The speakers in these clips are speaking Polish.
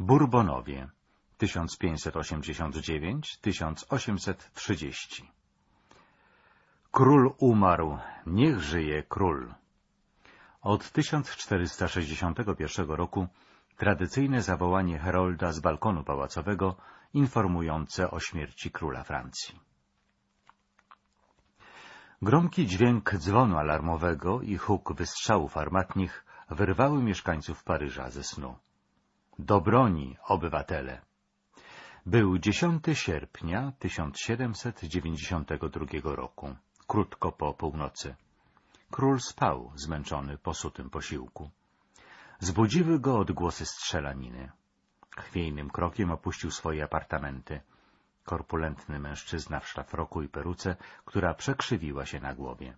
Bourbonowie 1589-1830 Król umarł, niech żyje król. Od 1461 roku tradycyjne zawołanie Herolda z balkonu pałacowego informujące o śmierci króla Francji. Gromki dźwięk dzwonu alarmowego i huk wystrzałów armatnich wyrwały mieszkańców Paryża ze snu. Do broni, obywatele! Był 10 sierpnia 1792 roku, krótko po północy. Król spał, zmęczony posutym posiłku. Zbudziły go odgłosy strzelaniny. Chwiejnym krokiem opuścił swoje apartamenty. Korpulentny mężczyzna w szlafroku i peruce, która przekrzywiła się na głowie.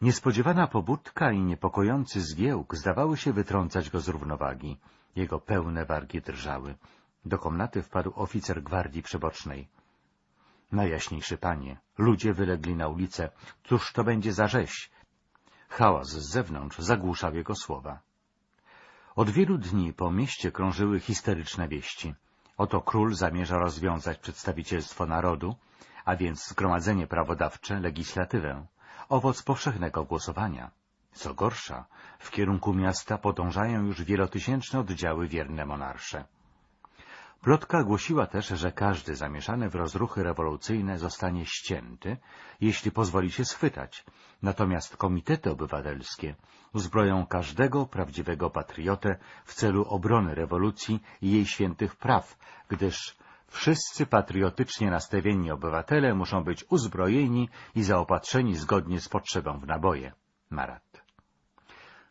Niespodziewana pobudka i niepokojący zgiełk zdawały się wytrącać go z równowagi. Jego pełne wargi drżały. Do komnaty wpadł oficer gwardii przebocznej. Najjaśniejszy panie, ludzie wylegli na ulicę. Cóż to będzie za rzeź? Hałas z zewnątrz zagłuszał jego słowa. Od wielu dni po mieście krążyły histeryczne wieści. Oto król zamierza rozwiązać przedstawicielstwo narodu, a więc zgromadzenie prawodawcze, legislatywę, owoc powszechnego głosowania. Co gorsza, w kierunku miasta podążają już wielotysięczne oddziały wierne monarsze. Plotka głosiła też, że każdy zamieszany w rozruchy rewolucyjne zostanie ścięty, jeśli pozwoli się schwytać, natomiast komitety obywatelskie uzbroją każdego prawdziwego patriotę w celu obrony rewolucji i jej świętych praw, gdyż wszyscy patriotycznie nastawieni obywatele muszą być uzbrojeni i zaopatrzeni zgodnie z potrzebą w naboje. Marat.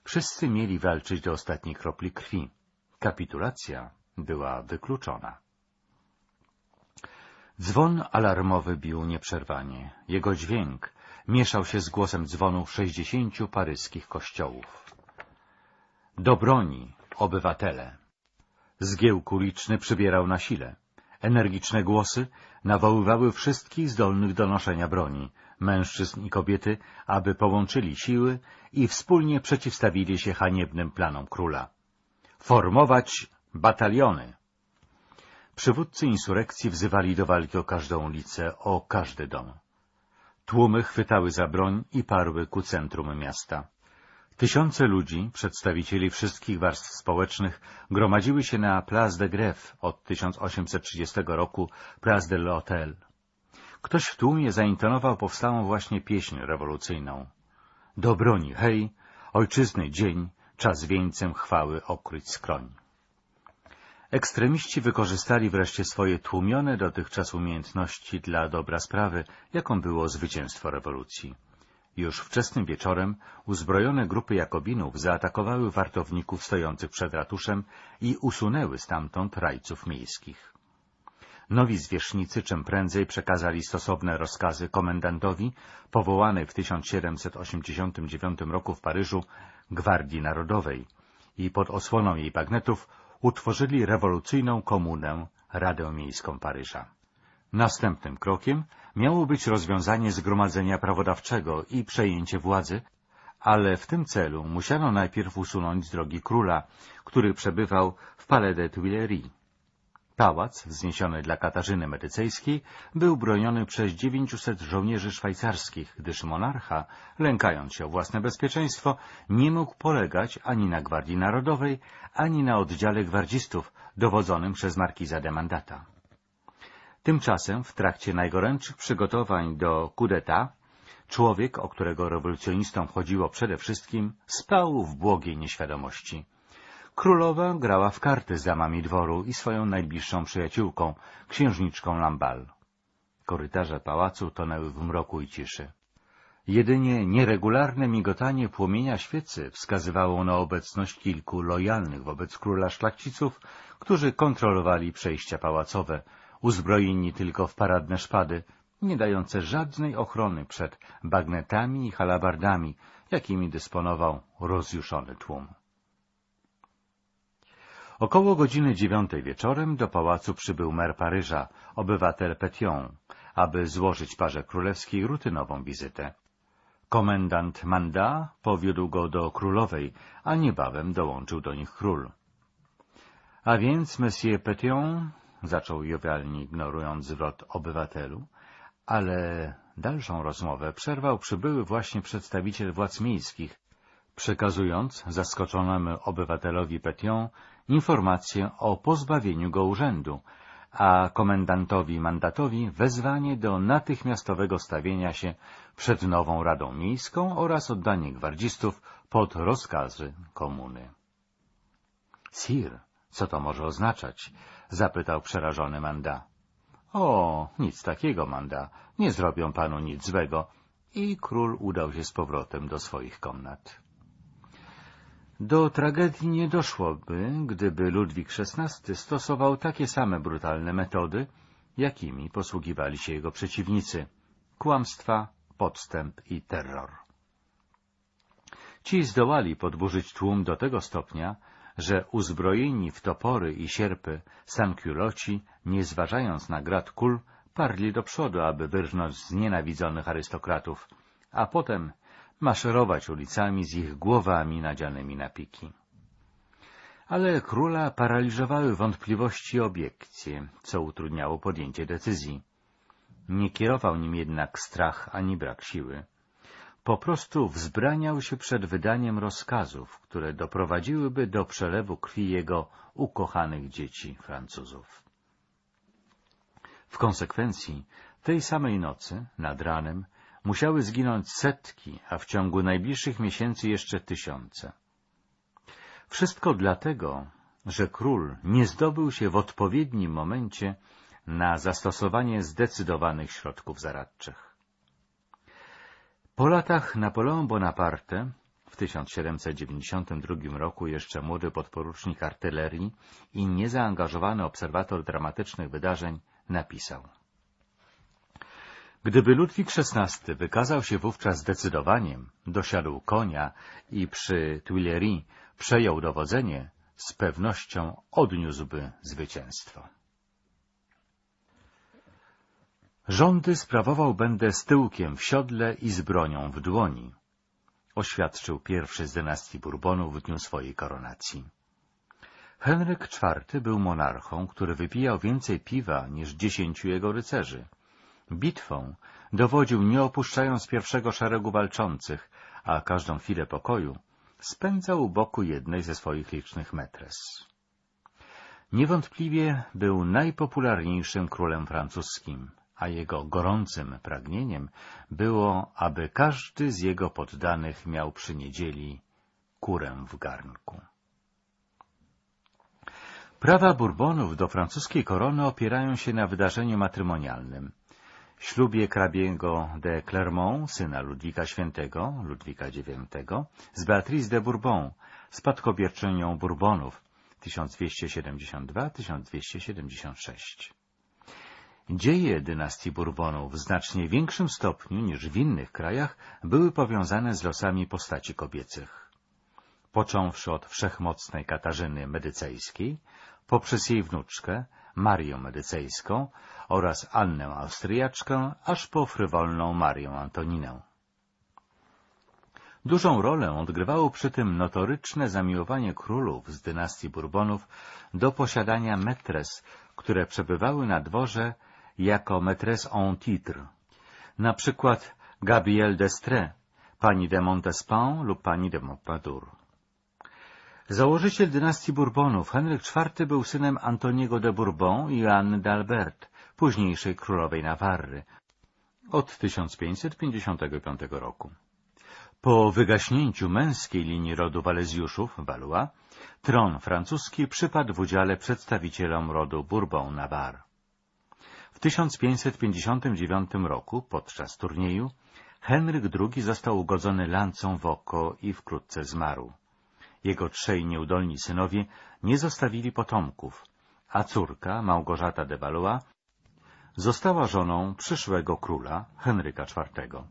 Wszyscy mieli walczyć do ostatniej kropli krwi. Kapitulacja była wykluczona. Dzwon alarmowy bił nieprzerwanie. Jego dźwięk mieszał się z głosem dzwonu sześćdziesięciu paryskich kościołów. Do broni, obywatele! Zgiełk uliczny przybierał na sile. Energiczne głosy nawoływały wszystkich zdolnych do noszenia broni, mężczyzn i kobiety, aby połączyli siły i wspólnie przeciwstawili się haniebnym planom króla. Formować bataliony! Przywódcy insurekcji wzywali do walki o każdą ulicę, o każdy dom. Tłumy chwytały za broń i parły ku centrum miasta. Tysiące ludzi, przedstawicieli wszystkich warstw społecznych, gromadziły się na Place de Grève od 1830 roku Place de l'Hôtel. Ktoś w tłumie zaintonował powstałą właśnie pieśń rewolucyjną. Do broni, hej, ojczyzny dzień, czas wieńcem chwały okryć skroń. Ekstremiści wykorzystali wreszcie swoje tłumione dotychczas umiejętności dla dobra sprawy, jaką było zwycięstwo rewolucji. Już wczesnym wieczorem uzbrojone grupy Jakobinów zaatakowały wartowników stojących przed ratuszem i usunęły stamtąd rajców miejskich. Nowi zwierzchnicy czym prędzej przekazali stosowne rozkazy komendantowi powołanej w 1789 roku w Paryżu Gwardii Narodowej i pod osłoną jej bagnetów utworzyli rewolucyjną komunę Radę Miejską Paryża. Następnym krokiem miało być rozwiązanie zgromadzenia prawodawczego i przejęcie władzy, ale w tym celu musiano najpierw usunąć z drogi króla, który przebywał w Palais de Tuileries. Pałac, wzniesiony dla Katarzyny Medycejskiej, był broniony przez 900 żołnierzy szwajcarskich, gdyż monarcha, lękając się o własne bezpieczeństwo, nie mógł polegać ani na Gwardii Narodowej, ani na oddziale gwardzistów dowodzonym przez markiza de Mandata. Tymczasem, w trakcie najgorętszych przygotowań do coup d'etat, człowiek, o którego rewolucjonistom chodziło przede wszystkim, spał w błogiej nieświadomości. Królowa grała w karty z damami dworu i swoją najbliższą przyjaciółką, księżniczką Lambal. Korytarze pałacu tonęły w mroku i ciszy. Jedynie nieregularne migotanie płomienia świecy wskazywało na obecność kilku lojalnych wobec króla szlachciców, którzy kontrolowali przejścia pałacowe, uzbrojeni tylko w paradne szpady, nie dające żadnej ochrony przed bagnetami i halabardami, jakimi dysponował rozjuszony tłum. Około godziny dziewiątej wieczorem do pałacu przybył mer Paryża, obywatel Petion, aby złożyć parze królewskiej rutynową wizytę. Komendant Manda powiódł go do królowej, a niebawem dołączył do nich król. A więc, monsieur Petion, zaczął jowialnie ignorując zwrot obywatelu, ale dalszą rozmowę przerwał przybyły właśnie przedstawiciel władz miejskich, przekazując zaskoczonemu obywatelowi Petion informację o pozbawieniu go urzędu, a komendantowi mandatowi wezwanie do natychmiastowego stawienia się przed nową Radą Miejską oraz oddanie gwardzistów pod rozkazy komuny. Sir, co to może oznaczać? zapytał przerażony Manda. O, nic takiego, Manda, nie zrobią panu nic złego. I król udał się z powrotem do swoich komnat. Do tragedii nie doszłoby, gdyby Ludwik XVI stosował takie same brutalne metody, jakimi posługiwali się jego przeciwnicy — kłamstwa, podstęp i terror. Ci zdołali podburzyć tłum do tego stopnia, że uzbrojeni w topory i sierpy sankiuloci, nie zważając na grad kul, parli do przodu, aby wyrżnąć znienawidzonych arystokratów, a potem maszerować ulicami z ich głowami nadzianymi na piki. Ale króla paraliżowały wątpliwości i obiekcje, co utrudniało podjęcie decyzji. Nie kierował nim jednak strach ani brak siły. Po prostu wzbraniał się przed wydaniem rozkazów, które doprowadziłyby do przelewu krwi jego ukochanych dzieci Francuzów. W konsekwencji tej samej nocy, nad ranem, musiały zginąć setki, a w ciągu najbliższych miesięcy jeszcze tysiące. Wszystko dlatego, że król nie zdobył się w odpowiednim momencie na zastosowanie zdecydowanych środków zaradczych. Po latach Napoleon Bonaparte, w 1792 roku jeszcze młody podporucznik artylerii i niezaangażowany obserwator dramatycznych wydarzeń, napisał Gdyby Ludwik XVI wykazał się wówczas zdecydowaniem, dosiadł konia i przy Tuileries przejął dowodzenie, z pewnością odniósłby zwycięstwo. Rządy sprawował będę z tyłkiem w siodle i z bronią w dłoni, oświadczył pierwszy z dynastii Bourbonów w dniu swojej koronacji. Henryk IV był monarchą, który wypijał więcej piwa niż dziesięciu jego rycerzy. Bitwą dowodził nie opuszczając pierwszego szeregu walczących, a każdą chwilę pokoju spędzał u boku jednej ze swoich licznych metres. Niewątpliwie był najpopularniejszym królem francuskim, a jego gorącym pragnieniem było, aby każdy z jego poddanych miał przy niedzieli kurę w garnku. Prawa Bourbonów do francuskiej korony opierają się na wydarzeniu matrymonialnym, ślubie hrabiego de Clermont, syna Ludwika Świętego, Ludwika IX, z Beatrice de Bourbon, spadkobierczynią Bourbonów 1272-1276. Dzieje dynastii Bourbonów w znacznie większym stopniu niż w innych krajach były powiązane z losami postaci kobiecych. Począwszy od wszechmocnej Katarzyny Medycejskiej, poprzez jej wnuczkę, Marię Medycejską oraz Annę Austriaczkę, aż po frywolną Marię Antoninę. Dużą rolę odgrywało przy tym notoryczne zamiłowanie królów z dynastii Bourbonów do posiadania metres, które przebywały na dworze jako metres en titre, na przykład Gabrielle d'Estrée, pani de Montespan lub pani de Montpadour. Założyciel dynastii Bourbonów, Henryk IV był synem Antoniego de Bourbon i Anny d'Albert, późniejszej królowej Nawarry, od 1555 roku. Po wygaśnięciu męskiej linii rodu Walezjuszów, Valois, tron francuski przypadł w udziale przedstawicielom rodu Bourbon-Navarre. W 1559 roku, podczas turnieju, Henryk II został ugodzony lancą w oko i wkrótce zmarł. Jego trzej nieudolni synowie nie zostawili potomków, a córka, Małgorzata de Valois, została żoną przyszłego króla, Henryka IV.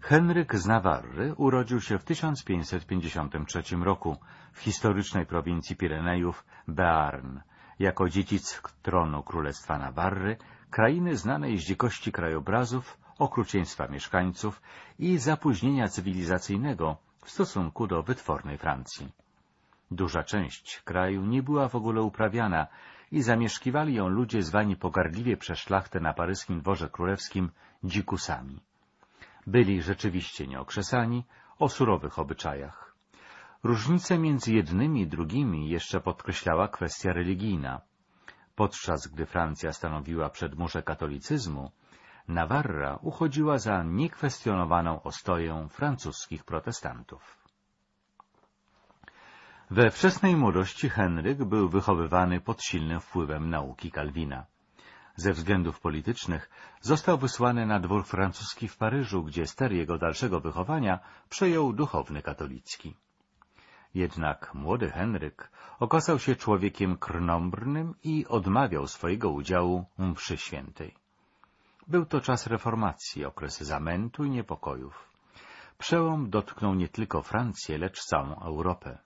Henryk z Nawarry urodził się w 1553 roku w historycznej prowincji Pirenejów Bearn, jako dziedzic tronu Królestwa Nawarry, krainy znanej z dzikości krajobrazów, okrucieństwa mieszkańców i zapóźnienia cywilizacyjnego w stosunku do wytwornej Francji. Duża część kraju nie była w ogóle uprawiana i zamieszkiwali ją ludzie zwani pogardliwie przez szlachtę na paryskim dworze królewskim dzikusami. Byli rzeczywiście nieokrzesani, o surowych obyczajach. Różnice między jednymi i drugimi jeszcze podkreślała kwestia religijna. Podczas gdy Francja stanowiła przedmurze katolicyzmu, Nawarra uchodziła za niekwestionowaną ostoję francuskich protestantów. We wczesnej młodości Henryk był wychowywany pod silnym wpływem nauki Kalwina. Ze względów politycznych został wysłany na dwór francuski w Paryżu, gdzie ster jego dalszego wychowania przejął duchowny katolicki. Jednak młody Henryk okazał się człowiekiem krnąbrnym i odmawiał swojego udziału mszy świętej. Był to czas reformacji, okres zamętu i niepokojów. Przełom dotknął nie tylko Francję, lecz całą Europę.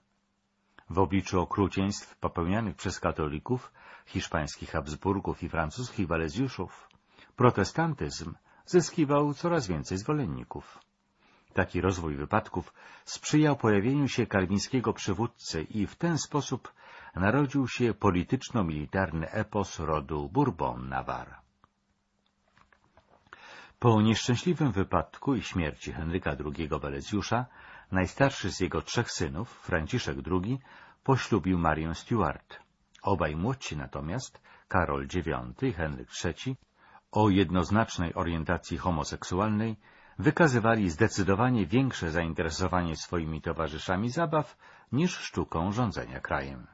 W obliczu okrucieństw popełnianych przez katolików, hiszpańskich Habsburgów i francuskich Walezjuszów, protestantyzm zyskiwał coraz więcej zwolenników. Taki rozwój wypadków sprzyjał pojawieniu się kalwińskiego przywódcy i w ten sposób narodził się polityczno-militarny epos rodu Bourbon-Navarre. Po nieszczęśliwym wypadku i śmierci Henryka II Walezjusza, najstarszy z jego trzech synów, Franciszek II, poślubił Marię Stuart. Obaj młodsi natomiast, Karol IX i Henryk III, o jednoznacznej orientacji homoseksualnej, wykazywali zdecydowanie większe zainteresowanie swoimi towarzyszami zabaw niż sztuką rządzenia krajem.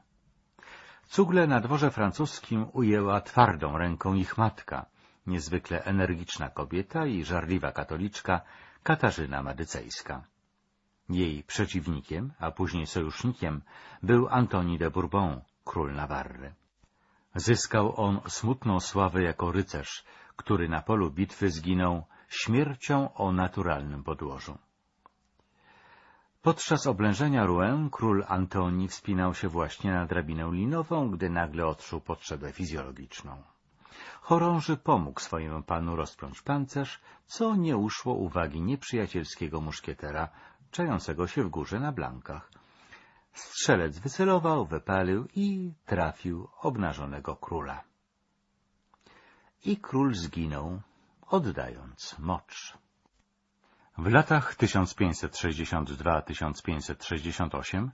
Cugle na dworze francuskim ujęła twardą ręką ich matka, niezwykle energiczna kobieta i żarliwa katoliczka Katarzyna Madycejska. Jej przeciwnikiem, a później sojusznikiem był Antoni de Bourbon, król Nawarry. Zyskał on smutną sławę jako rycerz, który na polu bitwy zginął śmiercią o naturalnym podłożu. Podczas oblężenia Rouen król Antoni wspinał się właśnie na drabinę linową, gdy nagle odczuł potrzebę fizjologiczną. Chorąży pomógł swojemu panu rozpiąć pancerz, co nie uszło uwagi nieprzyjacielskiego muszkietera, czającego się w górze na blankach. Strzelec wycelował, wypalił i trafił obnażonego króla. I król zginął, oddając mocz. W latach 1562-1568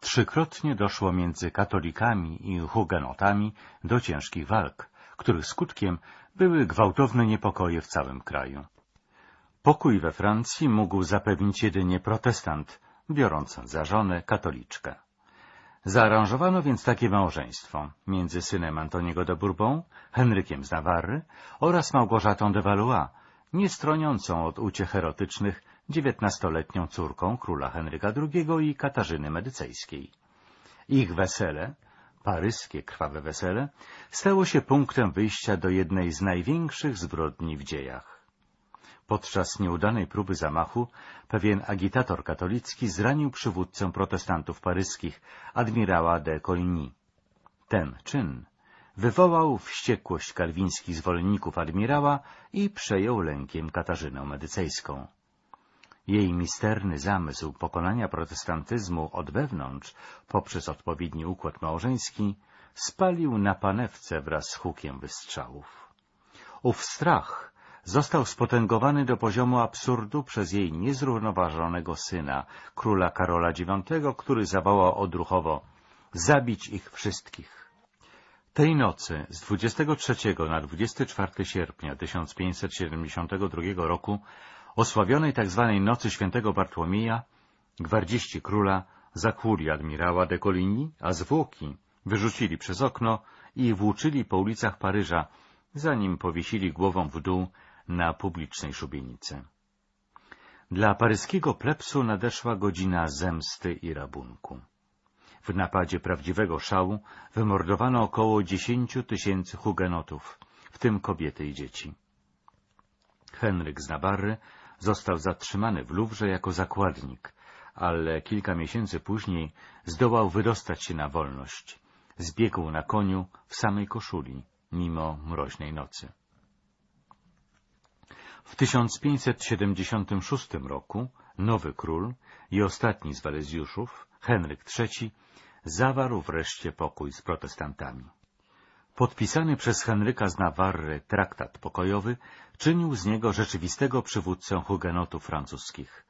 trzykrotnie doszło między katolikami i hugenotami do ciężkich walk, których skutkiem były gwałtowne niepokoje w całym kraju. Pokój we Francji mógł zapewnić jedynie protestant, biorąc za żonę katoliczkę. Zaaranżowano więc takie małżeństwo między synem Antoniego de Bourbon, Henrykiem z Nawarry oraz Małgorzatą de Valois, nie stroniącą od uciech erotycznych dziewiętnastoletnią córką króla Henryka II i Katarzyny Medycejskiej. Ich wesele, paryskie krwawe wesele, stało się punktem wyjścia do jednej z największych zbrodni w dziejach. Podczas nieudanej próby zamachu pewien agitator katolicki zranił przywódcę protestantów paryskich, admirała de Coligny. Ten czyn wywołał wściekłość kalwińskich zwolenników admirała i przejął lękiem Katarzynę Medycejską. Jej misterny zamysł pokonania protestantyzmu od wewnątrz poprzez odpowiedni układ małżeński spalił na panewce wraz z hukiem wystrzałów. Ów strach został spotęgowany do poziomu absurdu przez jej niezrównoważonego syna, króla Karola IX, który zawołał odruchowo zabić ich wszystkich. Tej nocy z 23 na 24 sierpnia 1572 roku, osławionej tzw. Tak Nocy Świętego Bartłomieja, gwardziści króla zakłuli admirała de Coligny, a zwłoki wyrzucili przez okno i włóczyli po ulicach Paryża, zanim powiesili głową w dół na publicznej szubienicy. Dla paryskiego plepsu nadeszła godzina zemsty i rabunku. W napadzie prawdziwego szału wymordowano około dziesięciu tysięcy hugenotów, w tym kobiety i dzieci. Henryk z Nabarry został zatrzymany w Luwrze jako zakładnik, ale kilka miesięcy później zdołał wydostać się na wolność. Zbiegł na koniu w samej koszuli, mimo mroźnej nocy. W 1576 roku nowy król i ostatni z Walezjuszów, Henryk III, zawarł wreszcie pokój z protestantami. Podpisany przez Henryka z Nawarry traktat pokojowy czynił z niego rzeczywistego przywódcę hugenotów francuskich.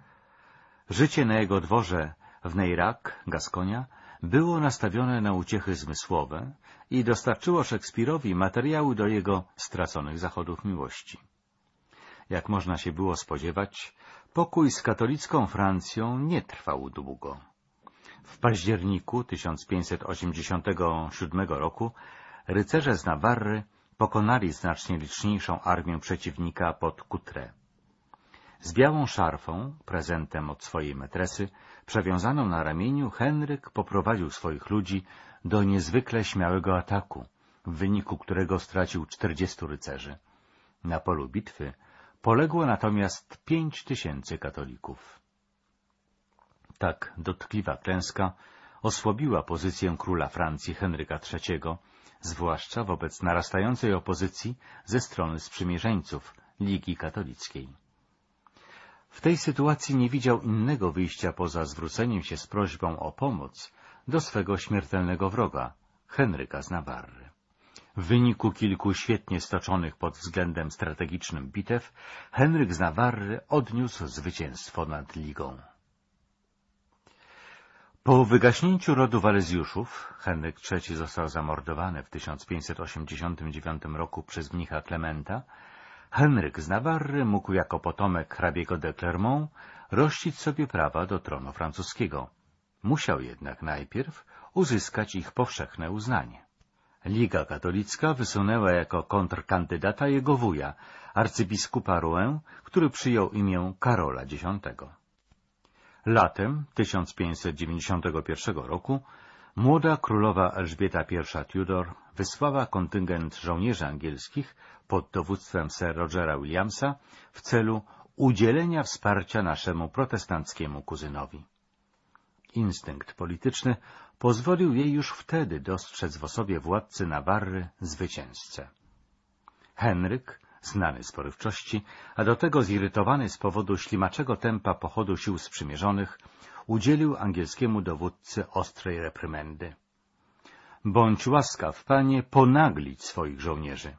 Życie na jego dworze w Neyrac, Gaskonia, było nastawione na uciechy zmysłowe i dostarczyło Szekspirowi materiału do jego straconych zachodów miłości. Jak można się było spodziewać, pokój z katolicką Francją nie trwał długo. W październiku 1587 roku rycerze z Nawarry pokonali znacznie liczniejszą armię przeciwnika pod Coutre. Z białą szarfą, prezentem od swojej metresy, przewiązaną na ramieniu, Henryk poprowadził swoich ludzi do niezwykle śmiałego ataku, w wyniku którego stracił czterdziestu rycerzy. Na polu bitwy poległo natomiast pięć tysięcy katolików. Tak dotkliwa klęska osłabiła pozycję króla Francji Henryka III, zwłaszcza wobec narastającej opozycji ze strony sprzymierzeńców Ligi Katolickiej. W tej sytuacji nie widział innego wyjścia poza zwróceniem się z prośbą o pomoc do swego śmiertelnego wroga, Henryka z Nawarry. W wyniku kilku świetnie stoczonych pod względem strategicznym bitew, Henryk z Nawarry odniósł zwycięstwo nad Ligą. Po wygaśnięciu rodu Walezjuszów Henryk III został zamordowany w 1589 roku przez mnicha Klementa, Henryk z Nawarry mógł jako potomek hrabiego de Clermont rościć sobie prawa do tronu francuskiego. Musiał jednak najpierw uzyskać ich powszechne uznanie. Liga katolicka wysunęła jako kontrkandydata jego wuja, arcybiskupa Rouen, który przyjął imię Karola X. Latem 1591 roku młoda królowa Elżbieta I Tudor wysłała kontyngent żołnierzy angielskich pod dowództwem Sir Rogera Williamsa w celu udzielenia wsparcia naszemu protestanckiemu kuzynowi. Instynkt polityczny pozwolił jej już wtedy dostrzec w osobie władcy Nawarry zwycięzcę. Henryk, znany z porywczości, a do tego zirytowany z powodu ślimaczego tempa pochodu sił sprzymierzonych, udzielił angielskiemu dowódcy ostrej reprymendy. Bądź łaskaw, panie, ponaglić swoich żołnierzy.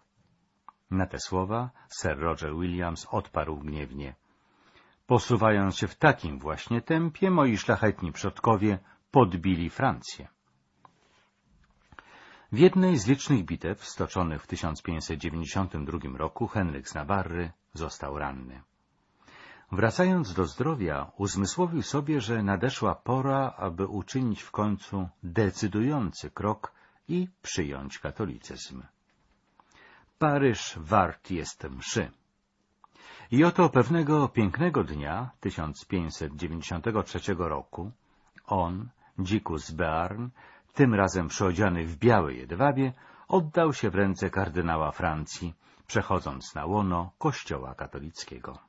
Na te słowa Sir Roger Williams odparł gniewnie. Posuwając się w takim właśnie tempie, moi szlachetni przodkowie podbili Francję. W jednej z licznych bitew stoczonych w 1592 roku Henryk z Nawarry został ranny. Wracając do zdrowia, uzmysłowił sobie, że nadeszła pora, aby uczynić w końcu decydujący krok i przyjąć katolicyzm. Paryż wart jest mszy. I oto pewnego pięknego dnia 1593 roku on, dzikus Bearn, tym razem przyodziany w białe jedwabie, oddał się w ręce kardynała Francji, przechodząc na łono kościoła katolickiego.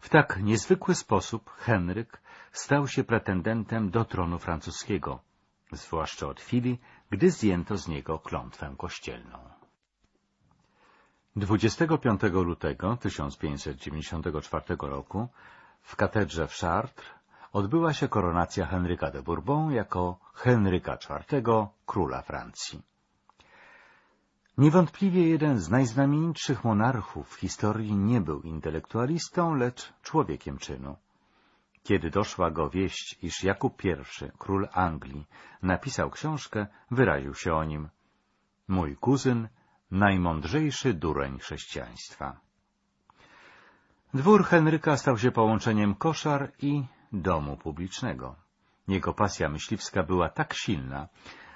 W tak niezwykły sposób Henryk stał się pretendentem do tronu francuskiego, zwłaszcza od chwili, gdy zdjęto z niego klątwę kościelną. 25 lutego 1594 roku w katedrze w Chartres odbyła się koronacja Henryka de Bourbon jako Henryka IV, króla Francji. Niewątpliwie jeden z najznamienitszych monarchów w historii nie był intelektualistą, lecz człowiekiem czynu. Kiedy doszła go wieść, iż Jakub I, król Anglii, napisał książkę, wyraził się o nim. Mój kuzyn, najmądrzejszy dureń chrześcijaństwa. Dwór Henryka stał się połączeniem koszar i domu publicznego. Jego pasja myśliwska była tak silna,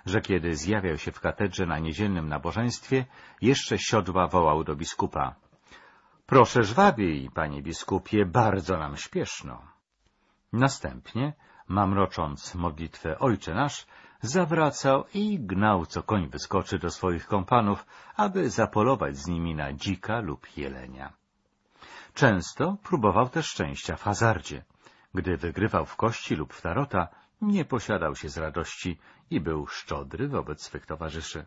że kiedy zjawiał się w katedrze na niedzielnym nabożeństwie, jeszcze siodła wołał do biskupa. Proszę żwabiej, panie biskupie, bardzo nam śpieszno. Następnie, mamrocząc modlitwę Ojcze Nasz, zawracał i gnał, co koń wyskoczy do swoich kompanów, aby zapolować z nimi na dzika lub jelenia. Często próbował też szczęścia w hazardzie. Gdy wygrywał w kości lub w tarota, nie posiadał się z radości i był szczodry wobec swych towarzyszy.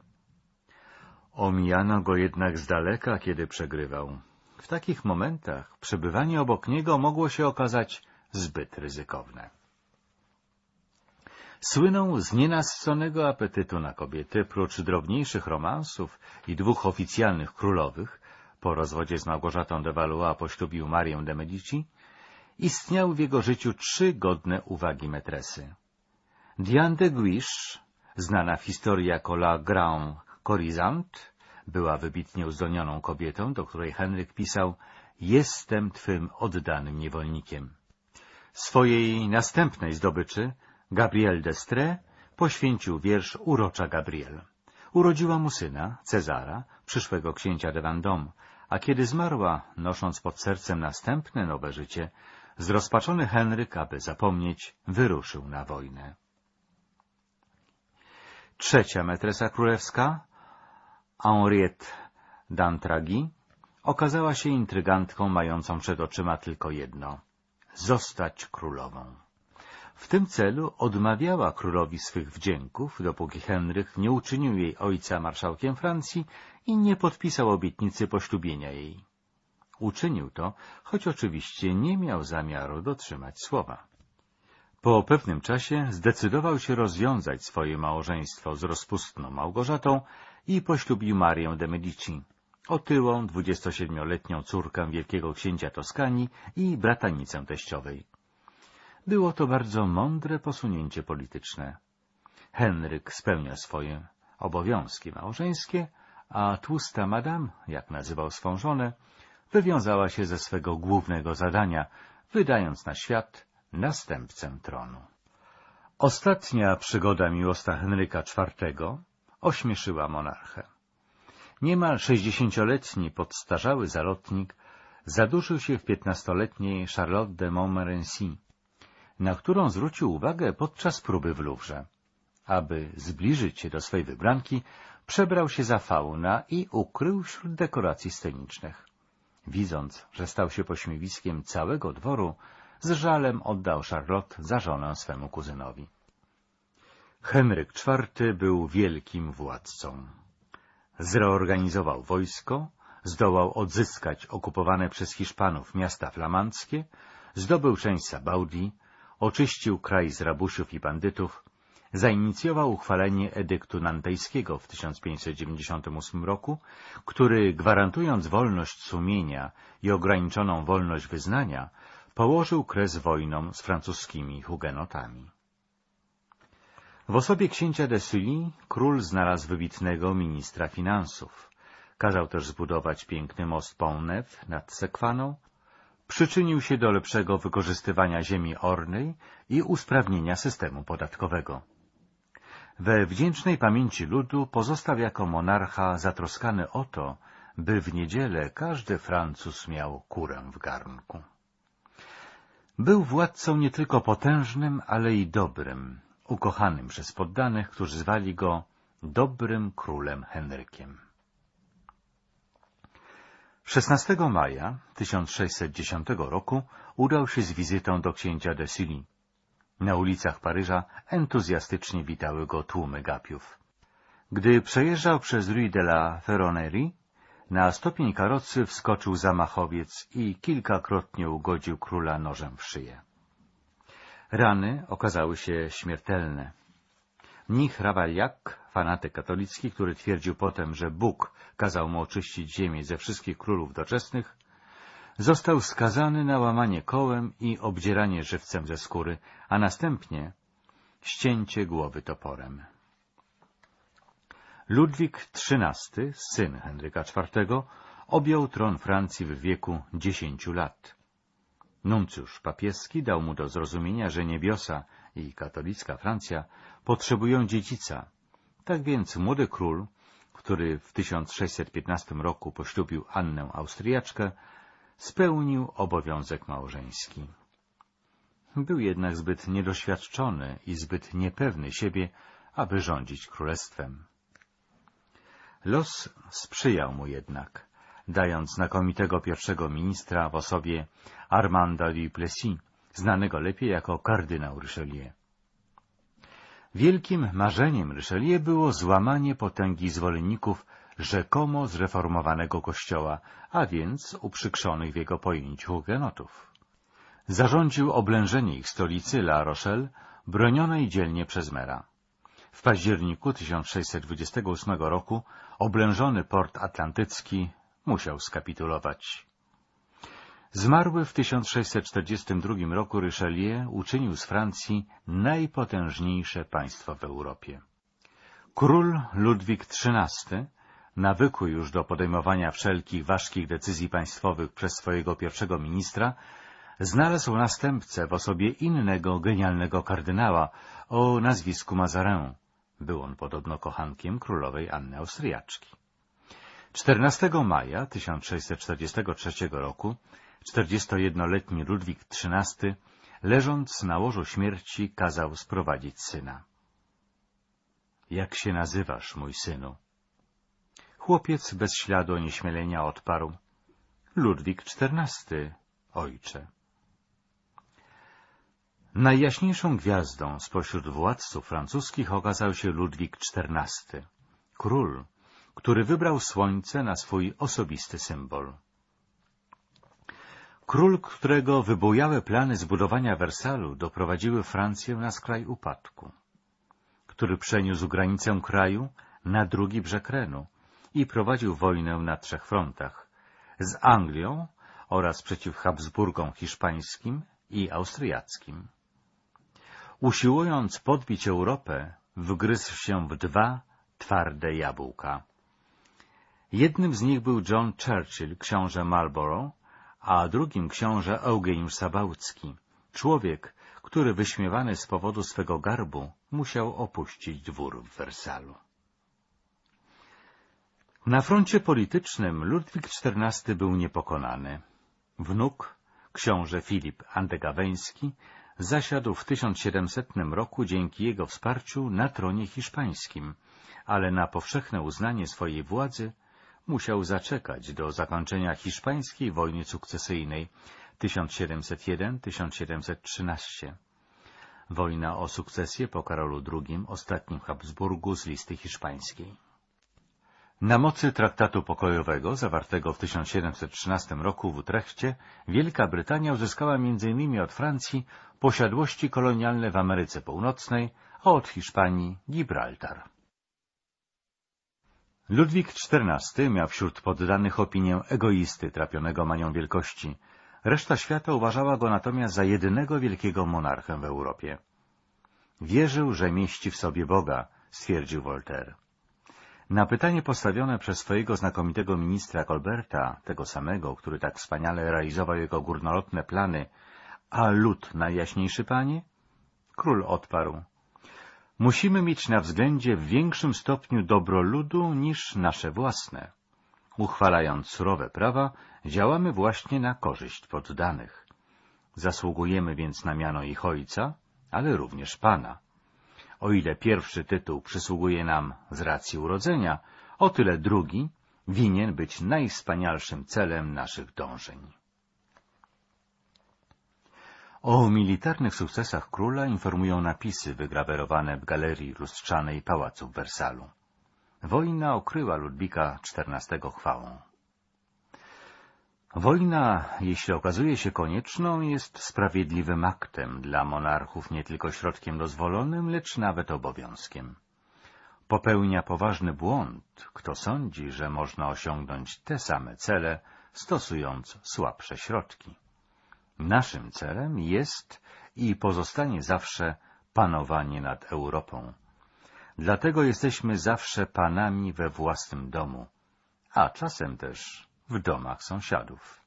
Omijano go jednak z daleka, kiedy przegrywał. W takich momentach przebywanie obok niego mogło się okazać zbyt ryzykowne. Słynął z nienasyconego apetytu na kobiety, prócz drobniejszych romansów i dwóch oficjalnych królowych, po rozwodzie z Małgorzatą de Valois poślubił Marię de Medici, istniały w jego życiu trzy godne uwagi metresy. Diane de Guiche, znana w historii jako La Grande Corisante, była wybitnie uzdolnioną kobietą, do której Henryk pisał Jestem twym oddanym niewolnikiem. Swojej następnej zdobyczy, Gabrielle d'Estrée, poświęcił wiersz Urocza Gabriel. Urodziła mu syna, Cezara, przyszłego księcia de Vendôme, a kiedy zmarła, nosząc pod sercem następne nowe życie, zrozpaczony Henryk, aby zapomnieć, wyruszył na wojnę. Trzecia metresa królewska, Henriette d'Antragy, okazała się intrygantką mającą przed oczyma tylko jedno — zostać królową. W tym celu odmawiała królowi swych wdzięków, dopóki Henryk nie uczynił jej ojca marszałkiem Francji i nie podpisał obietnicy poślubienia jej. Uczynił to, choć oczywiście nie miał zamiaru dotrzymać słowa. Po pewnym czasie zdecydował się rozwiązać swoje małżeństwo z rozpustną Małgorzatą i poślubił Marię de Medici, otyłą, 27-letnią córkę wielkiego księcia Toskanii i bratanicę teściowej. Było to bardzo mądre posunięcie polityczne. Henryk spełnia swoje obowiązki małżeńskie, a tłusta madame, jak nazywał swą żonę, wywiązała się ze swego głównego zadania, wydając na świat następcę tronu. Ostatnia przygoda miłosna Henryka IV ośmieszyła monarchę. Niemal sześćdziesięcioletni podstarzały zalotnik zaduszył się w piętnastoletniej Charlotte de Montmorency, na którą zwrócił uwagę podczas próby w Louvre. Aby zbliżyć się do swej wybranki, przebrał się za fauna i ukrył wśród dekoracji scenicznych. Widząc, że stał się pośmiewiskiem całego dworu, z żalem oddał Charlotte za żonę swemu kuzynowi. Henryk IV był wielkim władcą. Zreorganizował wojsko, zdołał odzyskać okupowane przez Hiszpanów miasta flamandzkie, zdobył część Sabaudii, oczyścił kraj z rabusiów i bandytów, zainicjował uchwalenie edyktu nantejskiego w 1598 roku, który, gwarantując wolność sumienia i ograniczoną wolność wyznania, położył kres wojnom z francuskimi hugenotami. W osobie księcia de Sully król znalazł wybitnego ministra finansów. Kazał też zbudować piękny most Pont-Neuf nad Sekwaną, przyczynił się do lepszego wykorzystywania ziemi ornej i usprawnienia systemu podatkowego. We wdzięcznej pamięci ludu pozostał jako monarcha zatroskany o to, by w niedzielę każdy Francuz miał kurę w garnku. Był władcą nie tylko potężnym, ale i dobrym, ukochanym przez poddanych, którzy zwali go dobrym królem Henrykiem. 16 maja 1610 roku udał się z wizytą do księcia de Sully. Na ulicach Paryża entuzjastycznie witały go tłumy gapiów. Gdy przejeżdżał przez Rue de la Ferronnerie, na stopień karocy wskoczył zamachowiec i kilkakrotnie ugodził króla nożem w szyję. Rany okazały się śmiertelne. Mnich Ravaillac, fanatyk katolicki, który twierdził potem, że Bóg kazał mu oczyścić ziemię ze wszystkich królów doczesnych, został skazany na łamanie kołem i obdzieranie żywcem ze skóry, a następnie ścięcie głowy toporem. Ludwik XIII, syn Henryka IV, objął tron Francji w wieku dziesięciu lat. Nuncjusz papieski dał mu do zrozumienia, że niebiosa i katolicka Francja potrzebują dziedzica. Tak więc młody król, który w 1615 roku poślubił Annę Austriaczkę, spełnił obowiązek małżeński. Był jednak zbyt niedoświadczony i zbyt niepewny siebie, aby rządzić królestwem. Los sprzyjał mu jednak, dając znakomitego pierwszego ministra w osobie Armanda du Plessis, znanego lepiej jako kardynał Richelieu. Wielkim marzeniem Richelieu było złamanie potęgi zwolenników rzekomo zreformowanego kościoła, a więc uprzykrzonych w jego pojęciu hugenotów. Zarządził oblężenie ich stolicy La Rochelle, bronionej dzielnie przez mera. W październiku 1628 roku oblężony port atlantycki musiał skapitulować. Zmarły w 1642 roku Richelieu uczynił z Francji najpotężniejsze państwo w Europie. Król Ludwik XIII, nawykły już do podejmowania wszelkich ważkich decyzji państwowych przez swojego pierwszego ministra, znalazł następcę w osobie innego genialnego kardynała o nazwisku Mazarin. Był on podobno kochankiem królowej Anny Austriaczki. 14 maja 1643 roku 41-letni Ludwik XIII, leżąc na łożu śmierci, kazał sprowadzić syna. Jak się nazywasz, mój synu? Chłopiec bez śladu onieśmielenia odparł. Ludwik XIV, ojcze. Najjaśniejszą gwiazdą spośród władców francuskich okazał się Ludwik XIV, król, który wybrał słońce na swój osobisty symbol. Król, którego wybujałe plany zbudowania Wersalu doprowadziły Francję na skraj upadku, który przeniósł granicę kraju na drugi brzeg Renu i prowadził wojnę na trzech frontach z Anglią oraz przeciw Habsburgom hiszpańskim i austriackim. Usiłując podbić Europę, wgryzł się w dwa twarde jabłka. Jednym z nich był John Churchill, książę Marlborough, a drugim książę Eugeniusz Sabałcki, człowiek, który wyśmiewany z powodu swego garbu musiał opuścić dwór w Wersalu. Na froncie politycznym Ludwik XIV był niepokonany. Wnuk, książę Filip Andegaweński, zasiadł w 1700 roku dzięki jego wsparciu na tronie hiszpańskim, ale na powszechne uznanie swojej władzy musiał zaczekać do zakończenia hiszpańskiej wojny sukcesyjnej 1701-1713. Wojna o sukcesję po Karolu II, ostatnim Habsburgu z listy hiszpańskiej. Na mocy traktatu pokojowego zawartego w 1713 roku w Utrechcie Wielka Brytania uzyskała m.in. od Francji posiadłości kolonialne w Ameryce Północnej, a od Hiszpanii Gibraltar. Ludwik XIV miał wśród poddanych opinię egoisty trapionego manią wielkości. Reszta świata uważała go natomiast za jedynego wielkiego monarchę w Europie. Wierzył, że mieści w sobie Boga, stwierdził Voltaire. Na pytanie postawione przez swojego znakomitego ministra Colberta, tego samego, który tak wspaniale realizował jego górnolotne plany, a lud najjaśniejszy panie? Król odparł, Musimy mieć na względzie w większym stopniu dobro ludu niż nasze własne. Uchwalając surowe prawa, działamy właśnie na korzyść poddanych. Zasługujemy więc na miano ich ojca, ale również pana. O ile pierwszy tytuł przysługuje nam z racji urodzenia, o tyle drugi winien być najwspanialszym celem naszych dążeń. O militarnych sukcesach króla informują napisy wygrawerowane w galerii lustrzanej pałacu w Wersalu. Wojna okryła Ludwika XIV chwałą. Wojna, jeśli okazuje się konieczną, jest sprawiedliwym aktem dla monarchów nie tylko środkiem dozwolonym, lecz nawet obowiązkiem. Popełnia poważny błąd, kto sądzi, że można osiągnąć te same cele, stosując słabsze środki. Naszym celem jest i pozostanie zawsze panowanie nad Europą. Dlatego jesteśmy zawsze panami we własnym domu, a czasem też w domach sąsiadów.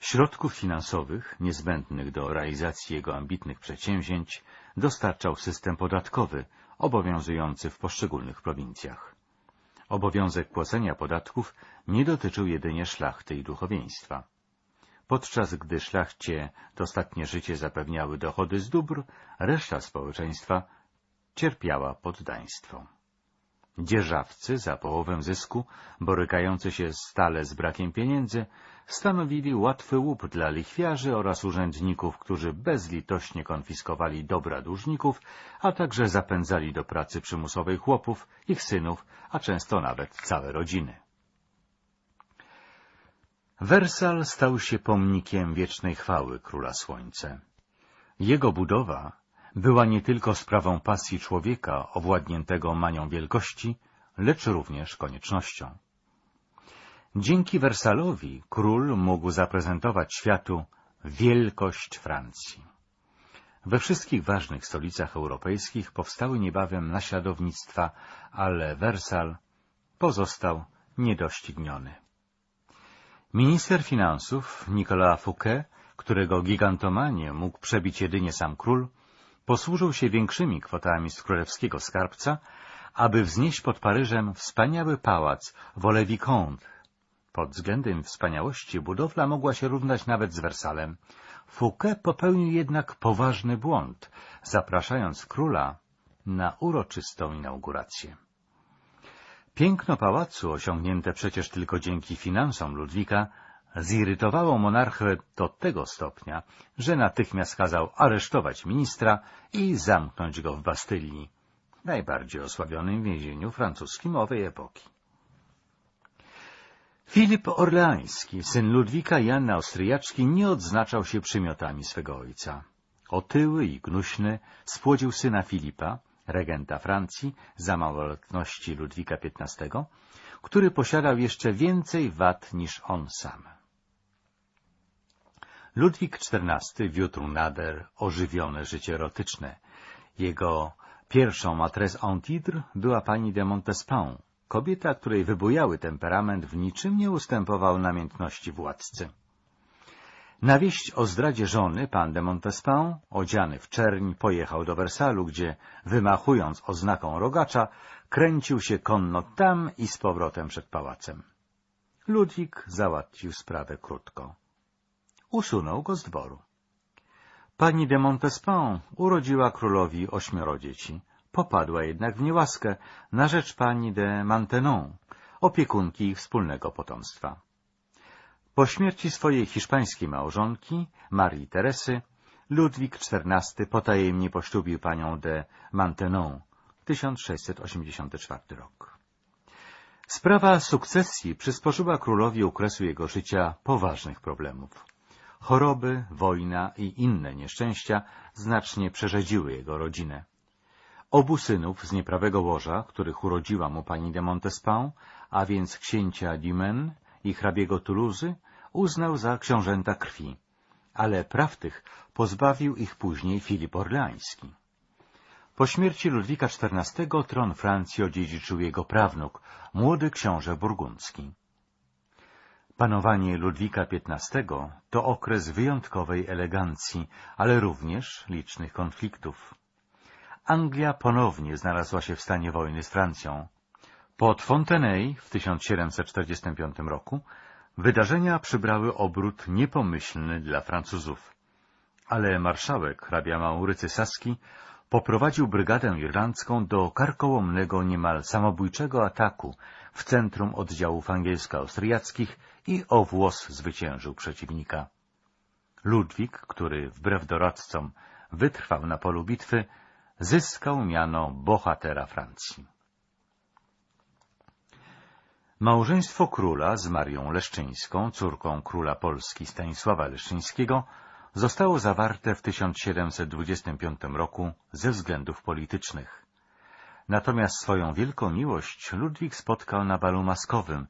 Środków finansowych niezbędnych do realizacji jego ambitnych przedsięwzięć dostarczał system podatkowy obowiązujący w poszczególnych prowincjach. Obowiązek płacenia podatków nie dotyczył jedynie szlachty i duchowieństwa. Podczas gdy szlachcie dostatnie życie zapewniały dochody z dóbr, reszta społeczeństwa cierpiała poddaństwo. Dzierżawcy za połowę zysku, borykający się stale z brakiem pieniędzy, stanowili łatwy łup dla lichwiarzy oraz urzędników, którzy bezlitośnie konfiskowali dobra dłużników, a także zapędzali do pracy przymusowej chłopów, ich synów, a często nawet całe rodziny. Wersal stał się pomnikiem wiecznej chwały Króla Słońce. Jego budowa była nie tylko sprawą pasji człowieka owładniętego manią wielkości, lecz również koniecznością. Dzięki Wersalowi król mógł zaprezentować światu wielkość Francji. We wszystkich ważnych stolicach europejskich powstały niebawem naśladownictwa, ale Wersal pozostał niedościgniony. Minister finansów Nicolas Fouquet, którego gigantomanie mógł przebić jedynie sam król, posłużył się większymi kwotami z królewskiego skarbca, aby wznieść pod Paryżem wspaniały pałac Vaux-le-Vicomte. Pod względem wspaniałości budowla mogła się równać nawet z Wersalem. Fouquet popełnił jednak poważny błąd, zapraszając króla na uroczystą inaugurację. Piękno pałacu, osiągnięte przecież tylko dzięki finansom Ludwika, zirytowało monarchę do tego stopnia, że natychmiast kazał aresztować ministra i zamknąć go w Bastylii, najbardziej osławionym więzieniu francuskim owej epoki. Filip Orleański, syn Ludwika i Anny Austriaczki, nie odznaczał się przymiotami swego ojca. Otyły i gnuśny spłodził syna Filipa, regenta Francji za małoletności Ludwika XV, który posiadał jeszcze więcej wad niż on sam. Ludwik XIV wiódł nader ożywione życie erotyczne. Jego pierwszą matres en titre była pani de Montespan, kobieta, której wybujały temperament w niczym nie ustępował namiętności władcy. Na wieść o zdradzie żony pan de Montespan, odziany w czerń, pojechał do Wersalu, gdzie, wymachując oznaką rogacza, kręcił się konno tam i z powrotem przed pałacem. Ludwik załatwił sprawę krótko. Usunął go z dworu. Pani de Montespan urodziła królowi ośmioro dzieci. Popadła jednak w niełaskę na rzecz pani de Mantenon, opiekunki ich wspólnego potomstwa. Po śmierci swojej hiszpańskiej małżonki, Marii Teresy, Ludwik XIV potajemnie poślubił panią de Mantenon, 1684 rok. Sprawa sukcesji przysporzyła królowi okresu jego życia poważnych problemów. Choroby, wojna i inne nieszczęścia znacznie przerzedziły jego rodzinę. Obu synów z nieprawego łoża, których urodziła mu pani de Montespan, a więc księcia Dumaine i hrabiego Toulouse, uznał za książęta krwi, ale praw tych pozbawił ich później Filip Orleański. Po śmierci Ludwika XIV tron Francji odziedziczył jego prawnuk, młody książę burgundzki. Panowanie Ludwika XV to okres wyjątkowej elegancji, ale również licznych konfliktów. Anglia ponownie znalazła się w stanie wojny z Francją. Pod Fontenay w 1745 roku wydarzenia przybrały obrót niepomyślny dla Francuzów. Ale marszałek hrabia Maurycy Saski poprowadził brygadę irlandzką do karkołomnego, niemal samobójczego ataku w centrum oddziałów angielsko-austriackich i o włos zwyciężył przeciwnika. Ludwik, który wbrew doradcom wytrwał na polu bitwy, zyskał miano bohatera Francji. Małżeństwo króla z Marią Leszczyńską, córką króla Polski Stanisława Leszczyńskiego, zostało zawarte w 1725 roku ze względów politycznych. Natomiast swoją wielką miłość Ludwik spotkał na balu maskowym,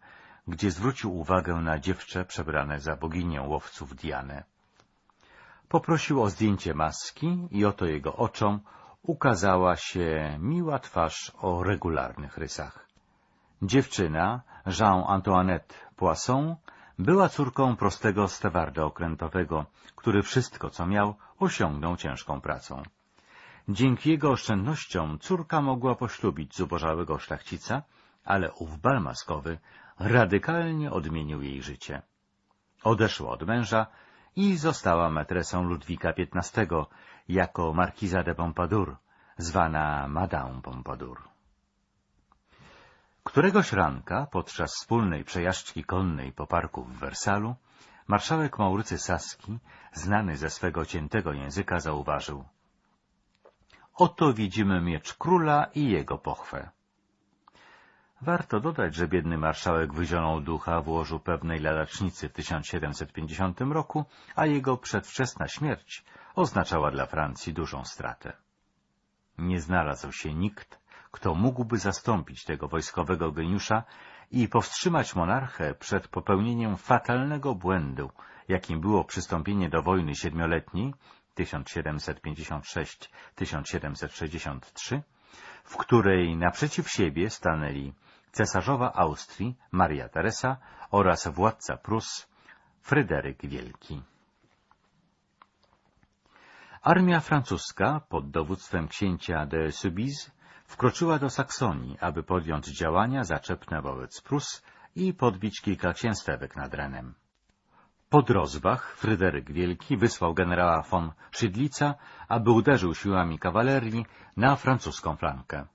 gdzie zwrócił uwagę na dziewczę przebrane za boginię łowców Dianę. Poprosił o zdjęcie maski i oto jego oczom ukazała się miła twarz o regularnych rysach. Dziewczyna, Jean-Antoinette Poisson, była córką prostego stewarda okrętowego, który wszystko, co miał, osiągnął ciężką pracą. Dzięki jego oszczędnościom córka mogła poślubić zubożałego szlachcica, ale ów bal maskowy radykalnie odmienił jej życie. Odeszła od męża i została metresą Ludwika XV jako markiza de Pompadour, zwana Madame Pompadour. Któregoś ranka, podczas wspólnej przejażdżki konnej po parku w Wersalu, marszałek Maurycy Saski, znany ze swego ciętego języka, zauważył — Oto widzimy miecz króla i jego pochwę. Warto dodać, że biedny marszałek wyzionął ducha w łożu pewnej ladacznicy w 1750 roku, a jego przedwczesna śmierć oznaczała dla Francji dużą stratę. Nie znalazł się nikt, kto mógłby zastąpić tego wojskowego geniusza i powstrzymać monarchę przed popełnieniem fatalnego błędu, jakim było przystąpienie do wojny siedmioletniej 1756-1763, w której naprzeciw siebie stanęli cesarzowa Austrii Maria Teresa oraz władca Prus Fryderyk Wielki. Armia francuska pod dowództwem księcia de Soubise wkroczyła do Saksonii, aby podjąć działania zaczepne wobec Prus i podbić kilka księstewek nad Renem. Po rozbach Fryderyk Wielki wysłał generała von Szydlica, aby uderzył siłami kawalerii na francuską flankę.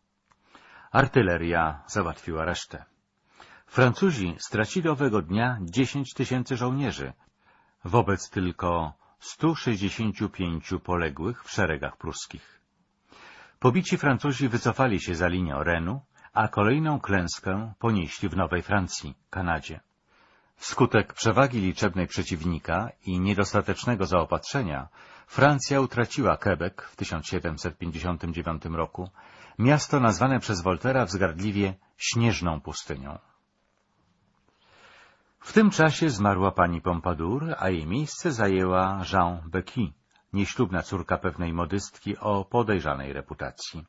Artyleria załatwiła resztę. Francuzi stracili owego dnia 10 tysięcy żołnierzy, wobec tylko 165 poległych w szeregach pruskich. Pobici Francuzi wycofali się za linię Renu, a kolejną klęskę ponieśli w Nowej Francji, Kanadzie. Wskutek przewagi liczebnej przeciwnika i niedostatecznego zaopatrzenia Francja utraciła Quebec w 1759 roku, miasto nazwane przez Woltera wzgardliwie Śnieżną Pustynią. W tym czasie zmarła pani Pompadour, a jej miejsce zajęła Jean Becky, nieślubna córka pewnej modystki o podejrzanej reputacji.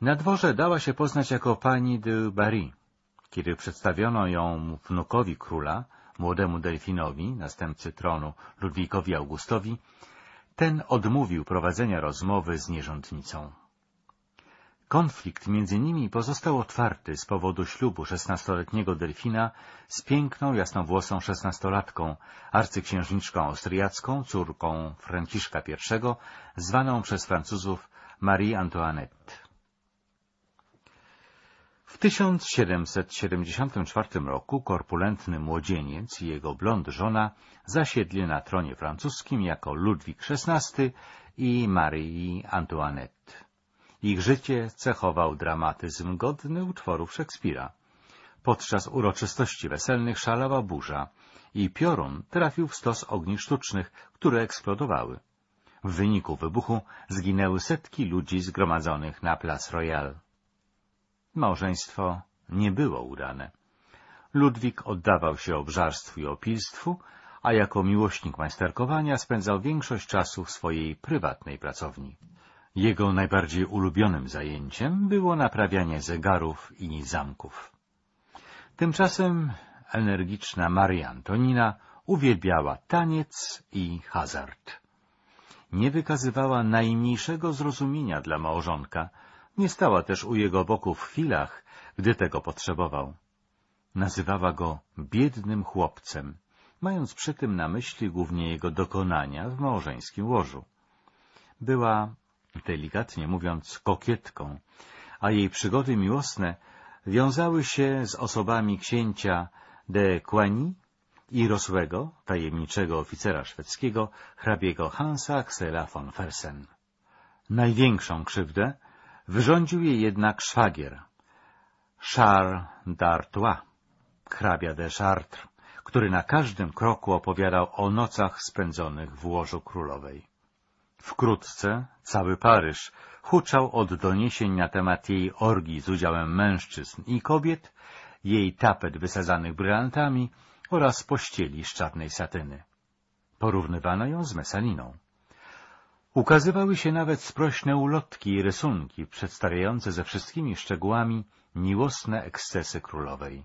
Na dworze dała się poznać jako pani de Barry. Kiedy przedstawiono ją wnukowi króla, młodemu Delfinowi, następcy tronu Ludwikowi Augustowi, ten odmówił prowadzenia rozmowy z nierządnicą. Konflikt między nimi pozostał otwarty z powodu ślubu szesnastoletniego Delfina z piękną, jasnowłosą szesnastolatką, arcyksiężniczką austriacką, córką Franciszka I, zwaną przez Francuzów Marie Antoinette. W 1774 roku korpulentny młodzieniec i jego blond żona zasiedli na tronie francuskim jako Ludwik XVI i Marie Antoinette. Ich życie cechował dramatyzm godny utworów Szekspira. Podczas uroczystości weselnych szalała burza i piorun trafił w stos ogni sztucznych, które eksplodowały. W wyniku wybuchu zginęły setki ludzi zgromadzonych na Place Royal. Małżeństwo nie było udane. Ludwik oddawał się obżarstwu i opilstwu, a jako miłośnik majsterkowania spędzał większość czasu w swojej prywatnej pracowni. Jego najbardziej ulubionym zajęciem było naprawianie zegarów i zamków. Tymczasem energiczna Maria Antonina uwielbiała taniec i hazard. Nie wykazywała najmniejszego zrozumienia dla małżonka, nie stała też u jego boku w chwilach, gdy tego potrzebował. Nazywała go biednym chłopcem, mając przy tym na myśli głównie jego dokonania w małżeńskim łożu. Była delikatnie mówiąc, kokietką, a jej przygody miłosne wiązały się z osobami księcia de Coigny i rosłego, tajemniczego oficera szwedzkiego, hrabiego Hansa Axela von Fersen. Największą krzywdę wyrządził jej jednak szwagier, Charles d'Artois, hrabia de Chartres, który na każdym kroku opowiadał o nocach spędzonych w łożu królowej. Wkrótce cały Paryż huczał od doniesień na temat jej orgii z udziałem mężczyzn i kobiet, jej tapet wysadzanych brylantami oraz pościeli z czarnej satyny. Porównywano ją z Mesaliną. Ukazywały się nawet sprośne ulotki i rysunki przedstawiające ze wszystkimi szczegółami miłosne ekscesy królowej.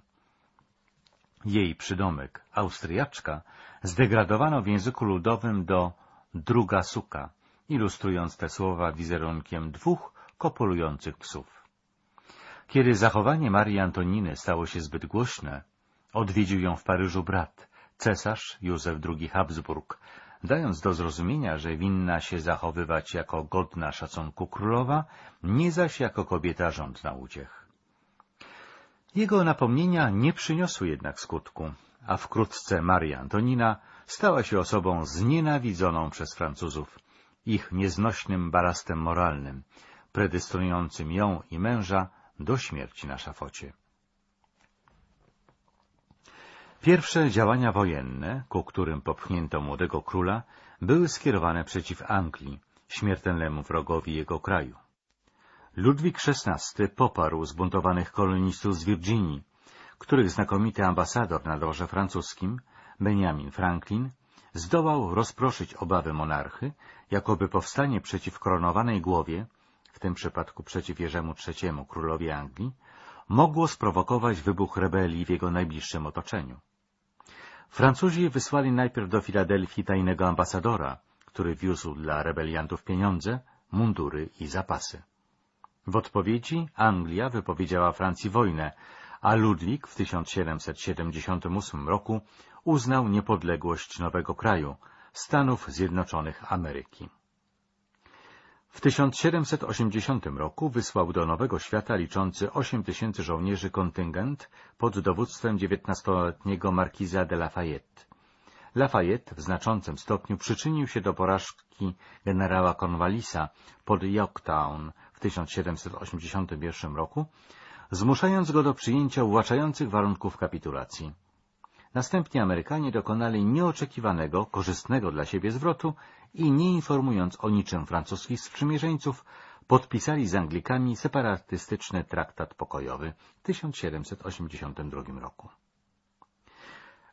Jej przydomek, Austriaczka, zdegradowano w języku ludowym do druga suka, ilustrując te słowa wizerunkiem dwóch kopulujących psów. Kiedy zachowanie Marii Antoniny stało się zbyt głośne, odwiedził ją w Paryżu brat, cesarz Józef II Habsburg, dając do zrozumienia, że winna się zachowywać jako godna szacunku królowa, nie zaś jako kobieta rządna uciech. Jego napomnienia nie przyniosły jednak skutku, a wkrótce Maria Antonina stała się osobą znienawidzoną przez Francuzów, ich nieznośnym balastem moralnym, predestynującym ją i męża do śmierci na szafocie. Pierwsze działania wojenne, ku którym popchnięto młodego króla, były skierowane przeciw Anglii, śmiertelnemu wrogowi jego kraju. Ludwik XVI poparł zbuntowanych kolonistów z Virginii, których znakomity ambasador na dworze francuskim, Benjamin Franklin, zdołał rozproszyć obawy monarchy, jakoby powstanie przeciw koronowanej głowie, w tym przypadku przeciw Jerzemu III, królowi Anglii, mogło sprowokować wybuch rebelii w jego najbliższym otoczeniu. Francuzi wysłali najpierw do Filadelfii tajnego ambasadora, który wiózł dla rebeliantów pieniądze, mundury i zapasy. W odpowiedzi Anglia wypowiedziała Francji wojnę, a Ludwik w 1778 roku uznał niepodległość nowego kraju, Stanów Zjednoczonych Ameryki. W 1780 roku wysłał do Nowego Świata liczący 8 tysięcy żołnierzy kontyngent pod dowództwem dziewiętnastoletniego markiza de Lafayette. Lafayette w znaczącym stopniu przyczynił się do porażki generała Cornwallisa pod Yorktown w 1781 roku, zmuszając go do przyjęcia uwłaczających warunków kapitulacji. Następnie Amerykanie dokonali nieoczekiwanego, korzystnego dla siebie zwrotu i nie informując o niczym francuskich sprzymierzeńców, podpisali z Anglikami separatystyczny traktat pokojowy w 1782 roku.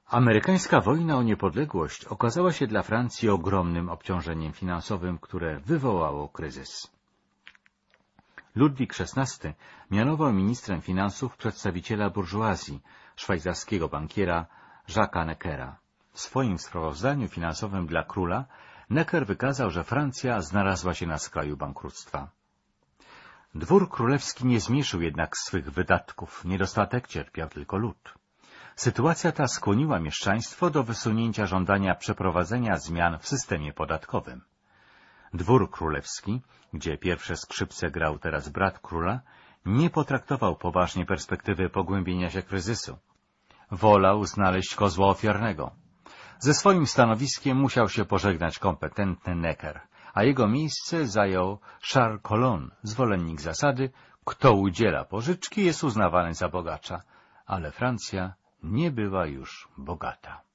Amerykańska wojna o niepodległość okazała się dla Francji ogromnym obciążeniem finansowym, które wywołało kryzys. Ludwik XVI mianował ministrem finansów przedstawiciela burżuazji, szwajcarskiego bankiera Jacques'a Neckera. W swoim sprawozdaniu finansowym dla króla Necker wykazał, że Francja znalazła się na skraju bankructwa. Dwór królewski nie zmniejszył jednak swych wydatków, niedostatek cierpiał tylko lud. Sytuacja ta skłoniła mieszczaństwo do wysunięcia żądania przeprowadzenia zmian w systemie podatkowym. Dwór królewski, gdzie pierwsze skrzypce grał teraz brat króla, nie potraktował poważnie perspektywy pogłębienia się kryzysu. Wolał znaleźć kozła ofiarnego. Ze swoim stanowiskiem musiał się pożegnać kompetentny Necker, a jego miejsce zajął Charles Colon, zwolennik zasady, kto udziela pożyczki jest uznawany za bogacza, ale Francja nie była już bogata.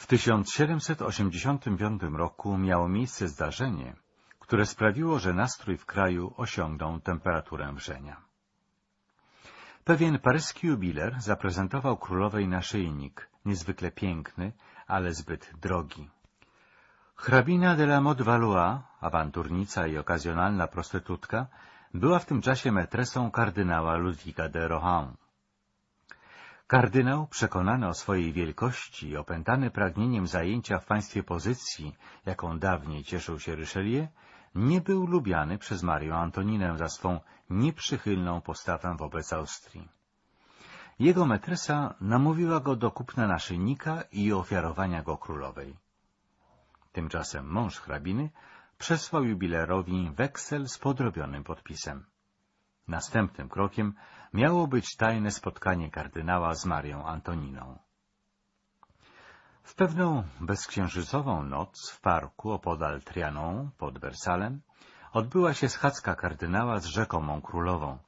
W 1785 roku miało miejsce zdarzenie, które sprawiło, że nastrój w kraju osiągnął temperaturę wrzenia. Pewien paryski jubiler zaprezentował królowej naszyjnik, niezwykle piękny, ale zbyt drogi. Hrabina de la Motte Valois, awanturnica i okazjonalna prostytutka, była w tym czasie metresą kardynała Ludwika de Rohan. Kardynał, przekonany o swojej wielkości i opętany pragnieniem zajęcia w państwie pozycji, jaką dawniej cieszył się Richelieu, nie był lubiany przez Marię Antoninę za swą nieprzychylną postawę wobec Austrii. Jego metresa namówiła go do kupna naszyjnika i ofiarowania go królowej. Tymczasem mąż hrabiny przesłał jubilerowi weksel z podrobionym podpisem. Następnym krokiem miało być tajne spotkanie kardynała z Marią Antoniną. W pewną bezksiężycową noc w parku opodal Trianon pod Wersalem odbyła się schadzka kardynała z rzekomą królową,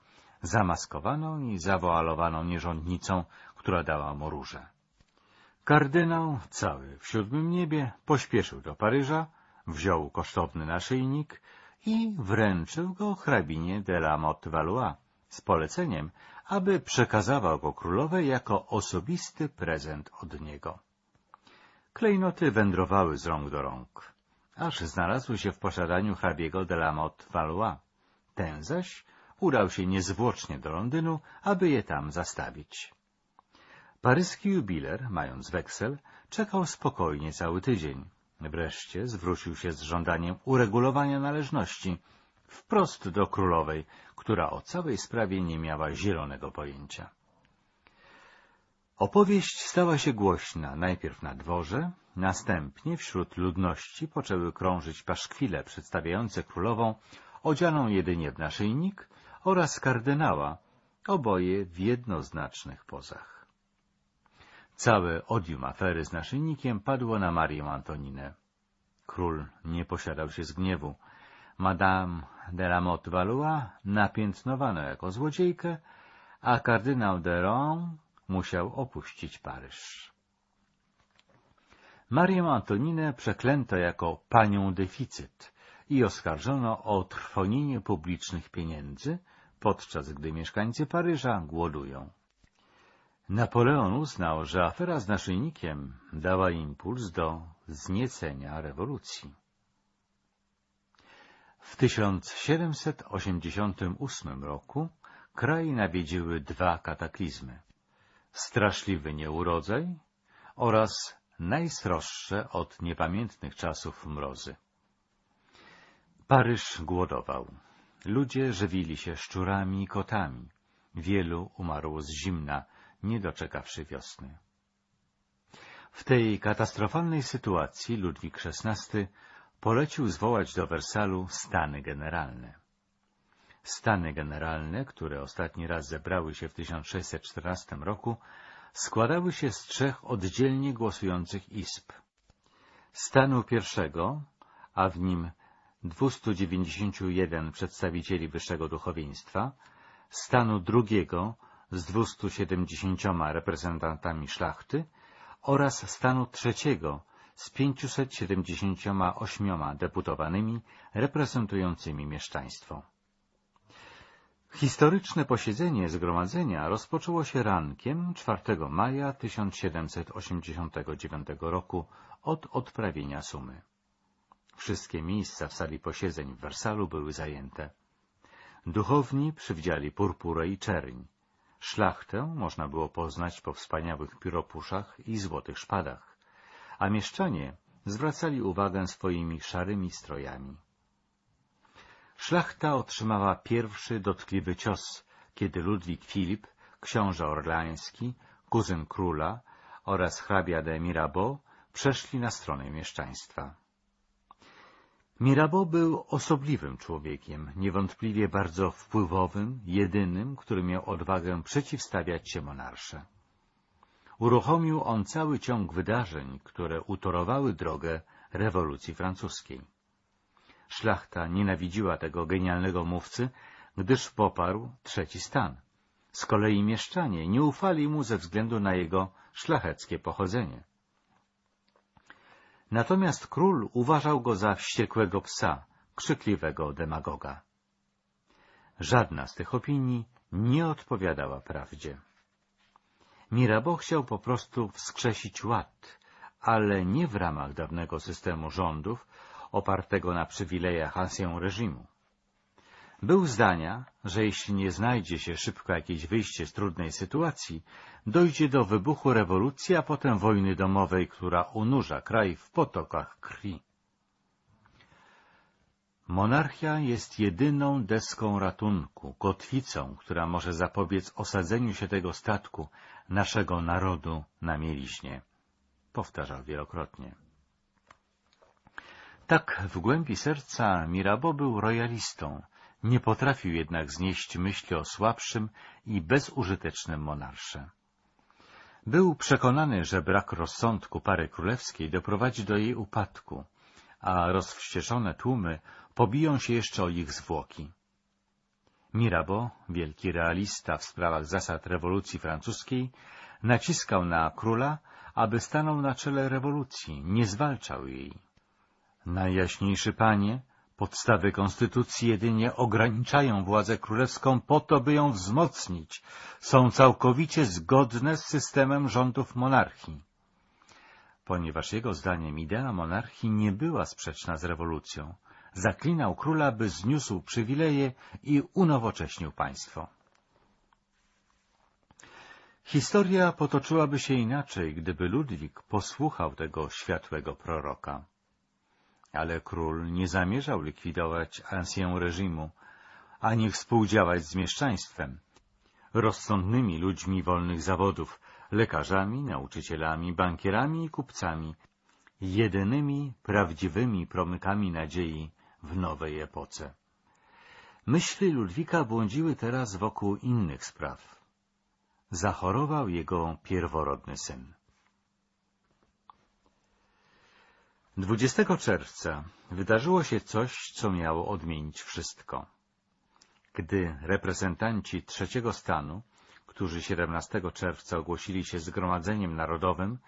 zamaskowaną i zawoalowaną nierządnicą, która dała mu róże. Kardynał, cały w siódmym niebie, pośpieszył do Paryża, wziął kosztowny naszyjnik i wręczył go hrabinie de la Motte Valois z poleceniem, aby przekazywał go królowej jako osobisty prezent od niego. Klejnoty wędrowały z rąk do rąk, aż znalazły się w posiadaniu hrabiego de la Motte Valois. Ten zaś udał się niezwłocznie do Londynu, aby je tam zastawić. Paryski jubiler, mając weksel, czekał spokojnie cały tydzień. Wreszcie zwrócił się z żądaniem uregulowania należności wprost do królowej, która o całej sprawie nie miała zielonego pojęcia. Opowieść stała się głośna najpierw na dworze, następnie wśród ludności poczęły krążyć paszkwile przedstawiające królową odzianą jedynie w naszyjnik oraz kardynała, oboje w jednoznacznych pozach. Całe odium afery z naszyjnikiem padło na Marię Antoninę. Król nie posiadał się z gniewu. Madame de la Motte Valois napiętnowano jako złodziejkę, a kardynał de Ron musiał opuścić Paryż. Marię Antoninę przeklęto jako panią deficyt i oskarżono o trwonienie publicznych pieniędzy, podczas gdy mieszkańcy Paryża głodują. Napoleon uznał, że afera z naszyjnikiem dała impuls do zniecenia rewolucji. W 1788 roku kraj nawiedziły dwa kataklizmy. Straszliwy nieurodzaj oraz najsroższe od niepamiętnych czasów mrozy. Paryż głodował. Ludzie żywili się szczurami i kotami. Wielu umarło z zimna, nie doczekawszy wiosny. W tej katastrofalnej sytuacji Ludwik XVI polecił zwołać do Wersalu stany generalne. Stany generalne, które ostatni raz zebrały się w 1614 roku, składały się z trzech oddzielnie głosujących izb. Stanu pierwszego, a w nim 291 przedstawicieli wyższego duchowieństwa, stanu drugiego z 270 reprezentantami szlachty oraz stanu trzeciego z 578 deputowanymi reprezentującymi mieszczaństwo. Historyczne posiedzenie zgromadzenia rozpoczęło się rankiem 4 maja 1789 roku od odprawienia sumy. Wszystkie miejsca w sali posiedzeń w Wersalu były zajęte. Duchowni przywdziali purpurę i czerń. Szlachtę można było poznać po wspaniałych pióropuszach i złotych szpadach, a mieszczanie zwracali uwagę swoimi szarymi strojami. Szlachta otrzymała pierwszy dotkliwy cios, kiedy Ludwik Filip, książę orlański, kuzyn króla oraz hrabia de Mirabeau przeszli na stronę mieszczaństwa. Mirabeau był osobliwym człowiekiem, niewątpliwie bardzo wpływowym, jedynym, który miał odwagę przeciwstawiać się monarsze. Uruchomił on cały ciąg wydarzeń, które utorowały drogę rewolucji francuskiej. Szlachta nienawidziła tego genialnego mówcy, gdyż poparł trzeci stan. Z kolei mieszczanie nie ufali mu ze względu na jego szlacheckie pochodzenie. Natomiast król uważał go za wściekłego psa, krzykliwego demagoga. Żadna z tych opinii nie odpowiadała prawdzie. Mirabeau chciał po prostu wskrzesić ład, ale nie w ramach dawnego systemu rządów, opartego na przywilejach ancien reżimu. Był zdania, że jeśli nie znajdzie się szybko jakieś wyjście z trudnej sytuacji, dojdzie do wybuchu rewolucji, a potem wojny domowej, która unurza kraj w potokach krwi. Monarchia jest jedyną deską ratunku, kotwicą, która może zapobiec osadzeniu się tego statku, naszego narodu, na mieliźnie. Powtarzał wielokrotnie. Tak w głębi serca Mirabeau był royalistą, nie potrafił jednak znieść myśli o słabszym i bezużytecznym monarsze. Był przekonany, że brak rozsądku pary królewskiej doprowadzi do jej upadku, a rozwścieczone tłumy pobiją się jeszcze o ich zwłoki. Mirabeau, wielki realista w sprawach zasad rewolucji francuskiej, naciskał na króla, aby stanął na czele rewolucji, nie zwalczał jej. Najjaśniejszy panie, podstawy konstytucji jedynie ograniczają władzę królewską po to, by ją wzmocnić. Są całkowicie zgodne z systemem rządów monarchii. Ponieważ jego zdaniem idea monarchii nie była sprzeczna z rewolucją, zaklinał króla, by zniósł przywileje i unowocześnił państwo. Historia potoczyłaby się inaczej, gdyby Ludwik posłuchał tego światłego proroka. Ale król nie zamierzał likwidować ancien reżimu, ani współdziałać z mieszczaństwem, rozsądnymi ludźmi wolnych zawodów, lekarzami, nauczycielami, bankierami i kupcami, jedynymi prawdziwymi promykami nadziei w nowej epoce. Myśli Ludwika błądziły teraz wokół innych spraw. Zachorował jego pierworodny syn. 20 czerwca wydarzyło się coś, co miało odmienić wszystko. Gdy reprezentanci trzeciego stanu, którzy 17 czerwca ogłosili się Zgromadzeniem Narodowym,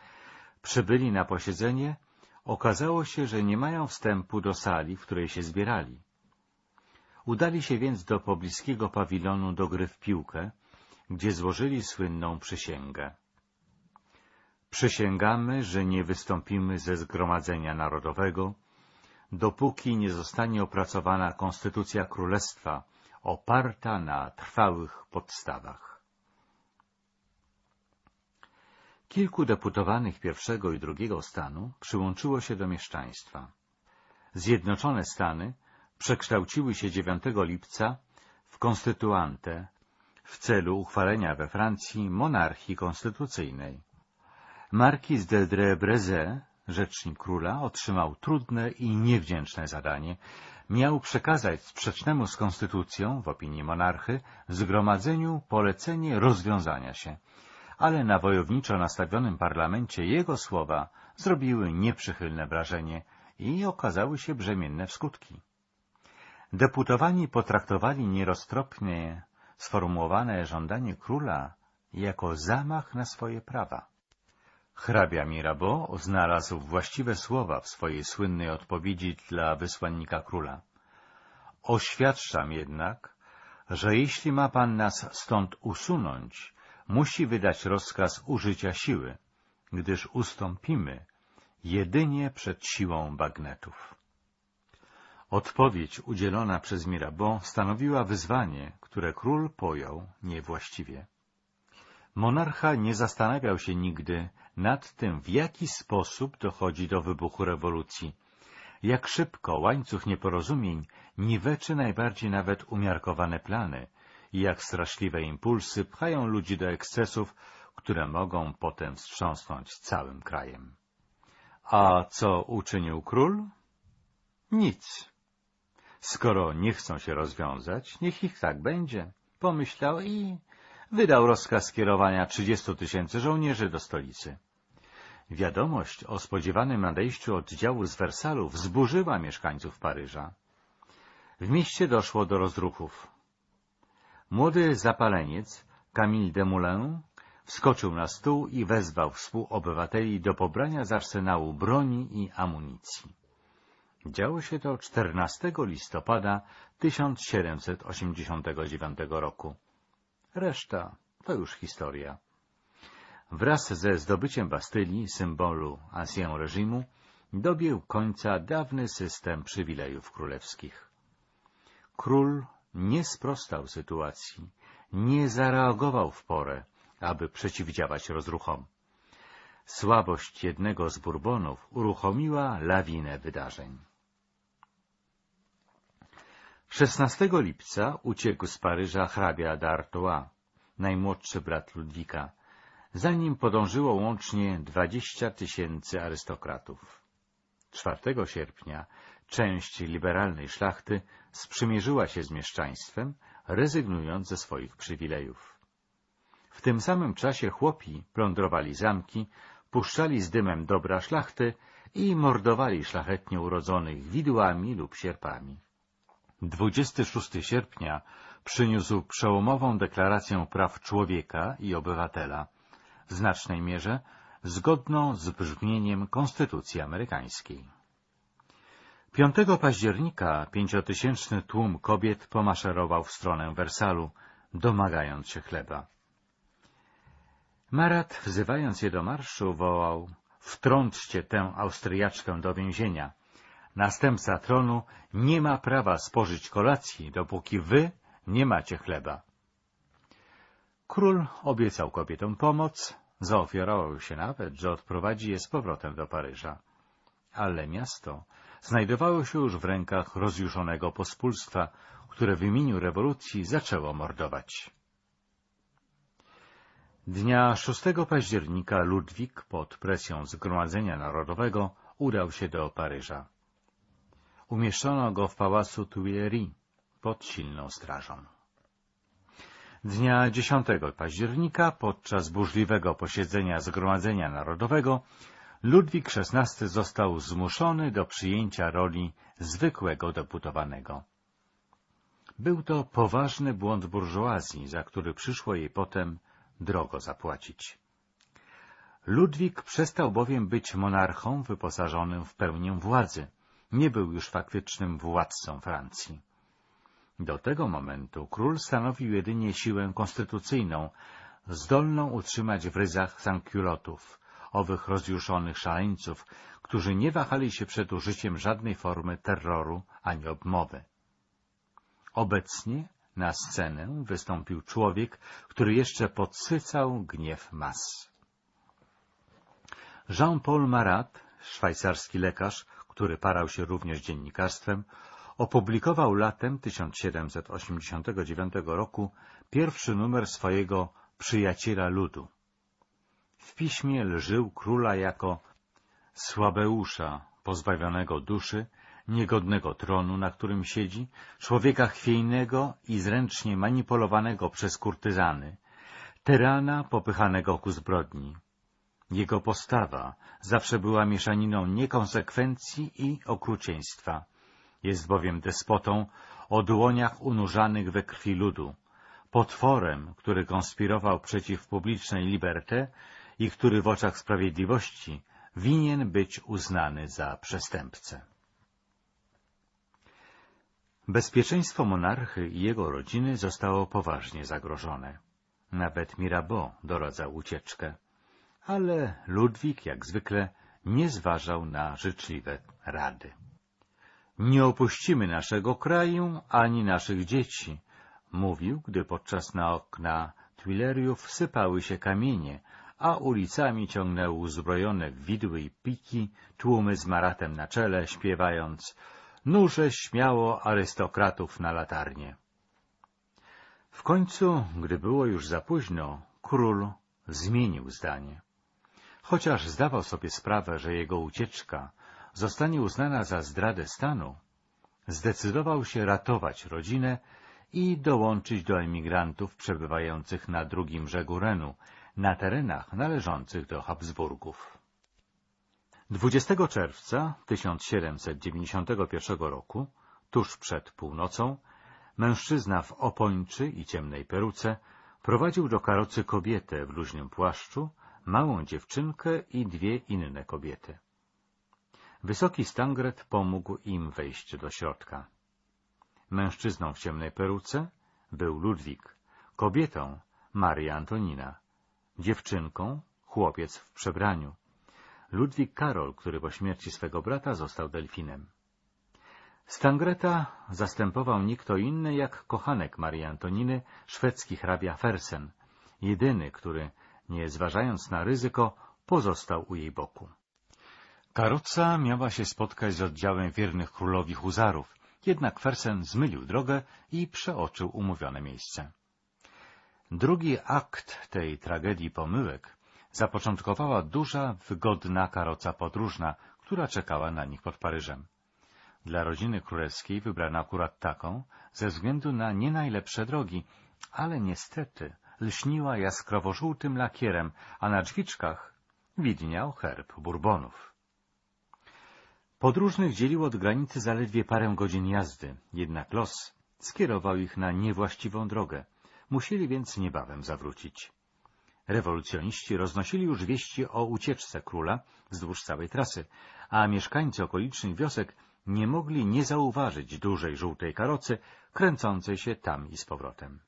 przybyli na posiedzenie, okazało się, że nie mają wstępu do sali, w której się zbierali. Udali się więc do pobliskiego pawilonu do gry w piłkę, gdzie złożyli słynną przysięgę. Przysięgamy, że nie wystąpimy ze Zgromadzenia Narodowego, dopóki nie zostanie opracowana Konstytucja Królestwa oparta na trwałych podstawach. Kilku deputowanych pierwszego i drugiego stanu przyłączyło się do mieszczaństwa. Zjednoczone Stany przekształciły się 9 lipca w konstytuantę w celu uchwalenia we Francji monarchii konstytucyjnej. Markiz de Dre-Breze, rzecznik króla, otrzymał trudne i niewdzięczne zadanie. Miał przekazać sprzecznemu z konstytucją, w opinii monarchy, zgromadzeniu polecenie rozwiązania się, ale na wojowniczo nastawionym parlamencie jego słowa zrobiły nieprzychylne wrażenie i okazały się brzemienne w skutki. Deputowani potraktowali nieroztropnie sformułowane żądanie króla jako zamach na swoje prawa. Hrabia Mirabeau znalazł właściwe słowa w swojej słynnej odpowiedzi dla wysłannika króla. Oświadczam jednak, że jeśli ma pan nas stąd usunąć, musi wydać rozkaz użycia siły, gdyż ustąpimy jedynie przed siłą bagnetów. Odpowiedź udzielona przez Mirabeau stanowiła wyzwanie, które król pojął niewłaściwie. Monarcha nie zastanawiał się nigdy nad tym, w jaki sposób dochodzi do wybuchu rewolucji, jak szybko łańcuch nieporozumień niweczy najbardziej nawet umiarkowane plany i jak straszliwe impulsy pchają ludzi do ekscesów, które mogą potem wstrząsnąć całym krajem. A co uczynił król? Nic. Skoro nie chcą się rozwiązać, niech ich tak będzie, pomyślał i wydał rozkaz skierowania 30 tysięcy żołnierzy do stolicy. Wiadomość o spodziewanym nadejściu oddziału z Wersalu wzburzyła mieszkańców Paryża. W mieście doszło do rozruchów. Młody zapaleniec, Camille Desmoulins, wskoczył na stół i wezwał współobywateli do pobrania z arsenału broni i amunicji. Działo się to 14 listopada 1789 roku. Reszta to już historia. Wraz ze zdobyciem Bastylii, symbolu ancien reżimu, dobiegł końca dawny system przywilejów królewskich. Król nie sprostał sytuacji, nie zareagował w porę, aby przeciwdziałać rozruchom. Słabość jednego z Bourbonów uruchomiła lawinę wydarzeń. 16 lipca uciekł z Paryża hrabia d'Artois, najmłodszy brat Ludwika. Za nim podążyło łącznie dwadzieścia tysięcy arystokratów. 4 sierpnia część liberalnej szlachty sprzymierzyła się z mieszczaństwem, rezygnując ze swoich przywilejów. W tym samym czasie chłopi plądrowali zamki, puszczali z dymem dobra szlachty i mordowali szlachetnie urodzonych widłami lub sierpami. 26 sierpnia przyniósł przełomową deklarację praw człowieka i obywatela, w znacznej mierze zgodną z brzmieniem Konstytucji amerykańskiej. 5 października pięciotysięczny tłum kobiet pomaszerował w stronę Wersalu, domagając się chleba. Marat, wzywając je do marszu, wołał — wtrąćcie tę Austriaczkę do więzienia — Następca tronu nie ma prawa spożyć kolacji, dopóki wy nie macie chleba. Król obiecał kobietom pomoc, zaofiarował się nawet, że odprowadzi je z powrotem do Paryża. Ale miasto znajdowało się już w rękach rozjuszonego pospólstwa, które w imieniu rewolucji zaczęło mordować. Dnia 6 października Ludwik pod presją Zgromadzenia Narodowego udał się do Paryża. Umieszczono go w pałacu Tuileries pod silną strażą. Dnia 10 października, podczas burzliwego posiedzenia Zgromadzenia Narodowego, Ludwik XVI został zmuszony do przyjęcia roli zwykłego deputowanego. Był to poważny błąd burżuazji, za który przyszło jej potem drogo zapłacić. Ludwik przestał bowiem być monarchą wyposażonym w pełnię władzy. Nie był już faktycznym władcą Francji. Do tego momentu król stanowił jedynie siłę konstytucyjną, zdolną utrzymać w ryzach sankulotów, owych rozjuszonych szaleńców, którzy nie wahali się przed użyciem żadnej formy terroru ani obmowy. Obecnie na scenę wystąpił człowiek, który jeszcze podsycał gniew mas. Jean-Paul Marat, szwajcarski lekarz, który parał się również dziennikarstwem, opublikował latem 1789 roku pierwszy numer swojego Przyjaciela Ludu. W piśmie lżył króla jako słabeusza, pozbawionego duszy, niegodnego tronu, na którym siedzi, człowieka chwiejnego i zręcznie manipulowanego przez kurtyzany, tyrana popychanego ku zbrodni. Jego postawa zawsze była mieszaniną niekonsekwencji i okrucieństwa. Jest bowiem despotą o dłoniach unurzanych we krwi ludu, potworem, który konspirował przeciw publicznej liberté i który w oczach sprawiedliwości winien być uznany za przestępcę. Bezpieczeństwo monarchy i jego rodziny zostało poważnie zagrożone. Nawet Mirabeau doradzał ucieczkę, ale Ludwik, jak zwykle, nie zważał na życzliwe rady. Nie opuścimy naszego kraju ani naszych dzieci, mówił, gdy podczas na okna Tuileriów sypały się kamienie, a ulicami ciągnęły uzbrojone widły i piki, tłumy z maratem na czele, śpiewając Nurze śmiało arystokratów na latarnie. W końcu, gdy było już za późno, król zmienił zdanie. Chociaż zdawał sobie sprawę, że jego ucieczka zostanie uznana za zdradę stanu, zdecydował się ratować rodzinę i dołączyć do emigrantów przebywających na drugim brzegu Renu, na terenach należących do Habsburgów. 20 czerwca 1791 roku, tuż przed północą, mężczyzna w opończy i ciemnej peruce prowadził do karocy kobietę w luźnym płaszczu, małą dziewczynkę i dwie inne kobiety. Wysoki Stangret pomógł im wejść do środka. Mężczyzną w ciemnej peruce był Ludwik, kobietą Maria Antonina, dziewczynką chłopiec w przebraniu. Ludwik Karol, który po śmierci swego brata został delfinem. Stangreta zastępował nie kto inny jak kochanek Marii Antoniny, szwedzki hrabia Fersen, jedyny, który, nie zważając na ryzyko, pozostał u jej boku. Karoca miała się spotkać z oddziałem wiernych królowi huzarów, jednak Fersen zmylił drogę i przeoczył umówione miejsce. Drugi akt tej tragedii pomyłek zapoczątkowała duża, wygodna karoca podróżna, która czekała na nich pod Paryżem. Dla rodziny królewskiej wybrano akurat taką, ze względu na nie najlepsze drogi, ale niestety lśniła jaskrawo-żółtym lakierem, a na drzwiczkach widniał herb Bourbonów. Podróżnych dzielił od granicy zaledwie parę godzin jazdy, jednak los skierował ich na niewłaściwą drogę. Musieli więc niebawem zawrócić. Rewolucjoniści roznosili już wieści o ucieczce króla wzdłuż całej trasy, a mieszkańcy okolicznych wiosek nie mogli nie zauważyć dużej żółtej karocy kręcącej się tam i z powrotem.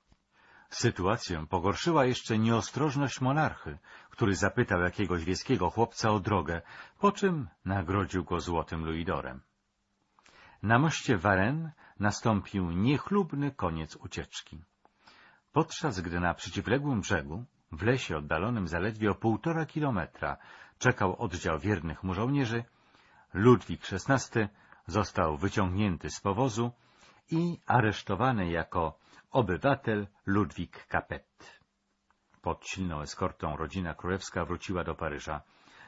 Sytuację pogorszyła jeszcze nieostrożność monarchy, który zapytał jakiegoś wieskiego chłopca o drogę, po czym nagrodził go złotym luidorem. Na moście Waren nastąpił niechlubny koniec ucieczki. Podczas gdy na przeciwległym brzegu, w lesie oddalonym zaledwie o półtora kilometra, czekał oddział wiernych mu żołnierzy, Ludwik XVI został wyciągnięty z powozu i aresztowany jako obywatel Ludwik Capet. Pod silną eskortą rodzina królewska wróciła do Paryża,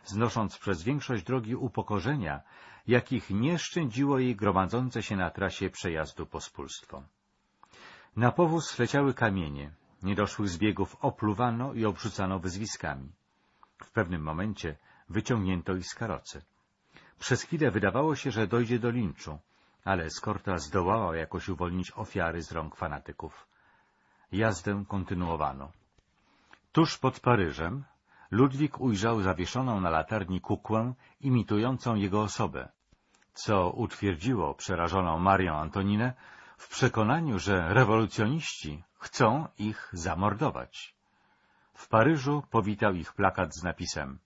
znosząc przez większość drogi upokorzenia, jakich nie szczędziło jej gromadzące się na trasie przejazdu pospólstwo. Na powóz leciały kamienie, niedoszłych zbiegów opluwano i obrzucano wyzwiskami. W pewnym momencie wyciągnięto ich z karocy. Przez chwilę wydawało się, że dojdzie do linczu, ale eskorta zdołała jakoś uwolnić ofiary z rąk fanatyków. Jazdę kontynuowano. Tuż pod Paryżem Ludwik ujrzał zawieszoną na latarni kukłę imitującą jego osobę, co utwierdziło przerażoną Marię Antoninę w przekonaniu, że rewolucjoniści chcą ich zamordować. W Paryżu powitał ich plakat z napisem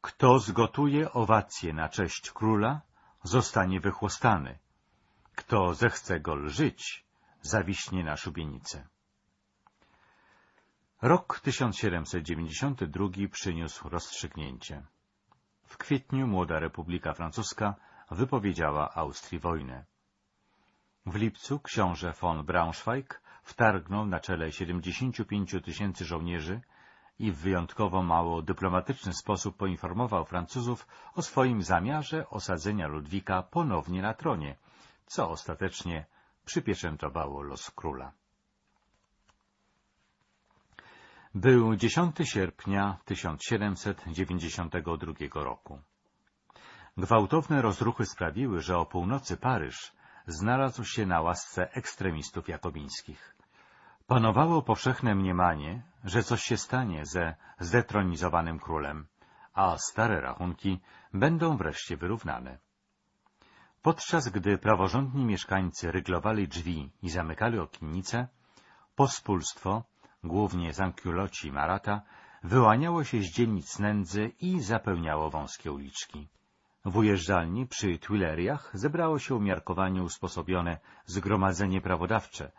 Kto zgotuje owację na cześć króla, zostanie wychłostany. Kto zechce go lżyć, zawiśnie na szubienicę. Rok 1792 przyniósł rozstrzygnięcie. W kwietniu młoda Republika Francuska wypowiedziała Austrii wojnę. W lipcu książę von Braunschweig wtargnął na czele 75 tysięcy żołnierzy i w wyjątkowo mało dyplomatyczny sposób poinformował Francuzów o swoim zamiarze osadzenia Ludwika ponownie na tronie, co ostatecznie przypieczętowało los króla. Był 10 sierpnia 1792 roku. Gwałtowne rozruchy sprawiły, że o północy Paryż znalazł się na łasce ekstremistów jakobińskich. Panowało powszechne mniemanie, że coś się stanie ze zdetronizowanym królem, a stare rachunki będą wreszcie wyrównane. Podczas gdy praworządni mieszkańcy ryglowali drzwi i zamykali okiennice, pospólstwo, głównie zankiuloci Marata, wyłaniało się z dzielnic nędzy i zapełniało wąskie uliczki. W ujeżdżalni przy Tuileriach zebrało się umiarkowanie usposobione zgromadzenie prawodawcze,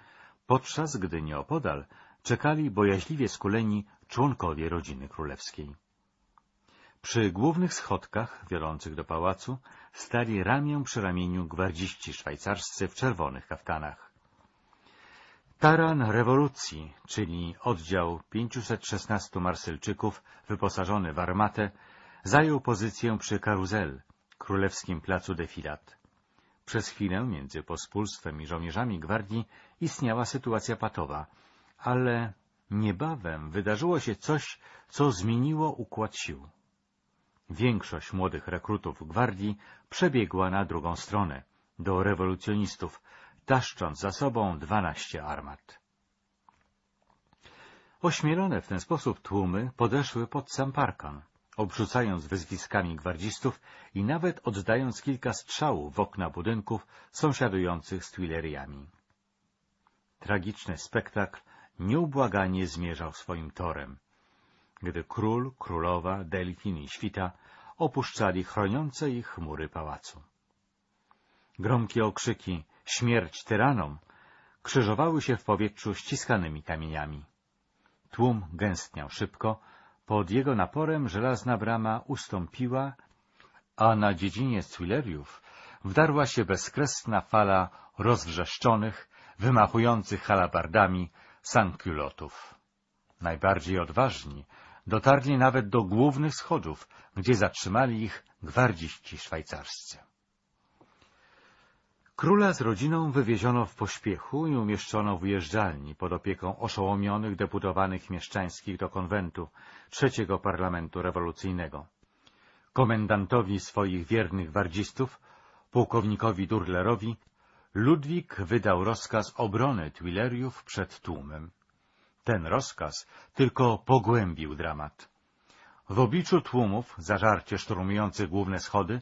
podczas gdy nieopodal czekali bojaźliwie skuleni członkowie rodziny królewskiej. Przy głównych schodkach wiodących do pałacu stali ramię przy ramieniu gwardziści szwajcarscy w czerwonych kaftanach. Taran rewolucji, czyli oddział 516 marsylczyków wyposażony w armatę, zajął pozycję przy karuzel, królewskim placu defilat. Przez chwilę między pospólstwem i żołnierzami gwardii istniała sytuacja patowa, ale niebawem wydarzyło się coś, co zmieniło układ sił. Większość młodych rekrutów gwardii przebiegła na drugą stronę, do rewolucjonistów, taszcząc za sobą dwanaście armat. Ośmielone w ten sposób tłumy podeszły pod sam parkan obrzucając wyzwiskami gwardzistów i nawet oddając kilka strzałów w okna budynków sąsiadujących z Tuileriami. Tragiczny spektakl nieubłaganie zmierzał swoim torem, gdy król, królowa, delfin i świta opuszczali chroniące ich chmury pałacu. Gromkie okrzyki śmierć tyranom krzyżowały się w powietrzu ściskanymi kamieniami. Tłum gęstniał szybko, pod jego naporem żelazna brama ustąpiła, a na dziedzinie Swilleriów wdarła się bezkresna fala rozwrzeszczonych, wymachujących halabardami sankulotów. Najbardziej odważni dotarli nawet do głównych schodów, gdzie zatrzymali ich gwardziści szwajcarscy. Króla z rodziną wywieziono w pośpiechu i umieszczono w ujeżdżalni pod opieką oszołomionych deputowanych mieszczańskich do konwentu trzeciego parlamentu rewolucyjnego. Komendantowi swoich wiernych gwardzistów, pułkownikowi Durlerowi, Ludwik wydał rozkaz obrony Twilleriów przed tłumem. Ten rozkaz tylko pogłębił dramat. W obliczu tłumów, zażarcie szturmujących główne schody,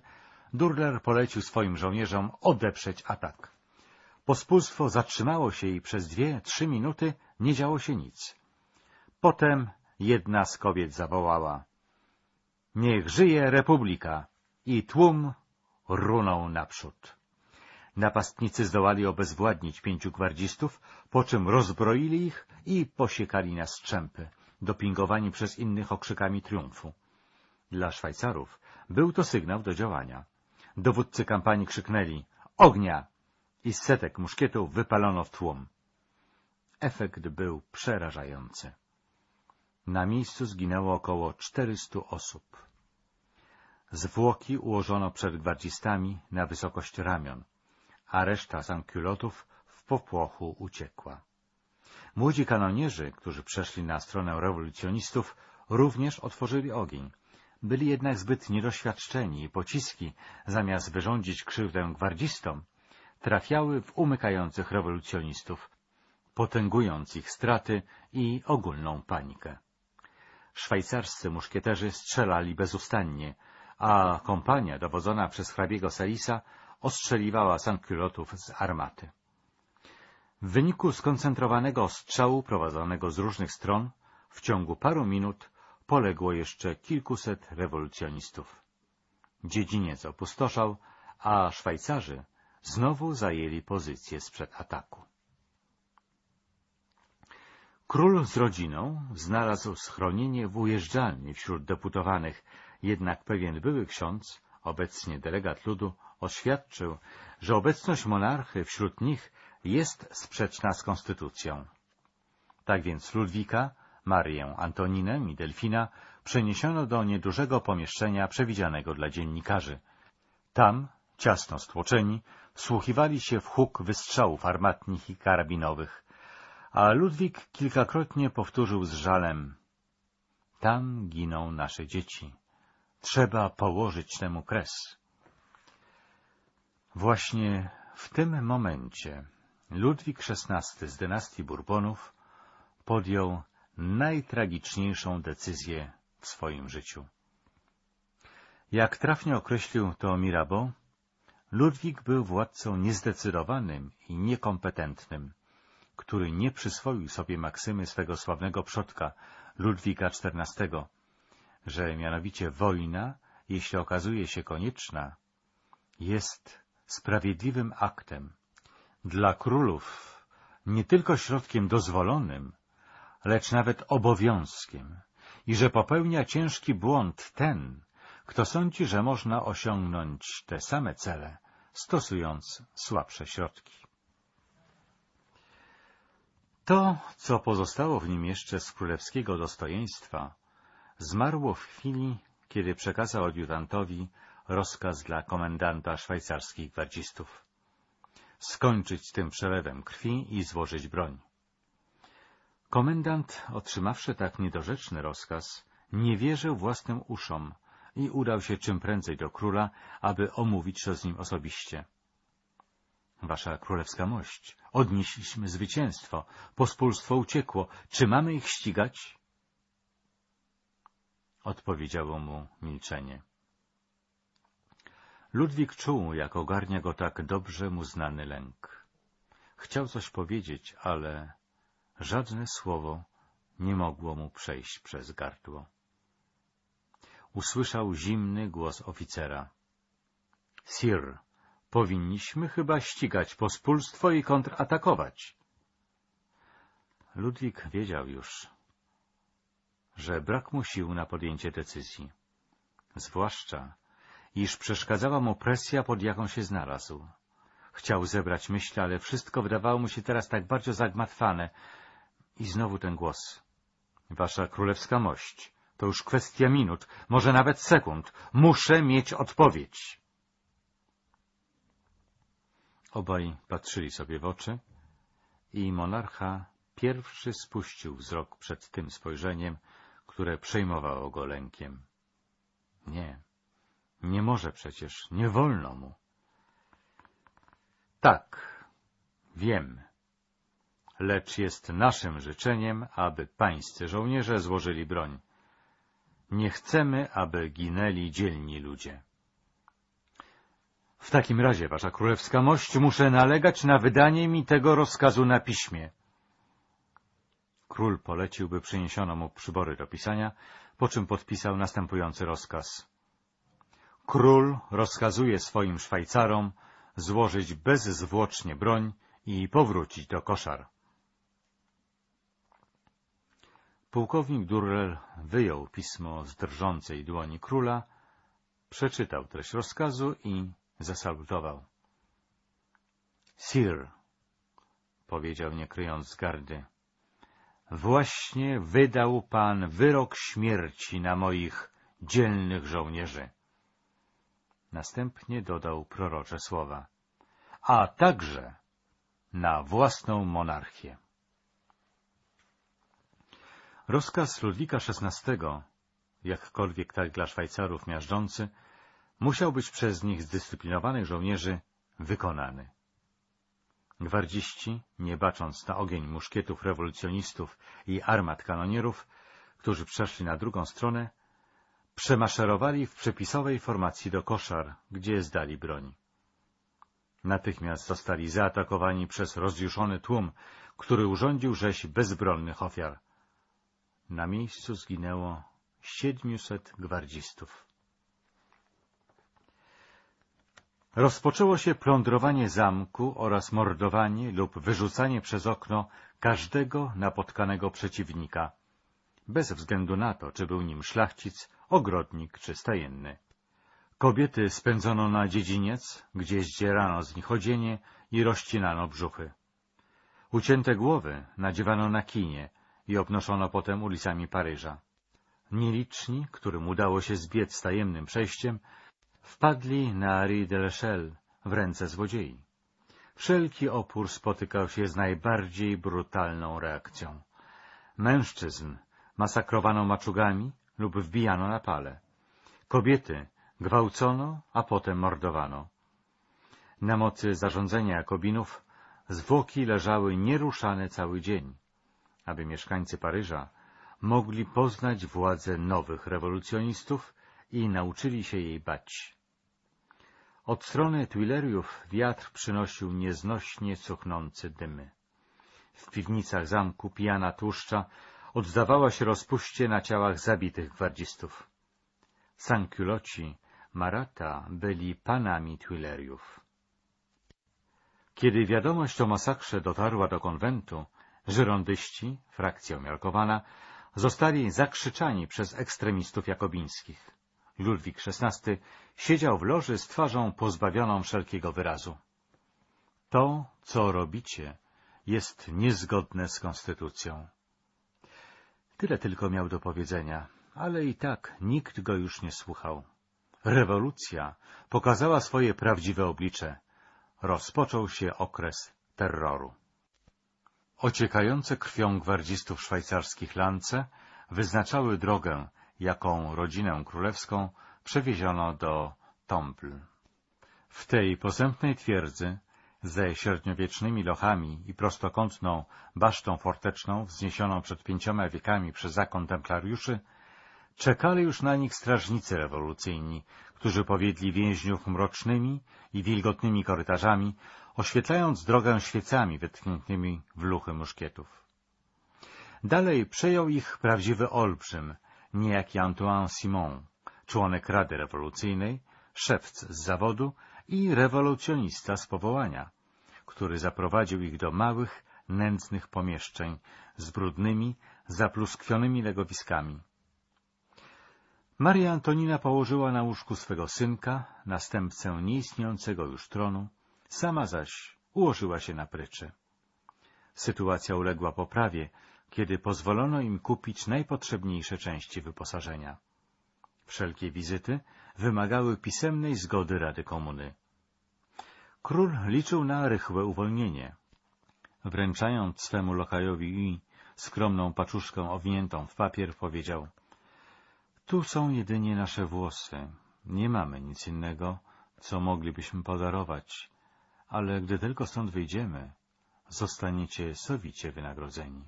Durler polecił swoim żołnierzom odeprzeć atak. Pospólstwo zatrzymało się i przez dwie, trzy minuty nie działo się nic. Potem jedna z kobiet zawołała — Niech żyje Republika! I tłum runął naprzód. Napastnicy zdołali obezwładnić pięciu gwardzistów, po czym rozbroili ich i posiekali na strzępy, dopingowani przez innych okrzykami triumfu. Dla Szwajcarów był to sygnał do działania. Dowódcy kampanii krzyknęli — ognia! I setek muszkietów wypalono w tłum. Efekt był przerażający. Na miejscu zginęło około 400 osób. Zwłoki ułożono przed gwardzistami na wysokość ramion, a reszta sankulotów w popłochu uciekła. Młodzi kanonierzy, którzy przeszli na stronę rewolucjonistów, również otworzyli ogień, byli jednak zbyt niedoświadczeni i pociski, zamiast wyrządzić krzywdę gwardzistom, trafiały w umykających rewolucjonistów, potęgując ich straty i ogólną panikę. szwajcarscy muszkieterzy strzelali bezustannie, a kompania dowodzona przez hrabiego Salisa ostrzeliwała sankulotów z armaty. W wyniku skoncentrowanego ostrzału prowadzonego z różnych stron w ciągu paru minut poległo jeszcze kilkuset rewolucjonistów. Dziedziniec opustoszał, a Szwajcarzy znowu zajęli pozycję sprzed ataku. Król z rodziną znalazł schronienie w ujeżdżalni wśród deputowanych, jednak pewien były ksiądz, obecnie delegat ludu, oświadczył, że obecność monarchy wśród nich jest sprzeczna z konstytucją. Tak więc Ludwika, Marię Antoninę i Delfina przeniesiono do niedużego pomieszczenia przewidzianego dla dziennikarzy. Tam, ciasno stłoczeni, wsłuchiwali się w huk wystrzałów armatnich i karabinowych, a Ludwik kilkakrotnie powtórzył z żalem — tam giną nasze dzieci. Trzeba położyć temu kres. Właśnie w tym momencie Ludwik XVI z dynastii Bourbonów podjął najtragiczniejszą decyzję w swoim życiu. Jak trafnie określił to Mirabeau, Ludwik był władcą niezdecydowanym i niekompetentnym, który nie przyswoił sobie maksymy swego sławnego przodka, Ludwika XIV, że mianowicie wojna, jeśli okazuje się konieczna, jest sprawiedliwym aktem, dla królów nie tylko środkiem dozwolonym, lecz nawet obowiązkiem i że popełnia ciężki błąd ten, kto sądzi, że można osiągnąć te same cele, stosując słabsze środki. To, co pozostało w nim jeszcze z królewskiego dostojeństwa, zmarło w chwili, kiedy przekazał adiutantowi rozkaz dla komendanta szwajcarskich gwardzistów. Skończyć z tym przelewem krwi i złożyć broń. Komendant, otrzymawszy tak niedorzeczny rozkaz, nie wierzył własnym uszom i udał się czym prędzej do króla, aby omówić to z nim osobiście. Wasza królewska mość, odnieśliśmy zwycięstwo, pospólstwo uciekło. Czy mamy ich ścigać? Odpowiedziało mu milczenie. Ludwik czuł, jak ogarnia go tak dobrze mu znany lęk. Chciał coś powiedzieć, ale żadne słowo nie mogło mu przejść przez gardło. Usłyszał zimny głos oficera. — Sir, powinniśmy chyba ścigać pospólstwo i kontratakować. Ludwik wiedział już, że brak mu sił na podjęcie decyzji, zwłaszcza, iż przeszkadzała mu presja, pod jaką się znalazł. Chciał zebrać myśli, ale wszystko wydawało mu się teraz tak bardzo zagmatwane. I znowu ten głos. Wasza królewska mość, to już kwestia minut, może nawet sekund. Muszę mieć odpowiedź. Obaj patrzyli sobie w oczy i monarcha pierwszy spuścił wzrok przed tym spojrzeniem, które przejmowało go lękiem. Nie, nie może przecież, nie wolno mu. Tak, wiem, lecz jest naszym życzeniem, aby pańscy żołnierze złożyli broń. Nie chcemy, aby ginęli dzielni ludzie. W takim razie, wasza królewska mość, muszę nalegać na wydanie mi tego rozkazu na piśmie. Król polecił, by przyniesiono mu przybory do pisania, po czym podpisał następujący rozkaz. Król rozkazuje swoim Szwajcarom złożyć bezzwłocznie broń i powrócić do koszar. Pułkownik Durrell wyjął pismo z drżącej dłoni króla, przeczytał treść rozkazu i zasalutował. Sir, powiedział nie kryjąc gardy, właśnie wydał pan wyrok śmierci na moich dzielnych żołnierzy. Następnie dodał prorocze słowa, a także na własną monarchię. Rozkaz Ludwika XVI, jakkolwiek tak dla Szwajcarów miażdżący, musiał być przez nich zdyscyplinowanych żołnierzy wykonany. Gwardziści, nie bacząc na ogień muszkietów rewolucjonistów i armat kanonierów, którzy przeszli na drugą stronę, przemaszerowali w przepisowej formacji do koszar, gdzie zdali broń. Natychmiast zostali zaatakowani przez rozjuszony tłum, który urządził rzeź bezbronnych ofiar. Na miejscu zginęło siedmiuset gwardzistów. Rozpoczęło się plądrowanie zamku oraz mordowanie lub wyrzucanie przez okno każdego napotkanego przeciwnika, bez względu na to, czy był nim szlachcic, ogrodnik czy stajenny. Kobiety spędzono na dziedziniec, gdzie zdzierano z nich odzienie i rozcinano brzuchy. Ucięte głowy nadziewano na kinie i obnoszono potem ulicami Paryża. Nieliczni, którym udało się zbiec tajemnym przejściem, wpadli na Rue de l'Echelle w ręce złodziei. Wszelki opór spotykał się z najbardziej brutalną reakcją. Mężczyzn masakrowano maczugami lub wbijano na pale. Kobiety gwałcono, a potem mordowano. Na mocy zarządzenia Jakobinów zwłoki leżały nieruszane cały dzień, aby mieszkańcy Paryża mogli poznać władzę nowych rewolucjonistów i nauczyli się jej bać. Od strony Tuileriów wiatr przynosił nieznośnie cuchnące dymy. W piwnicach zamku pijana tłuszcza oddawała się rozpuście na ciałach zabitych gwardzistów. Sankuloci Marata byli panami Tuileriów. Kiedy wiadomość o masakrze dotarła do konwentu, żyrondyści, frakcja umiarkowana, zostali zakrzyczani przez ekstremistów jakobińskich. Ludwik XVI siedział w loży z twarzą pozbawioną wszelkiego wyrazu. To, co robicie, jest niezgodne z konstytucją. Tyle tylko miał do powiedzenia, ale i tak nikt go już nie słuchał. Rewolucja pokazała swoje prawdziwe oblicze. Rozpoczął się okres terroru. Ociekające krwią gwardzistów szwajcarskich lance wyznaczały drogę, jaką rodzinę królewską przewieziono do Temple. W tej posępnej twierdzy, ze średniowiecznymi lochami i prostokątną basztą forteczną wzniesioną przed pięcioma wiekami przez zakon templariuszy, czekali już na nich strażnicy rewolucyjni, którzy powiedzieli więźniów mrocznymi i wilgotnymi korytarzami, oświetlając drogę świecami wytkniętymi w luchy muszkietów. Dalej przejął ich prawdziwy olbrzym, niejaki Antoine Simon, członek Rady Rewolucyjnej, szewc z zawodu i rewolucjonista z powołania, który zaprowadził ich do małych, nędznych pomieszczeń z brudnymi, zapluskwionymi legowiskami. Maria Antonina położyła na łóżku swego synka, następcę nieistniejącego już tronu, sama zaś ułożyła się na pryczy. Sytuacja uległa poprawie, kiedy pozwolono im kupić najpotrzebniejsze części wyposażenia. Wszelkie wizyty wymagały pisemnej zgody Rady Komuny. Król liczył na rychłe uwolnienie. Wręczając swemu lokajowi i skromną paczuszkę owiniętą w papier, powiedział — Tu są jedynie nasze włosy. Nie mamy nic innego, co moglibyśmy podarować, ale gdy tylko stąd wyjdziemy, zostaniecie sowicie wynagrodzeni.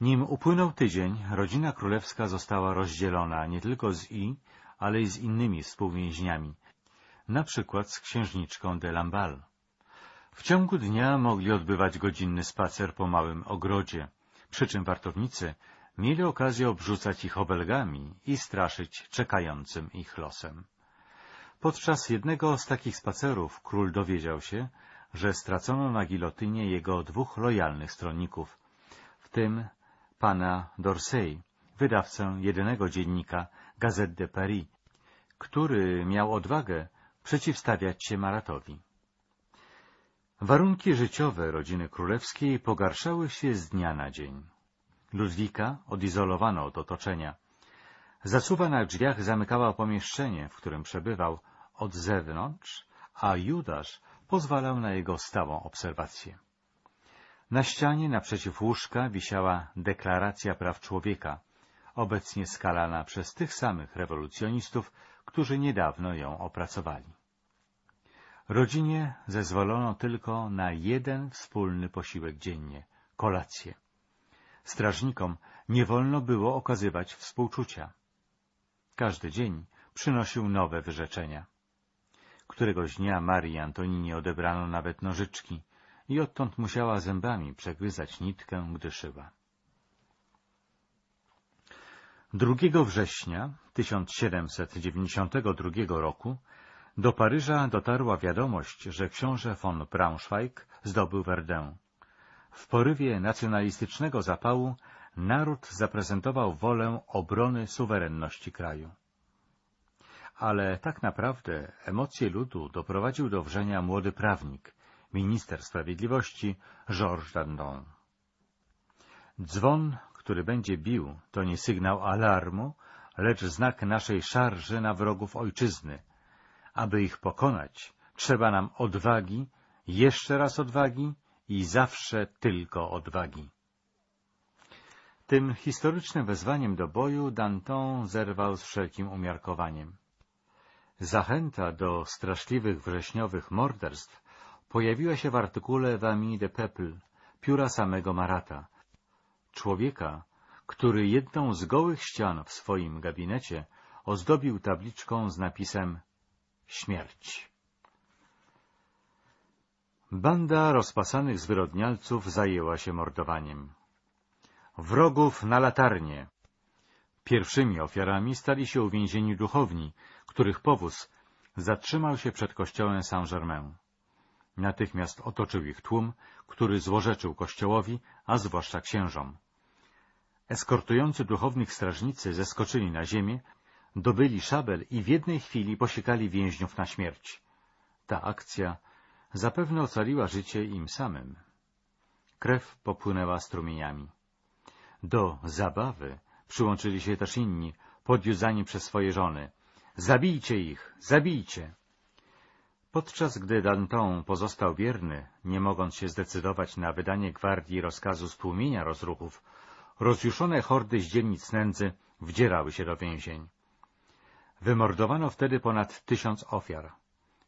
Nim upłynął tydzień, rodzina królewska została rozdzielona nie tylko z I, ale i z innymi współwięźniami, na przykład z księżniczką de Lamballe. W ciągu dnia mogli odbywać godzinny spacer po małym ogrodzie, przy czym wartownicy mieli okazję obrzucać ich obelgami i straszyć czekającym ich losem. Podczas jednego z takich spacerów król dowiedział się, że stracono na gilotynie jego dwóch lojalnych stronników, w tym pana Dorsey, wydawcę jedynego dziennika Gazette de Paris, który miał odwagę przeciwstawiać się Maratowi. Warunki życiowe rodziny królewskiej pogarszały się z dnia na dzień. Ludwika odizolowano od otoczenia. Zasuwa na drzwiach zamykała pomieszczenie, w którym przebywał, od zewnątrz, a Judasz pozwalał na jego stałą obserwację. Na ścianie naprzeciw łóżka wisiała Deklaracja Praw Człowieka, obecnie skalana przez tych samych rewolucjonistów, którzy niedawno ją opracowali. Rodzinie zezwolono tylko na jeden wspólny posiłek dziennie — kolację. strażnikom nie wolno było okazywać współczucia. Każdy dzień przynosił nowe wyrzeczenia. Któregoś dnia Marii Antoninie odebrano nawet nożyczki i odtąd musiała zębami przegryzać nitkę, gdy szyła. 2 września 1792 roku do Paryża dotarła wiadomość, że książę von Braunschweig zdobył Verdun. W porywie nacjonalistycznego zapału naród zaprezentował wolę obrony suwerenności kraju. Ale tak naprawdę emocje ludu doprowadził do wrzenia młody prawnik, minister sprawiedliwości Georges Dandon. Dzwon, który będzie bił, to nie sygnał alarmu, lecz znak naszej szarży na wrogów ojczyzny. Aby ich pokonać, trzeba nam odwagi, jeszcze raz odwagi i zawsze tylko odwagi. Tym historycznym wezwaniem do boju Danton zerwał z wszelkim umiarkowaniem. Zachęta do straszliwych wrześniowych morderstw pojawiła się w artykule Wami de Peuple, pióra samego Marata, człowieka, który jedną z gołych ścian w swoim gabinecie ozdobił tabliczką z napisem Śmierć. Banda rozpasanych zwyrodnialców zajęła się mordowaniem. Wrogów na latarnie! Pierwszymi ofiarami stali się uwięzieni duchowni, których powóz zatrzymał się przed kościołem Saint-Germain. Natychmiast otoczył ich tłum, który złorzeczył kościołowi, a zwłaszcza księżom. Eskortujący duchownych strażnicy zeskoczyli na ziemię, dobyli szabel i w jednej chwili posiekali więźniów na śmierć. Ta akcja zapewne ocaliła życie im samym. Krew popłynęła strumieniami. Do zabawy przyłączyli się też inni, podjudzani przez swoje żony. Zabijcie ich! Zabijcie! Podczas gdy Danton pozostał wierny, nie mogąc się zdecydować na wydanie gwardii rozkazu stłumienia rozruchów, rozjuszone hordy z dzielnic nędzy wdzierały się do więzień. Wymordowano wtedy ponad tysiąc ofiar.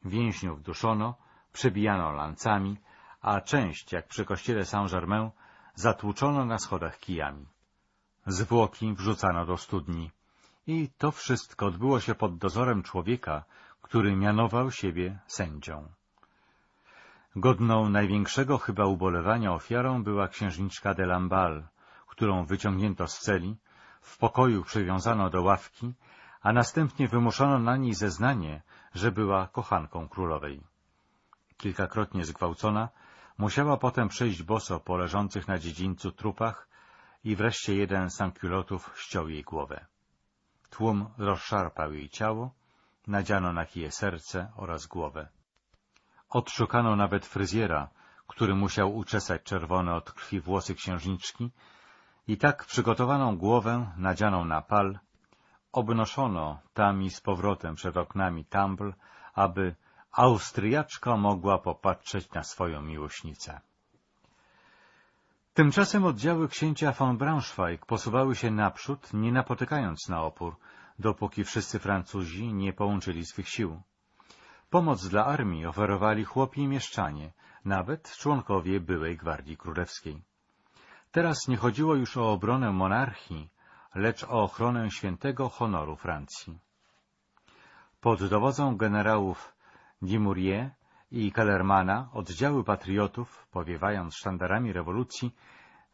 Więźniów duszono, przebijano lancami, a część, jak przy kościele Saint-Germain, zatłuczono na schodach kijami. Zwłoki wrzucano do studni. I to wszystko odbyło się pod dozorem człowieka, który mianował siebie sędzią. Godną największego chyba ubolewania ofiarą była księżniczka de Lamballe, którą wyciągnięto z celi, w pokoju przywiązano do ławki, a następnie wymuszono na niej zeznanie, że była kochanką królowej. Kilkakrotnie zgwałcona, musiała potem przejść boso po leżących na dziedzińcu trupach i wreszcie jeden z sankulotów ściął jej głowę. Tłum rozszarpał jej ciało, nadziano na kije serce oraz głowę. Odszukano nawet fryzjera, który musiał uczesać czerwone od krwi włosy księżniczki i tak przygotowaną głowę, nadzianą na pal, obnoszono tam i z powrotem przed oknami Tambl, aby Austriaczka mogła popatrzeć na swoją miłośnicę. Tymczasem oddziały księcia von Braunschweig posuwały się naprzód, nie napotykając na opór, dopóki wszyscy Francuzi nie połączyli swych sił. Pomoc dla armii oferowali chłopi i mieszczanie, nawet członkowie byłej Gwardii Królewskiej. Teraz nie chodziło już o obronę monarchii, lecz o ochronę świętego honoru Francji. Pod dowodzą generałów Dumouriez i Kellermana oddziały patriotów, powiewając sztandarami rewolucji,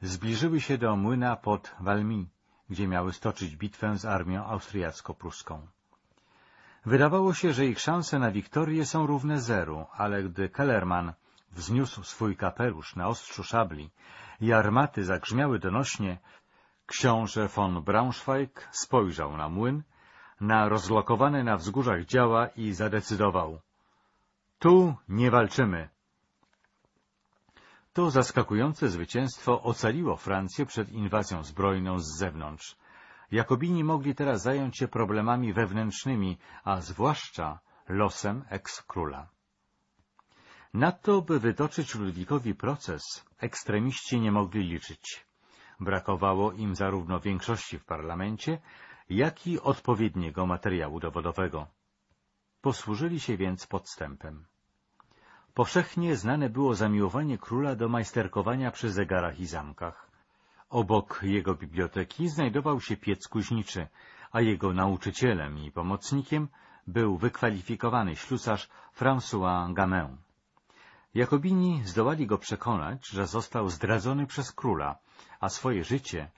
zbliżyły się do młyna pod Valmy, gdzie miały stoczyć bitwę z armią austriacko-pruską. Wydawało się, że ich szanse na wiktorię są równe zeru, ale gdy Kellerman wzniósł swój kapelusz na ostrzu szabli i armaty zagrzmiały donośnie, książę von Braunschweig spojrzał na młyn, na rozlokowane na wzgórzach działa i zadecydował — tu nie walczymy. To zaskakujące zwycięstwo ocaliło Francję przed inwazją zbrojną z zewnątrz. Jakobini mogli teraz zająć się problemami wewnętrznymi, a zwłaszcza losem eks-króla. Na to, by wytoczyć Ludwikowi proces, ekstremiści nie mogli liczyć. Brakowało im zarówno większości w parlamencie, jak i odpowiedniego materiału dowodowego. Posłużyli się więc podstępem. Powszechnie znane było zamiłowanie króla do majsterkowania przy zegarach i zamkach. Obok jego biblioteki znajdował się piec kuźniczy, a jego nauczycielem i pomocnikiem był wykwalifikowany ślusarz François Gamin. Jakobini zdołali go przekonać, że został zdradzony przez króla, a swoje życie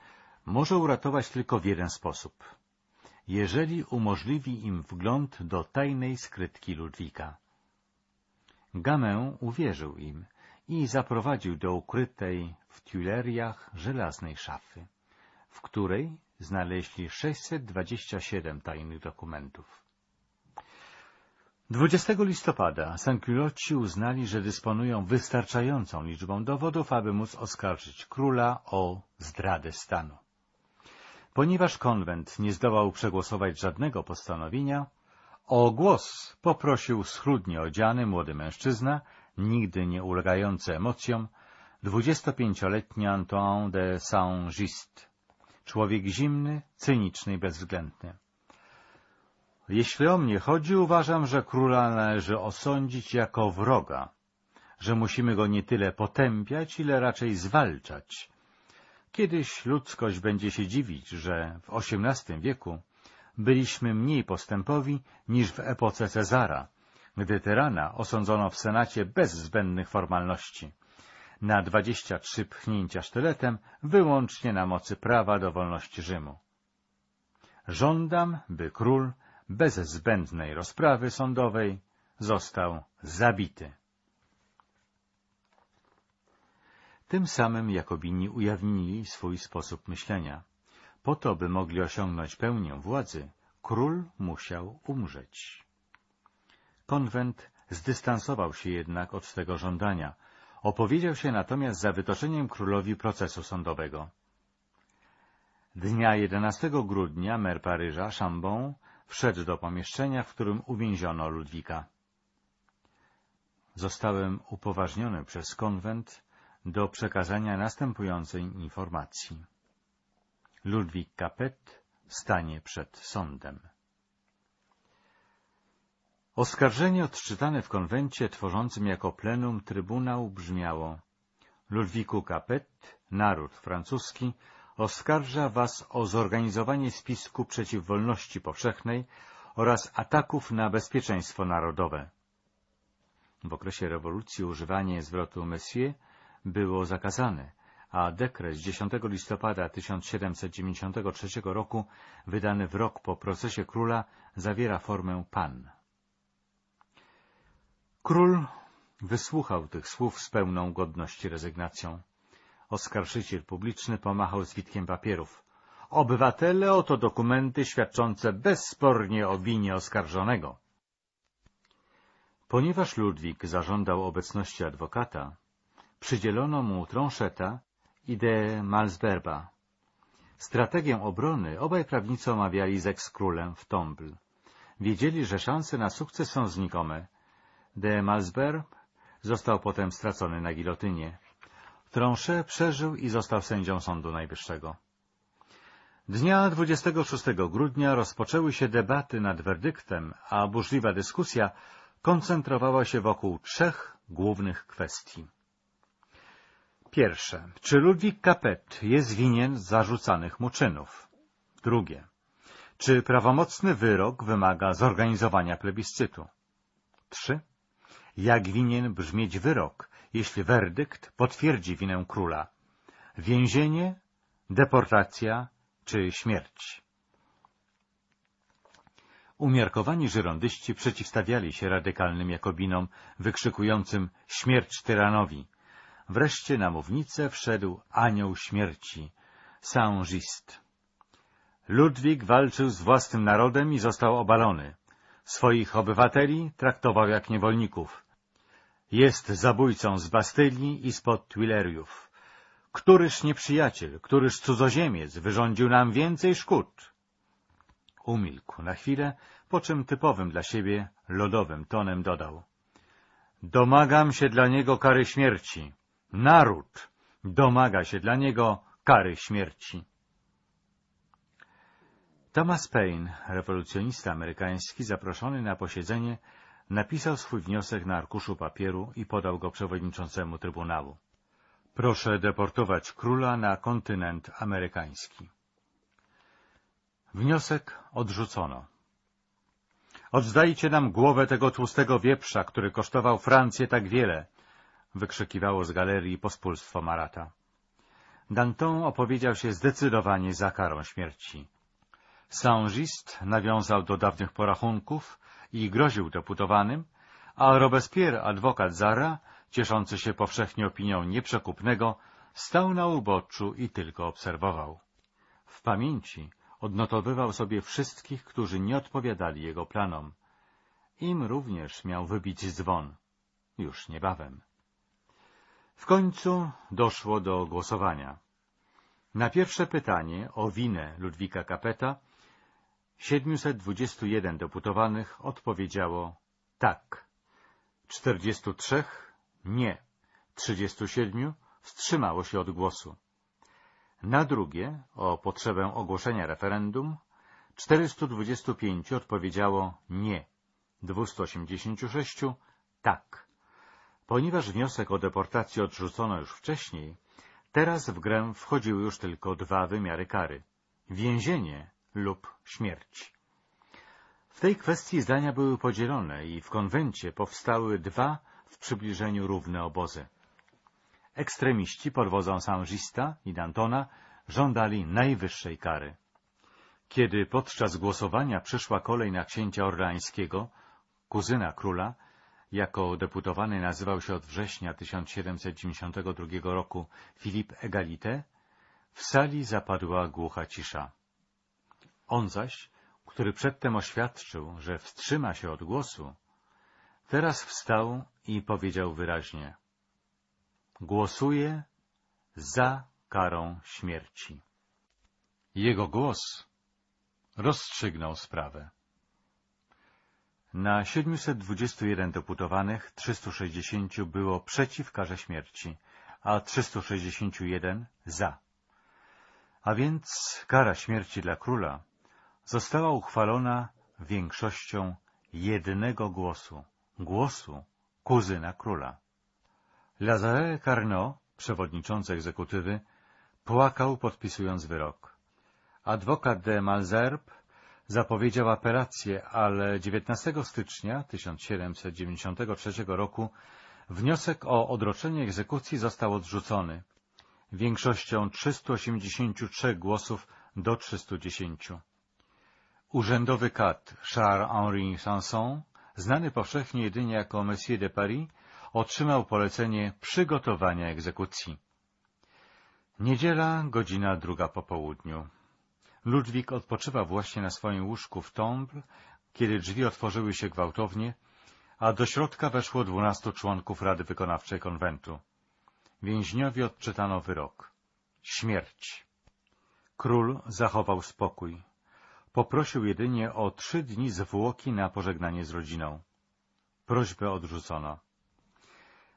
może uratować tylko w jeden sposób. Jeżeli umożliwi im wgląd do tajnej skrytki Ludwika. Gamin uwierzył im i zaprowadził do ukrytej w Tuileriach żelaznej szafy, w której znaleźli 627 tajnych dokumentów. 20 listopada Sankuloci uznali, że dysponują wystarczającą liczbą dowodów, aby móc oskarżyć króla o zdradę stanu. Ponieważ konwent nie zdołał przegłosować żadnego postanowienia, o głos poprosił schludnie odziany młody mężczyzna, nigdy nie ulegający emocjom, 25-letni Antoine de Saint-Just, człowiek zimny, cyniczny i bezwzględny. Jeśli o mnie chodzi, uważam, że króla należy osądzić jako wroga, że musimy go nie tyle potępiać, ile raczej zwalczać. Kiedyś ludzkość będzie się dziwić, że w XVIII wieku byliśmy mniej postępowi niż w epoce Cezara, gdy tyrana osądzono w Senacie bez zbędnych formalności na dwadzieścia trzy pchnięcia sztyletem wyłącznie na mocy prawa do wolności Rzymu. Żądam, by król bez zbędnej rozprawy sądowej został zabity. Tym samym Jakobini ujawnili swój sposób myślenia. Po to, by mogli osiągnąć pełnię władzy, król musiał umrzeć. Konwent zdystansował się jednak od tego żądania, opowiedział się natomiast za wytoczeniem królowi procesu sądowego. Dnia 11 grudnia mer Paryża, Chambon, wszedł do pomieszczenia, w którym uwięziono Ludwika. Zostałem upoważniony przez konwent do przekazania następującej informacji. Ludwik Capet stanie przed sądem. Oskarżenie odczytane w konwencie tworzącym jako plenum trybunał brzmiało Ludwiku Capet, naród francuski, oskarża was o zorganizowanie spisku przeciw wolności powszechnej oraz ataków na bezpieczeństwo narodowe. W okresie rewolucji używanie zwrotu monsieur było zakazane, a dekret z 10 listopada 1793 roku, wydany w rok po procesie króla, zawiera formę pan. Król wysłuchał tych słów z pełną godności rezygnacją. Oskarżyciel publiczny pomachał zwitkiem papierów. Obywatele, oto dokumenty świadczące bezspornie o winie oskarżonego. Ponieważ Ludwik zażądał obecności adwokata, przydzielono mu Troncheta i de Malsberba. Strategię obrony obaj prawnicy omawiali z eks-królem w Tombl. Wiedzieli, że szanse na sukces są znikome. De Malsberg został potem stracony na gilotynie. Tronchet przeżył i został sędzią Sądu Najwyższego. Dnia 26 grudnia rozpoczęły się debaty nad werdyktem, a burzliwa dyskusja koncentrowała się wokół trzech głównych kwestii. Pierwsze. Czy Ludwik Capet jest winien zarzucanych mu czynów? Drugie. Czy prawomocny wyrok wymaga zorganizowania plebiscytu? Trzy. Jak winien brzmieć wyrok, jeśli werdykt potwierdzi winę króla? Więzienie, deportacja czy śmierć? Umiarkowani żyrondyści przeciwstawiali się radykalnym Jakobinom, wykrzykującym śmierć tyranowi. Wreszcie na mównicę wszedł anioł śmierci, Saint-Just. Ludwik walczył z własnym narodem i został obalony. Swoich obywateli traktował jak niewolników. Jest zabójcą z Bastylii i spod Tuileriów. Któryż nieprzyjaciel, któryż cudzoziemiec wyrządził nam więcej szkód? Umilkł na chwilę, po czym typowym dla siebie, lodowym tonem dodał. Domagam się dla niego kary śmierci. Naród domaga się dla niego kary śmierci. Thomas Paine, rewolucjonista amerykański, zaproszony na posiedzenie, napisał swój wniosek na arkuszu papieru i podał go przewodniczącemu Trybunału. Proszę deportować króla na kontynent amerykański. Wniosek odrzucono. Oddajcie nam głowę tego tłustego wieprza, który kosztował Francję tak wiele, wykrzykiwało z galerii pospólstwo Marata. Danton opowiedział się zdecydowanie za karą śmierci. Saint-Just nawiązał do dawnych porachunków i groził deputowanym, a Robespierre, adwokat Zara, cieszący się powszechnie opinią nieprzekupnego, stał na uboczu i tylko obserwował. W pamięci odnotowywał sobie wszystkich, którzy nie odpowiadali jego planom. Im również miał wybić dzwon. Już niebawem. W końcu doszło do głosowania. Na pierwsze pytanie o winę Ludwika Kapeta 721 deputowanych odpowiedziało tak, 43 nie, 37 wstrzymało się od głosu. Na drugie, o potrzebę ogłoszenia referendum, 425 odpowiedziało nie, 286 tak. Ponieważ wniosek o deportację odrzucono już wcześniej, teraz w grę wchodziły już tylko dwa wymiary kary — więzienie lub śmierć. W tej kwestii zdania były podzielone i w konwencie powstały dwa w przybliżeniu równe obozy. Ekstremiści pod wodzą Saint-Gista i Dantona żądali najwyższej kary. Kiedy podczas głosowania przyszła kolej na księcia orleańskiego, kuzyna króla, jako deputowany nazywał się od września 1792 roku Philippe Egalité, w sali zapadła głucha cisza. On zaś, który przedtem oświadczył, że wstrzyma się od głosu, teraz wstał i powiedział wyraźnie Głosuję za karą śmierci. Jego głos rozstrzygnął sprawę. Na 721 deputowanych 360 było przeciw karze śmierci, a 361 za. A więc kara śmierci dla króla została uchwalona większością jednego głosu, głosu kuzyna króla. Lazare Carnot, przewodniczący egzekutywy, płakał podpisując wyrok. Adwokat de Malzerbe zapowiedział apelację, ale 19 stycznia 1793 roku wniosek o odroczenie egzekucji został odrzucony większością 383 głosów do 310. Urzędowy kat Charles-Henri Sanson, znany powszechnie jedynie jako Monsieur de Paris, otrzymał polecenie przygotowania egzekucji. Niedziela, godzina druga po południu. Ludwik odpoczywa właśnie na swoim łóżku w Tombre, kiedy drzwi otworzyły się gwałtownie, a do środka weszło dwunastu członków Rady Wykonawczej Konwentu. Więźniowi odczytano wyrok. Śmierć. Król zachował spokój. Poprosił jedynie o trzy dni zwłoki na pożegnanie z rodziną. Prośbę odrzucono.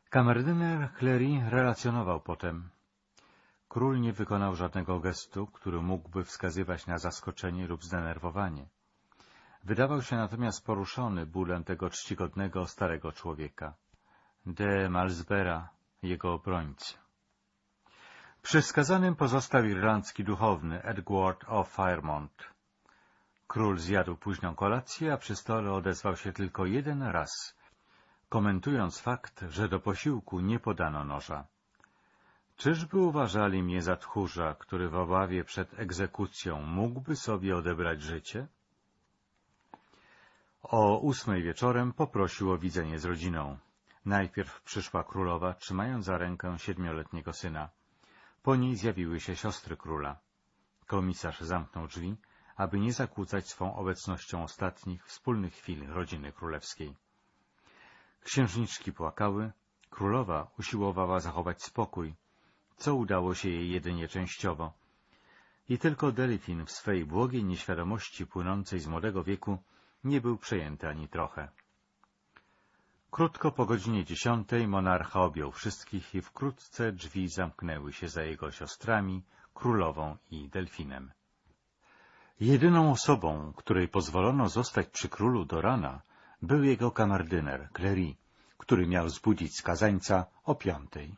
Kamerdyner Clery relacjonował potem. Król nie wykonał żadnego gestu, który mógłby wskazywać na zaskoczenie lub zdenerwowanie. Wydawał się natomiast poruszony bólem tego czcigodnego starego człowieka. De Malsbera, jego obrońcy. Przy skazanym pozostał irlandzki duchowny Edward of Firemont. Król zjadł późną kolację, a przy stole odezwał się tylko jeden raz, komentując fakt, że do posiłku nie podano noża. Czyżby uważali mnie za tchórza, który w obawie przed egzekucją mógłby sobie odebrać życie? O ósmej wieczorem poprosił o widzenie z rodziną. Najpierw przyszła królowa, trzymając za rękę siedmioletniego syna. Po niej zjawiły się siostry króla. Komisarz zamknął drzwi, aby nie zakłócać swą obecnością ostatnich wspólnych chwil rodziny królewskiej. Księżniczki płakały, królowa usiłowała zachować spokój, co udało się jej jedynie częściowo. I tylko Delfin w swej błogiej nieświadomości płynącej z młodego wieku nie był przejęty ani trochę. Krótko po godzinie dziesiątej monarcha objął wszystkich i wkrótce drzwi zamknęły się za jego siostrami, królową i delfinem. Jedyną osobą, której pozwolono zostać przy królu do rana, był jego kamardyner, Clery, który miał zbudzić skazańca o piątej.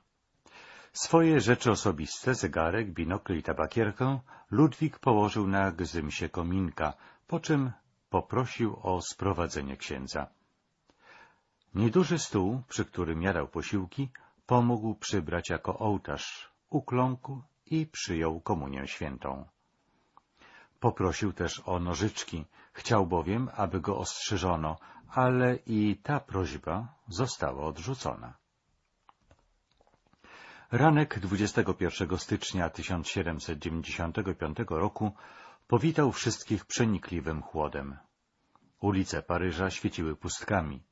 Swoje rzeczy osobiste, zegarek, binokl i tabakierkę, Ludwik położył na gzymsie kominka, po czym poprosił o sprowadzenie księdza. Nieduży stół, przy którym jadał posiłki, pomógł przybrać jako ołtarz, ukląkł i przyjął komunię świętą. Poprosił też o nożyczki, chciał bowiem, aby go ostrzyżono, ale i ta prośba została odrzucona. Ranek 21 stycznia 1795 roku powitał wszystkich przenikliwym chłodem. Ulice Paryża świeciły pustkami.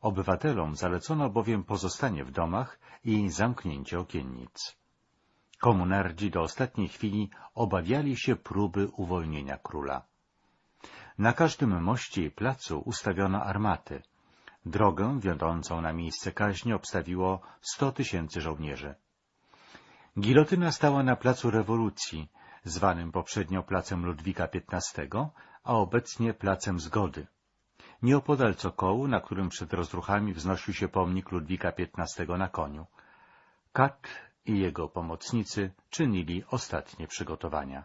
Obywatelom zalecono bowiem pozostanie w domach i zamknięcie okiennic. Komunardzi do ostatniej chwili obawiali się próby uwolnienia króla. Na każdym moście i placu ustawiono armaty. Drogę wiodącą na miejsce kaźni obstawiło sto tysięcy żołnierzy. Gilotyna stała na placu rewolucji, zwanym poprzednio placem Ludwika XV, a obecnie placem Zgody. Nieopodal cokołu, na którym przed rozruchami wznosił się pomnik Ludwika XV na koniu. Kat i jego pomocnicy czynili ostatnie przygotowania.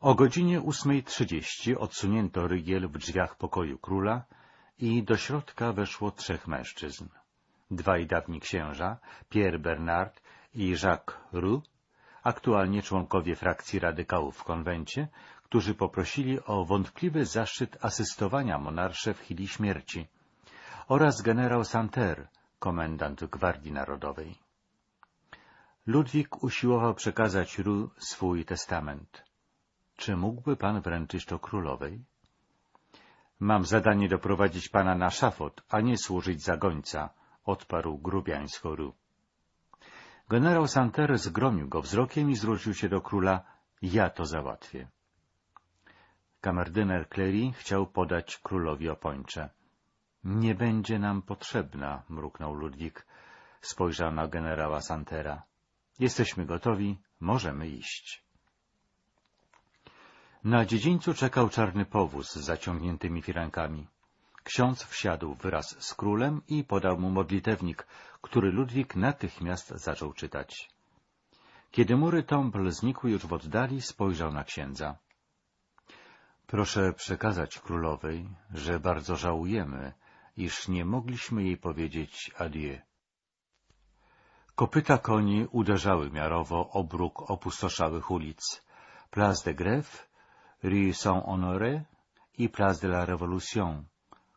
O godzinie 8.30 odsunięto rygiel w drzwiach pokoju króla i do środka weszło trzech mężczyzn. Dwaj dawni księża, Pierre Bernard i Jacques Roux, aktualnie członkowie frakcji radykałów w konwencie, którzy poprosili o wątpliwy zaszczyt asystowania monarsze w chwili śmierci, oraz generał Santerre, komendant Gwardii Narodowej. Ludwik usiłował przekazać Ru swój testament. Czy mógłby pan wręczyć to królowej? Mam zadanie doprowadzić pana na szafot, a nie służyć za gońca, odparł grubiańsko Ru. Generał Santerre zgromił go wzrokiem i zwrócił się do króla. Ja to załatwię. Kamerdyner Clery chciał podać królowi opończe. Nie będzie nam potrzebna, mruknął Ludwik. Spojrzał na generała Santera. Jesteśmy gotowi, możemy iść. Na dziedzińcu czekał czarny powóz z zaciągniętymi firankami. Ksiądz wsiadł wraz z królem i podał mu modlitewnik, który Ludwik natychmiast zaczął czytać. Kiedy mury Tombl znikły już w oddali, spojrzał na księdza. Proszę przekazać królowej, że bardzo żałujemy, iż nie mogliśmy jej powiedzieć adieu. Kopyta koni uderzały miarowo o bruk opustoszałych ulic. Place de Grève, Rue Saint-Honoré i Place de la Révolution,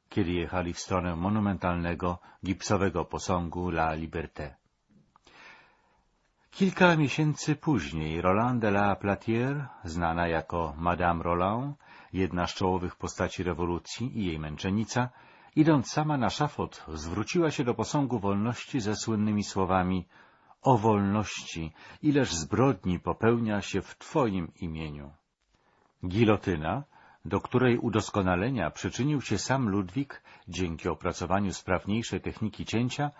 kiedy jechali w stronę monumentalnego, gipsowego posągu La Liberté. Kilka miesięcy później Roland de la Platière, znana jako Madame Roland, jedna z czołowych postaci rewolucji i jej męczennica, idąc sama na szafot, zwróciła się do posągu wolności ze słynnymi słowami o wolności, ileż zbrodni popełnia się w Twoim imieniu. Gilotyna, do której udoskonalenia przyczynił się sam Ludwik dzięki opracowaniu sprawniejszej techniki cięcia,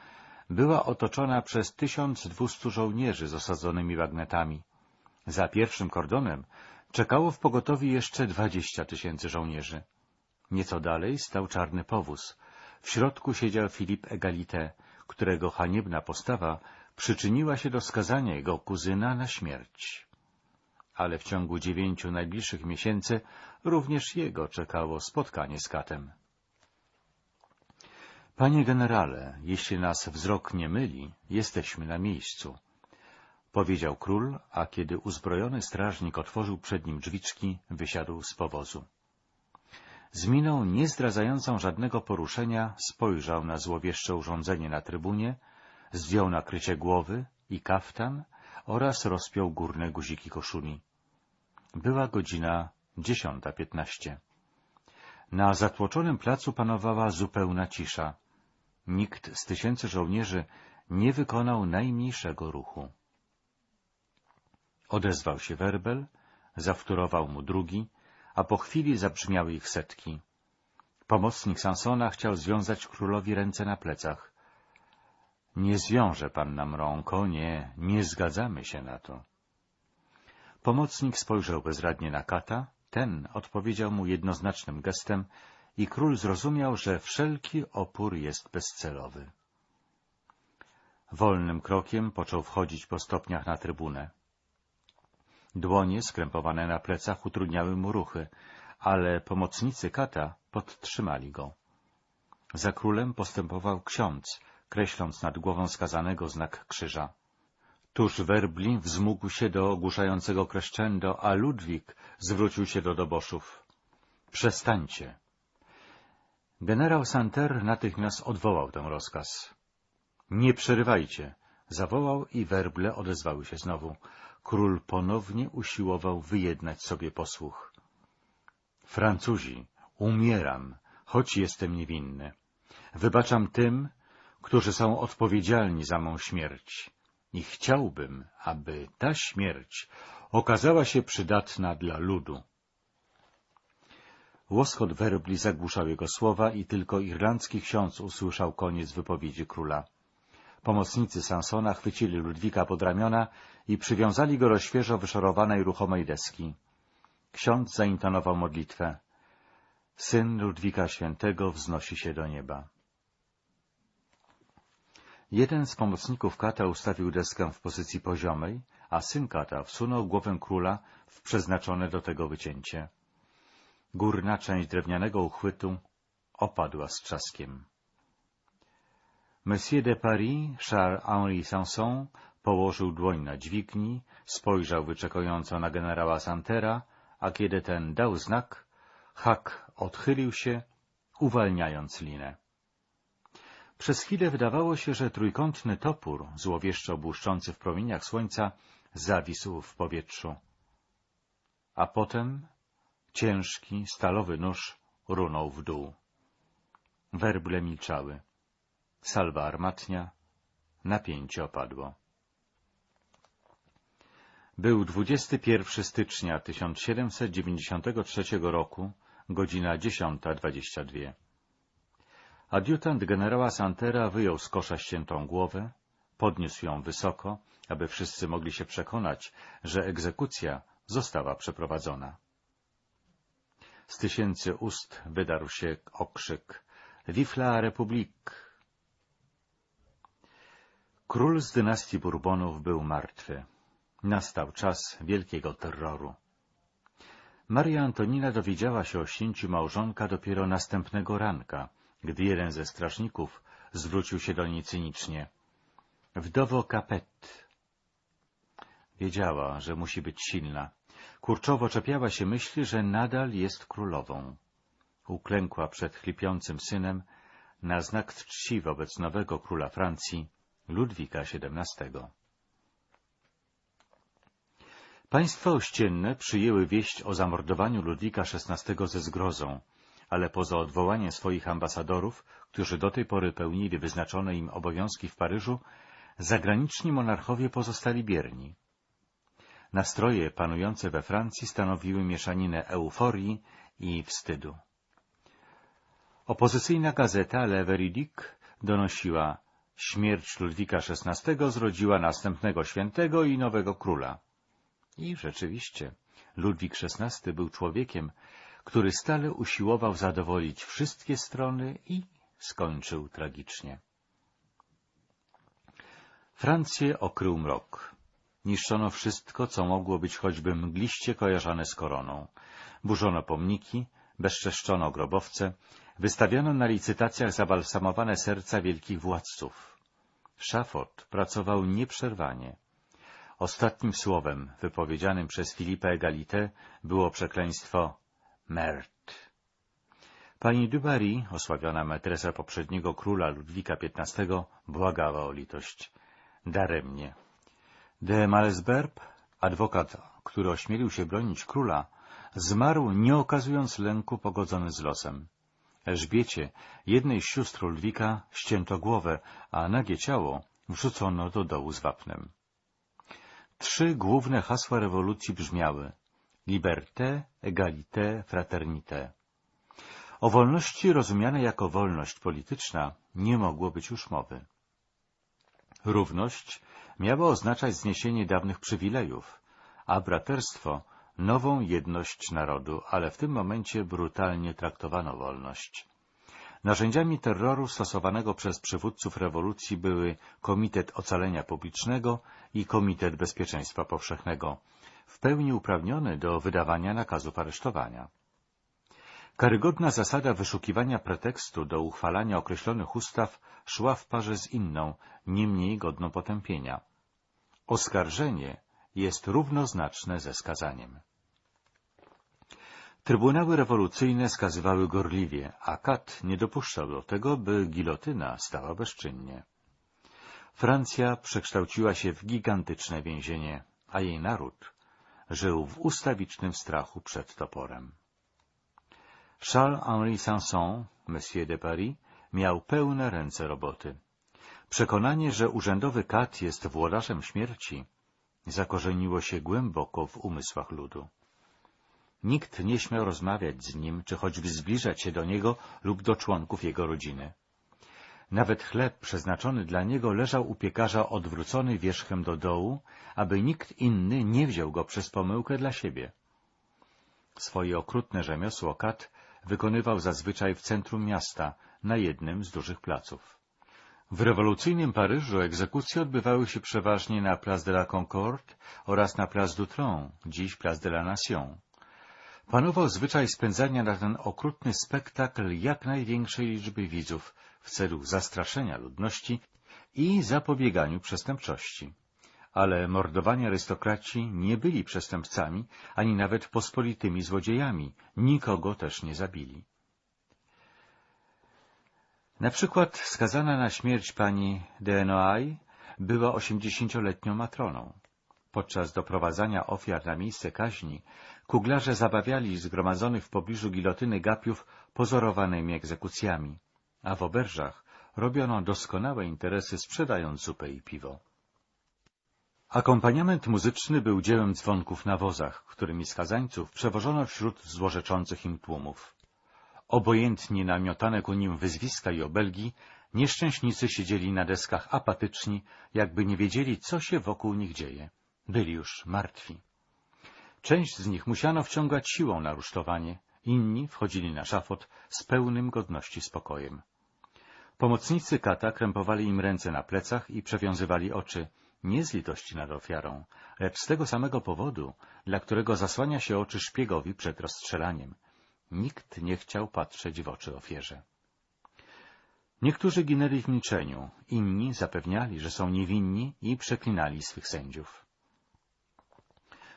była otoczona przez 1200 żołnierzy z osadzonymi bagnetami. Za pierwszym kordonem czekało w pogotowi jeszcze 20 tysięcy żołnierzy. Nieco dalej stał czarny powóz. W środku siedział Filip Egalite, którego haniebna postawa przyczyniła się do skazania jego kuzyna na śmierć. Ale w ciągu dziewięciu najbliższych miesięcy również jego czekało spotkanie z katem. Panie generale, jeśli nas wzrok nie myli, jesteśmy na miejscu, powiedział król, a kiedy uzbrojony strażnik otworzył przed nim drzwiczki, wysiadł z powozu. Z miną nie zdradzającą żadnego poruszenia spojrzał na złowieszcze urządzenie na trybunie, zdjął nakrycie głowy i kaftan oraz rozpiął górne guziki koszuli. Była godzina dziesiąta piętnaście. Na zatłoczonym placu panowała zupełna cisza. Nikt z tysięcy żołnierzy nie wykonał najmniejszego ruchu. Odezwał się werbel, zawtórował mu drugi, a po chwili zabrzmiały ich setki. Pomocnik Sansona chciał związać królowi ręce na plecach. Nie zwiąże pan nam rąko, nie, nie zgadzamy się na to. Pomocnik spojrzał bezradnie na kata, ten odpowiedział mu jednoznacznym gestem i król zrozumiał, że wszelki opór jest bezcelowy. Wolnym krokiem począł wchodzić po stopniach na trybunę. Dłonie skrępowane na plecach utrudniały mu ruchy, ale pomocnicy kata podtrzymali go. Za królem postępował ksiądz, kreśląc nad głową skazanego znak krzyża. Tuż werbli wzmógł się do ogłuszającego crescendo, a Ludwik zwrócił się do doboszów. Przestańcie. Generał Santer natychmiast odwołał ten rozkaz. Nie przerywajcie, zawołał i werble odezwały się znowu. Król ponownie usiłował wyjednać sobie posłuch. Francuzi, umieram, choć jestem niewinny. Wybaczam tym, którzy są odpowiedzialni za mą śmierć. I chciałbym, aby ta śmierć okazała się przydatna dla ludu. Łoskot werbli zagłuszał jego słowa i tylko irlandzki ksiądz usłyszał koniec wypowiedzi króla. Pomocnicy Sansona chwycili Ludwika pod ramiona i przywiązali go do świeżo wyszorowanej ruchomej deski. Ksiądz zaintonował modlitwę. Syn Ludwika Świętego wznosi się do nieba. Jeden z pomocników kata ustawił deskę w pozycji poziomej, a syn kata wsunął głowę króla w przeznaczone do tego wycięcie. Górna część drewnianego uchwytu opadła z trzaskiem. Monsieur de Paris, Charles-Henri Sanson, położył dłoń na dźwigni, spojrzał wyczekująco na generała Santera, a kiedy ten dał znak, hak odchylił się, uwalniając linę. Przez chwilę wydawało się, że trójkątny topór, złowieszczo błyszczący w promieniach słońca, zawisł w powietrzu. A potem ciężki, stalowy nóż runął w dół. Werble milczały. Salwa armatnia, napięcie opadło. Był 21 stycznia 1793 roku, godzina 10.22. Adiutant generała Santera wyjął z kosza ściętą głowę, podniósł ją wysoko, aby wszyscy mogli się przekonać, że egzekucja została przeprowadzona. Z tysięcy ust wydarł się okrzyk Vive la! Król z dynastii Bourbonów był martwy. Nastał czas wielkiego terroru. Maria Antonina dowiedziała się o ścięciu małżonka dopiero następnego ranka, gdy jeden ze strażników zwrócił się do niej cynicznie. Wdowo Capet. Wiedziała, że musi być silna. Kurczowo czepiała się myśli, że nadal jest królową. Uklękła przed chlipiącym synem na znak czci wobec nowego króla Francji, Ludwika XVII. Państwa ościenne przyjęły wieść o zamordowaniu Ludwika XVI ze zgrozą, ale poza odwołaniem swoich ambasadorów, którzy do tej pory pełnili wyznaczone im obowiązki w Paryżu, zagraniczni monarchowie pozostali bierni. Nastroje panujące we Francji stanowiły mieszaninę euforii i wstydu. Opozycyjna gazeta Le Véridique donosiła śmierć Ludwika XVI zrodziła następnego świętego i nowego króla. I rzeczywiście, Ludwik XVI był człowiekiem, który stale usiłował zadowolić wszystkie strony i skończył tragicznie. Francję okrył mrok. Niszczono wszystko, co mogło być choćby mgliście kojarzone z koroną. Burzono pomniki, bezczeszczono grobowce, wystawiano na licytacjach zabalsamowane serca wielkich władców. Szafot pracował nieprzerwanie. Ostatnim słowem wypowiedzianym przez Filipa Egalité było przekleństwo Mert. Pani Dubarry, osławiona metresa poprzedniego króla Ludwika XV, błagała o litość. Daremnie. De Malesberb, adwokat, który ośmielił się bronić króla, zmarł nie okazując lęku pogodzony z losem. Elżbiecie, jednej z sióstr Ludwika, ścięto głowę, a nagie ciało wrzucono do dołu z wapnem. Trzy główne hasła rewolucji brzmiały liberté, égalité, fraternité. O wolności rozumianej jako wolność polityczna nie mogło być już mowy. Równość miała oznaczać zniesienie dawnych przywilejów, a braterstwo nową jedność narodu, ale w tym momencie brutalnie traktowano wolność. Narzędziami terroru stosowanego przez przywódców rewolucji były Komitet Ocalenia Publicznego i Komitet Bezpieczeństwa Powszechnego, w pełni uprawniony do wydawania nakazów aresztowania. Karygodna zasada wyszukiwania pretekstu do uchwalania określonych ustaw szła w parze z inną, nie mniej godną potępienia. Oskarżenie jest równoznaczne ze skazaniem. Trybunały rewolucyjne skazywały gorliwie, a Kat nie dopuszczał do tego, by gilotyna stała bezczynnie. Francja przekształciła się w gigantyczne więzienie, a jej naród żył w ustawicznym strachu przed toporem. Charles-Henri Sanson, Monsieur de Paris, miał pełne ręce roboty. Przekonanie, że urzędowy kat jest włodarzem śmierci, zakorzeniło się głęboko w umysłach ludu. Nikt nie śmiał rozmawiać z nim, czy choćby zbliżać się do niego lub do członków jego rodziny. Nawet chleb przeznaczony dla niego leżał u piekarza odwrócony wierzchem do dołu, aby nikt inny nie wziął go przez pomyłkę dla siebie. Swoje okrutne rzemiosło kat wykonywał zazwyczaj w centrum miasta, na jednym z dużych placów. W rewolucyjnym Paryżu egzekucje odbywały się przeważnie na Place de la Concorde oraz na Place du Tron, dziś Place de la Nation. Panował zwyczaj spędzania na ten okrutny spektakl jak największej liczby widzów w celu zastraszenia ludności i zapobieganiu przestępczości. Ale mordowani arystokraci nie byli przestępcami, ani nawet pospolitymi złodziejami, nikogo też nie zabili. Na przykład skazana na śmierć pani de Noailles była osiemdziesięcioletnią matroną. Podczas doprowadzania ofiar na miejsce kaźni kuglarze zabawiali zgromadzonych w pobliżu gilotyny gapiów pozorowanymi egzekucjami, a w oberżach robiono doskonałe interesy sprzedając zupę i piwo. Akompaniament muzyczny był dziełem dzwonków na wozach, którymi skazańców przewożono wśród złorzeczących im tłumów. Obojętnie namiotane ku nim wyzwiska i obelgi, nieszczęśnicy siedzieli na deskach apatyczni, jakby nie wiedzieli, co się wokół nich dzieje. Byli już martwi. Część z nich musiano wciągać siłą na rusztowanie, inni wchodzili na szafot z pełnym godności spokojem. Pomocnicy kata krępowali im ręce na plecach i przewiązywali oczy, nie z litości nad ofiarą, lecz z tego samego powodu, dla którego zasłania się oczy szpiegowi przed rozstrzelaniem. Nikt nie chciał patrzeć w oczy ofierze. Niektórzy ginęli w milczeniu, inni zapewniali, że są niewinni i przeklinali swych sędziów.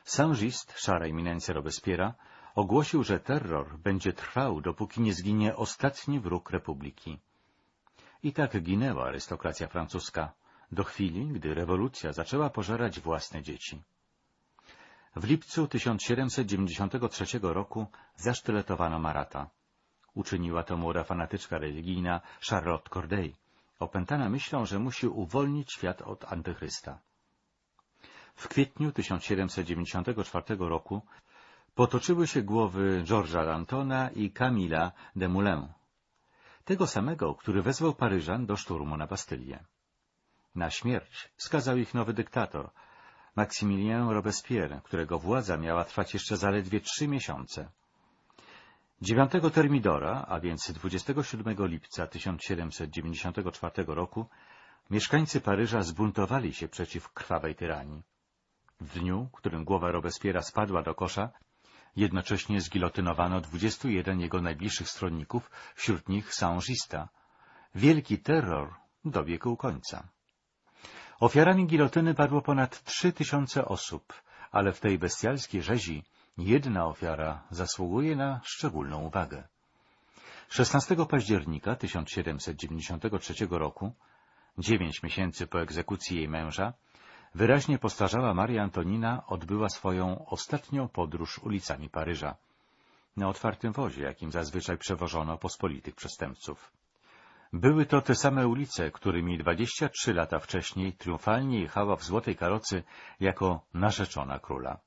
Saint-Just, szara eminencja Robespiera, ogłosił, że terror będzie trwał, dopóki nie zginie ostatni wróg republiki. I tak ginęła arystokracja francuska, do chwili, gdy rewolucja zaczęła pożerać własne dzieci. W lipcu 1793 roku zasztyletowano Marata. Uczyniła to młoda fanatyczka religijna Charlotte Corday, opętana myślą, że musi uwolnić świat od antychrysta. W kwietniu 1794 roku potoczyły się głowy Georgesa Dantona i Camilla de Moulin, tego samego, który wezwał Paryżan do szturmu na Bastylię. Na śmierć skazał ich nowy dyktator, Maximilien Robespierre, którego władza miała trwać jeszcze zaledwie trzy miesiące. 9 Termidora, a więc 27 lipca 1794 roku, mieszkańcy Paryża zbuntowali się przeciw krwawej tyranii. W dniu, którym głowa Robespiera spadła do kosza, jednocześnie zgilotynowano 21 jego najbliższych stronników, wśród nich Saint-Gista. Wielki terror dobiegł końca. Ofiarami gilotyny padło ponad trzy tysiące osób, ale w tej bestialskiej rzezi jedna ofiara zasługuje na szczególną uwagę. 16 października 1793 roku, dziewięć miesięcy po egzekucji jej męża, wyraźnie postarzała Maria Antonina odbyła swoją ostatnią podróż ulicami Paryża, na otwartym wozie, jakim zazwyczaj przewożono pospolitych przestępców. Były to te same ulice, którymi 23 lata wcześniej triumfalnie jechała w złotej karocy jako narzeczona króla.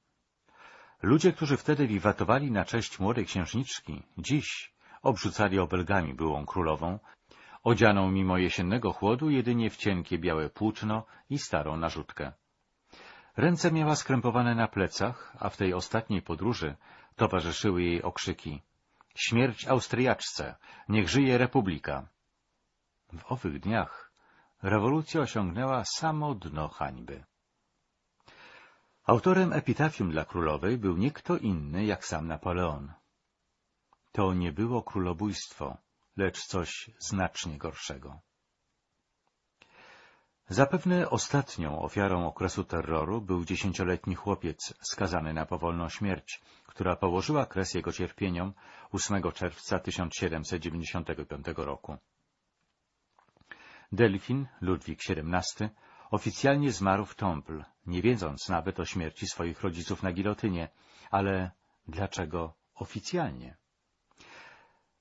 Ludzie, którzy wtedy wiwatowali na cześć młodej księżniczki, dziś obrzucali obelgami byłą królową, odzianą mimo jesiennego chłodu jedynie w cienkie białe płótno i starą narzutkę. Ręce miała skrępowane na plecach, a w tej ostatniej podróży towarzyszyły jej okrzyki Śmierć Austriaczce! Niech żyje Republika! W owych dniach rewolucja osiągnęła samo dno hańby. Autorem epitafium dla królowej był nie kto inny jak sam Napoleon. To nie było królobójstwo, lecz coś znacznie gorszego. Zapewne ostatnią ofiarą okresu terroru był dziesięcioletni chłopiec skazany na powolną śmierć, która położyła kres jego cierpieniom 8 czerwca 1795 roku. Delfin, Ludwik XVII, oficjalnie zmarł w Temple, nie wiedząc nawet o śmierci swoich rodziców na gilotynie, ale dlaczego oficjalnie?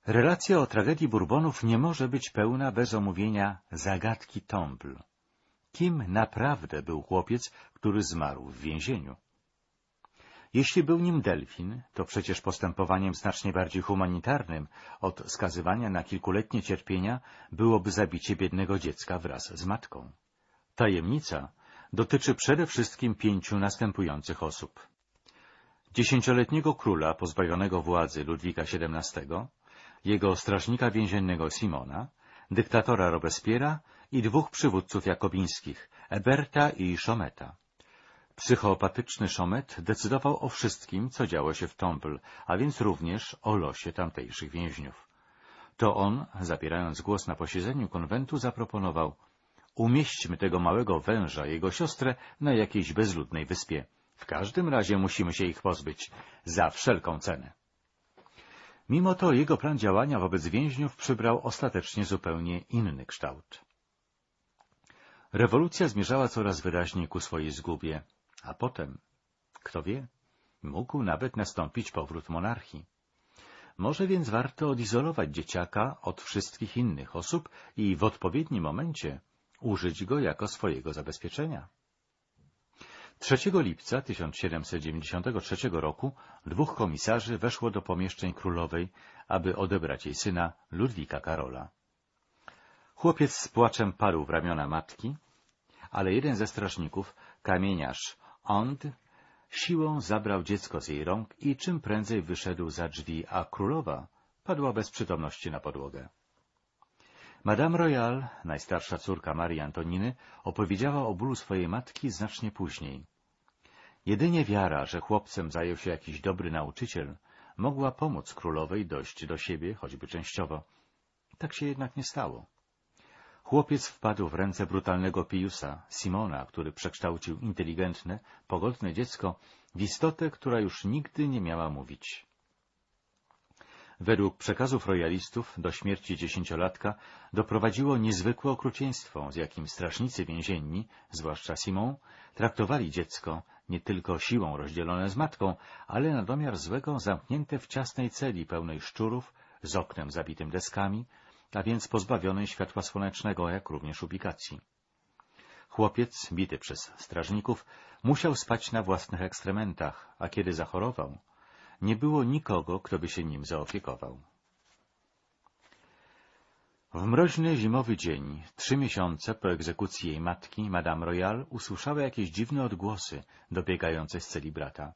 Relacja o tragedii Bourbonów nie może być pełna bez omówienia zagadki Temple. Kim naprawdę był chłopiec, który zmarł w więzieniu? Jeśli był nim delfin, to przecież postępowaniem znacznie bardziej humanitarnym od skazywania na kilkuletnie cierpienia byłoby zabicie biednego dziecka wraz z matką. Tajemnica dotyczy przede wszystkim pięciu następujących osób. Dziesięcioletniego króla pozbawionego władzy Ludwika XVII, jego strażnika więziennego Simona, dyktatora Robespiera i dwóch przywódców jakobińskich, Eberta i Szometa. Psychoopatyczny Szomet decydował o wszystkim, co działo się w Temple, a więc również o losie tamtejszych więźniów. To on, zabierając głos na posiedzeniu konwentu, zaproponował umieśćmy tego małego węża, jego siostrę, na jakiejś bezludnej wyspie. W każdym razie musimy się ich pozbyć, za wszelką cenę. Mimo to jego plan działania wobec więźniów przybrał ostatecznie zupełnie inny kształt. Rewolucja zmierzała coraz wyraźniej ku swojej zgubie, a potem, kto wie, mógł nawet nastąpić powrót monarchii. Może więc warto odizolować dzieciaka od wszystkich innych osób i w odpowiednim momencie użyć go jako swojego zabezpieczenia. 3 lipca 1793 roku dwóch komisarzy weszło do pomieszczeń królowej, aby odebrać jej syna Ludwika Karola. Chłopiec z płaczem padł w ramiona matki, ale jeden ze strażników, kamieniarz Ond, siłą zabrał dziecko z jej rąk i czym prędzej wyszedł za drzwi, a królowa padła bez przytomności na podłogę. Madame Royal, najstarsza córka Marii Antoniny, opowiedziała o bólu swojej matki znacznie później. Jedynie wiara, że chłopcem zajął się jakiś dobry nauczyciel, mogła pomóc królowej dojść do siebie, choćby częściowo. Tak się jednak nie stało. Chłopiec wpadł w ręce brutalnego Piusa, Simona, który przekształcił inteligentne, pogodne dziecko w istotę, która już nigdy nie miała mówić. Według przekazów royalistów do śmierci dziesięciolatka doprowadziło niezwykłe okrucieństwo, z jakim strażnicy więzienni, zwłaszcza Simon, traktowali dziecko nie tylko siłą rozdzielone z matką, ale na domiar złego zamknięte w ciasnej celi pełnej szczurów, z oknem zabitym deskami, a więc pozbawionej światła słonecznego, jak również ubikacji. Chłopiec, bity przez strażników, musiał spać na własnych ekstrementach, a kiedy zachorował, nie było nikogo, kto by się nim zaopiekował. W mroźny zimowy dzień, trzy miesiące po egzekucji jej matki, Madame Royal usłyszała jakieś dziwne odgłosy dobiegające z celi brata.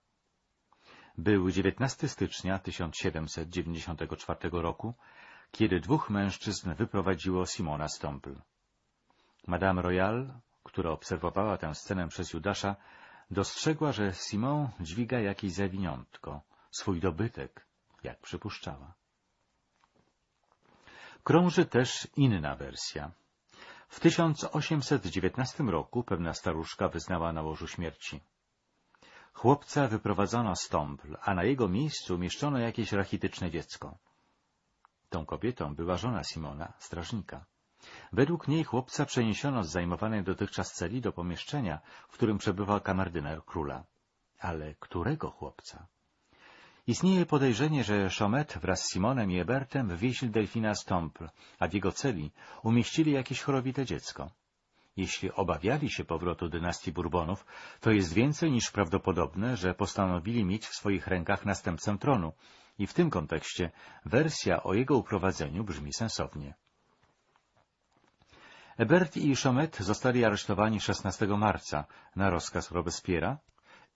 Był 19 stycznia 1794 roku, kiedy dwóch mężczyzn wyprowadziło Simona Temple. Madame Royal, która obserwowała tę scenę przez Judasza, dostrzegła, że Simon dźwiga jakieś zawiniątko, swój dobytek, jak przypuszczała. Krąży też inna wersja. W 1819 roku pewna staruszka wyznała na łożu śmierci. Chłopca wyprowadzono z Temple, a na jego miejscu umieszczono jakieś rachityczne dziecko. Tą kobietą była żona Simona, strażnika. Według niej chłopca przeniesiono z zajmowanej dotychczas celi do pomieszczenia, w którym przebywał kamerdyner króla. Ale którego chłopca? Istnieje podejrzenie, że Chomet wraz z Simonem i Ebertem wywieźli delfina z Temple, a w jego celi umieścili jakieś chorowite dziecko. Jeśli obawiali się powrotu dynastii Bourbonów, to jest więcej niż prawdopodobne, że postanowili mieć w swoich rękach następcę tronu, i w tym kontekście wersja o jego uprowadzeniu brzmi sensownie. Ebert i Chomet zostali aresztowani 16 marca na rozkaz Robespiera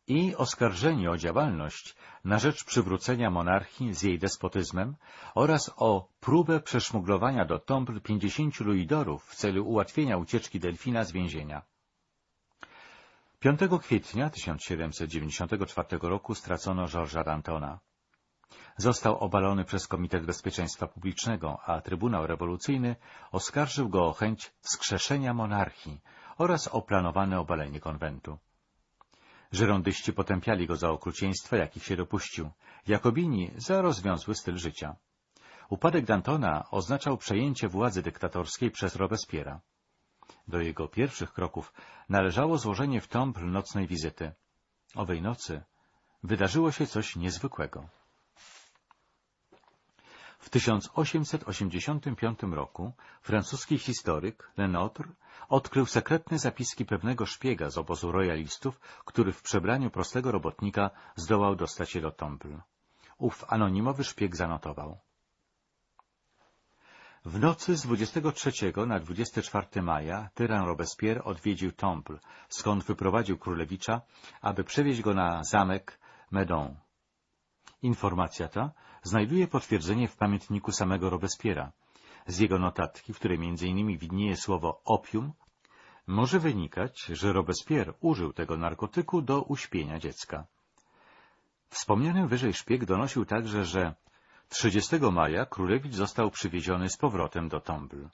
i oskarżeni o działalność na rzecz przywrócenia monarchii z jej despotyzmem oraz o próbę przeszmuglowania do Tomple 50 luidorów w celu ułatwienia ucieczki Delfina z więzienia. 5 kwietnia 1794 roku stracono Georgesa Dantona. Został obalony przez Komitet Bezpieczeństwa Publicznego, a Trybunał Rewolucyjny oskarżył go o chęć wskrzeszenia monarchii oraz o planowane obalenie konwentu. Żerondyści potępiali go za okrucieństwa, jakich się dopuścił, Jakobini za rozwiązły styl życia. Upadek Dantona oznaczał przejęcie władzy dyktatorskiej przez Robespiera. Do jego pierwszych kroków należało złożenie w Temple nocnej wizyty. Owej nocy wydarzyło się coś niezwykłego. W 1885 roku francuski historyk Lenotre odkrył sekretne zapiski pewnego szpiega z obozu royalistów, który w przebraniu prostego robotnika zdołał dostać się do Temple. Ów anonimowy szpieg zanotował. W nocy z 23 na 24 maja tyran Robespierre odwiedził Temple, skąd wyprowadził królewicza, aby przewieźć go na zamek Medon. Informacja ta znajduje potwierdzenie w pamiętniku samego Robespiera. Z jego notatki, w której innymi widnieje słowo opium, może wynikać, że Robespierre użył tego narkotyku do uśpienia dziecka. Wspomniany wyżej szpieg donosił także, że 30 maja królewicz został przywieziony z powrotem do Tomble.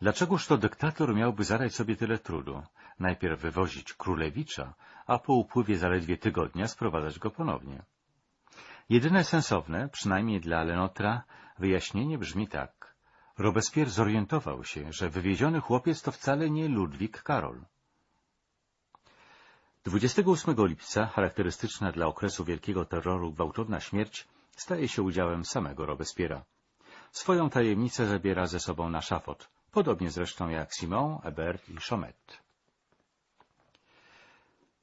Dlaczegoż to dyktator miałby zadać sobie tyle trudu? Najpierw wywozić królewicza, a po upływie zaledwie tygodnia sprowadzać go ponownie. Jedyne sensowne, przynajmniej dla Lenotra, wyjaśnienie brzmi tak. Robespierre zorientował się, że wywieziony chłopiec to wcale nie Ludwik Karol. 28 lipca, charakterystyczna dla okresu wielkiego terroru gwałtowna śmierć, staje się udziałem samego Robespiera. Swoją tajemnicę zabiera ze sobą na szafot, podobnie zresztą jak Simon, Ebert i Chomet.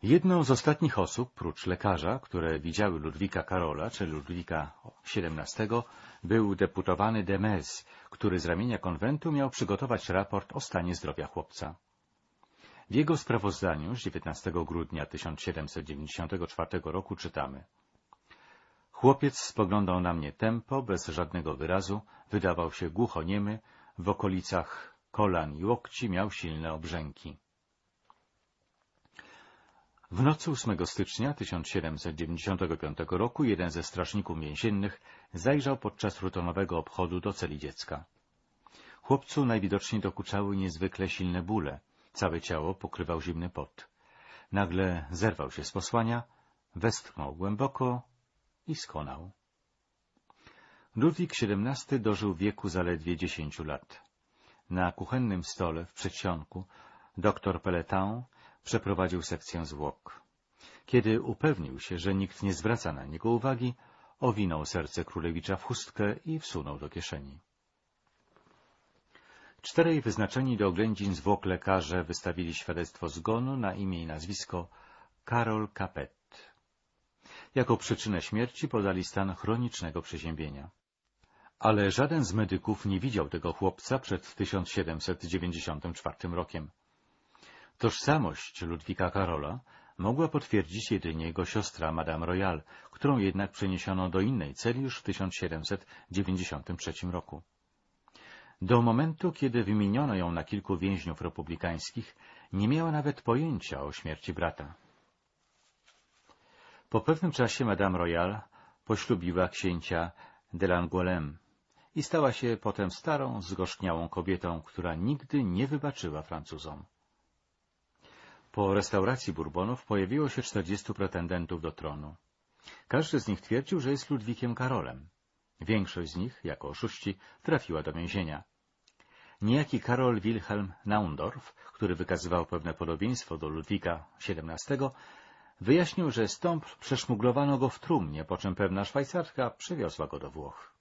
Jedną z ostatnich osób, prócz lekarza, które widziały Ludwika Karola, czy Ludwika XVII, był deputowany Demez, który z ramienia konwentu miał przygotować raport o stanie zdrowia chłopca. W jego sprawozdaniu z 19 grudnia 1794 roku czytamy Chłopiec spoglądał na mnie tempo, bez żadnego wyrazu, wydawał się głuchoniemy, w okolicach kolan i łokci miał silne obrzęki. W nocy 8 stycznia 1795 roku jeden ze strażników więziennych zajrzał podczas rutonowego obchodu do celi dziecka. Chłopcu najwidoczniej dokuczały niezwykle silne bóle. Całe ciało pokrywał zimny pot. Nagle zerwał się z posłania, westchnął głęboko i skonał. Ludwik XVII dożył wieku zaledwie dziesięciu lat. Na kuchennym stole w przedsionku doktor Peletin przeprowadził sekcję zwłok. Kiedy upewnił się, że nikt nie zwraca na niego uwagi, owinął serce królewicza w chustkę i wsunął do kieszeni. Czterej wyznaczeni do oględzin zwłok lekarze wystawili świadectwo zgonu na imię i nazwisko Karol Capet. Jako przyczynę śmierci podali stan chronicznego przeziębienia. Ale żaden z medyków nie widział tego chłopca przed 1794 rokiem. Tożsamość Ludwika Karola mogła potwierdzić jedynie jego siostra Madame Royal, którą jednak przeniesiono do innej celi już w 1793 roku. Do momentu, kiedy wymieniono ją na kilku więźniów republikańskich, nie miała nawet pojęcia o śmierci brata. Po pewnym czasie Madame Royal poślubiła księcia de Langoulême i stała się potem starą, zgorzkniałą kobietą, która nigdy nie wybaczyła Francuzom. Po restauracji Bourbonów pojawiło się czterdziestu pretendentów do tronu. Każdy z nich twierdził, że jest Ludwikiem Karolem. Większość z nich, jako oszuści, trafiła do więzienia. Niejaki Karol Wilhelm Naundorf, który wykazywał pewne podobieństwo do Ludwika XVII, wyjaśnił, że stąd przeszmuglowano go w trumnie, po czym pewna Szwajcarka przywiozła go do Włoch.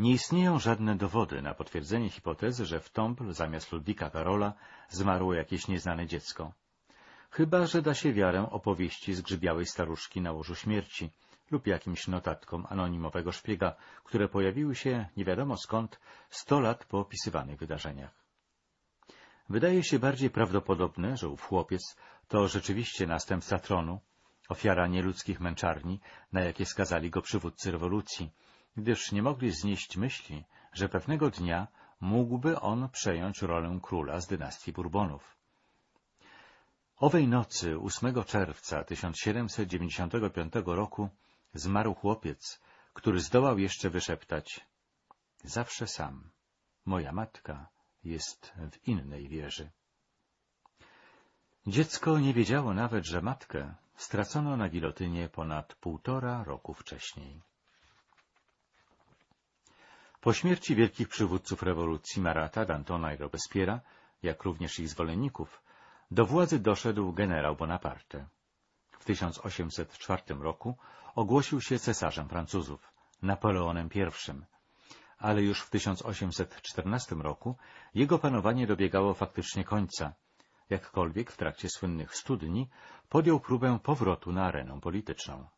Nie istnieją żadne dowody na potwierdzenie hipotezy, że w Tombl zamiast Ludwika Karola zmarło jakieś nieznane dziecko. Chyba, że da się wiarę opowieści zgrzybiałej staruszki na łożu śmierci lub jakimś notatkom anonimowego szpiega, które pojawiły się nie wiadomo skąd sto lat po opisywanych wydarzeniach. Wydaje się bardziej prawdopodobne, że ów chłopiec to rzeczywiście następca tronu, ofiara nieludzkich męczarni, na jakie skazali go przywódcy rewolucji, gdyż nie mogli znieść myśli, że pewnego dnia mógłby on przejąć rolę króla z dynastii Bourbonów. Owej nocy 8 czerwca 1795 roku zmarł chłopiec, który zdołał jeszcze wyszeptać Zawsze sam. Moja matka jest w innej wieży. Dziecko nie wiedziało nawet, że matkę stracono na gilotynie ponad półtora roku wcześniej. Po śmierci wielkich przywódców rewolucji Marata, Dantona i Robespiera, jak również ich zwolenników, do władzy doszedł generał Bonaparte. W 1804 roku ogłosił się cesarzem Francuzów, Napoleonem I, ale już w 1814 roku jego panowanie dobiegało faktycznie końca. Jakkolwiek w trakcie słynnych studni podjął próbę powrotu na arenę polityczną.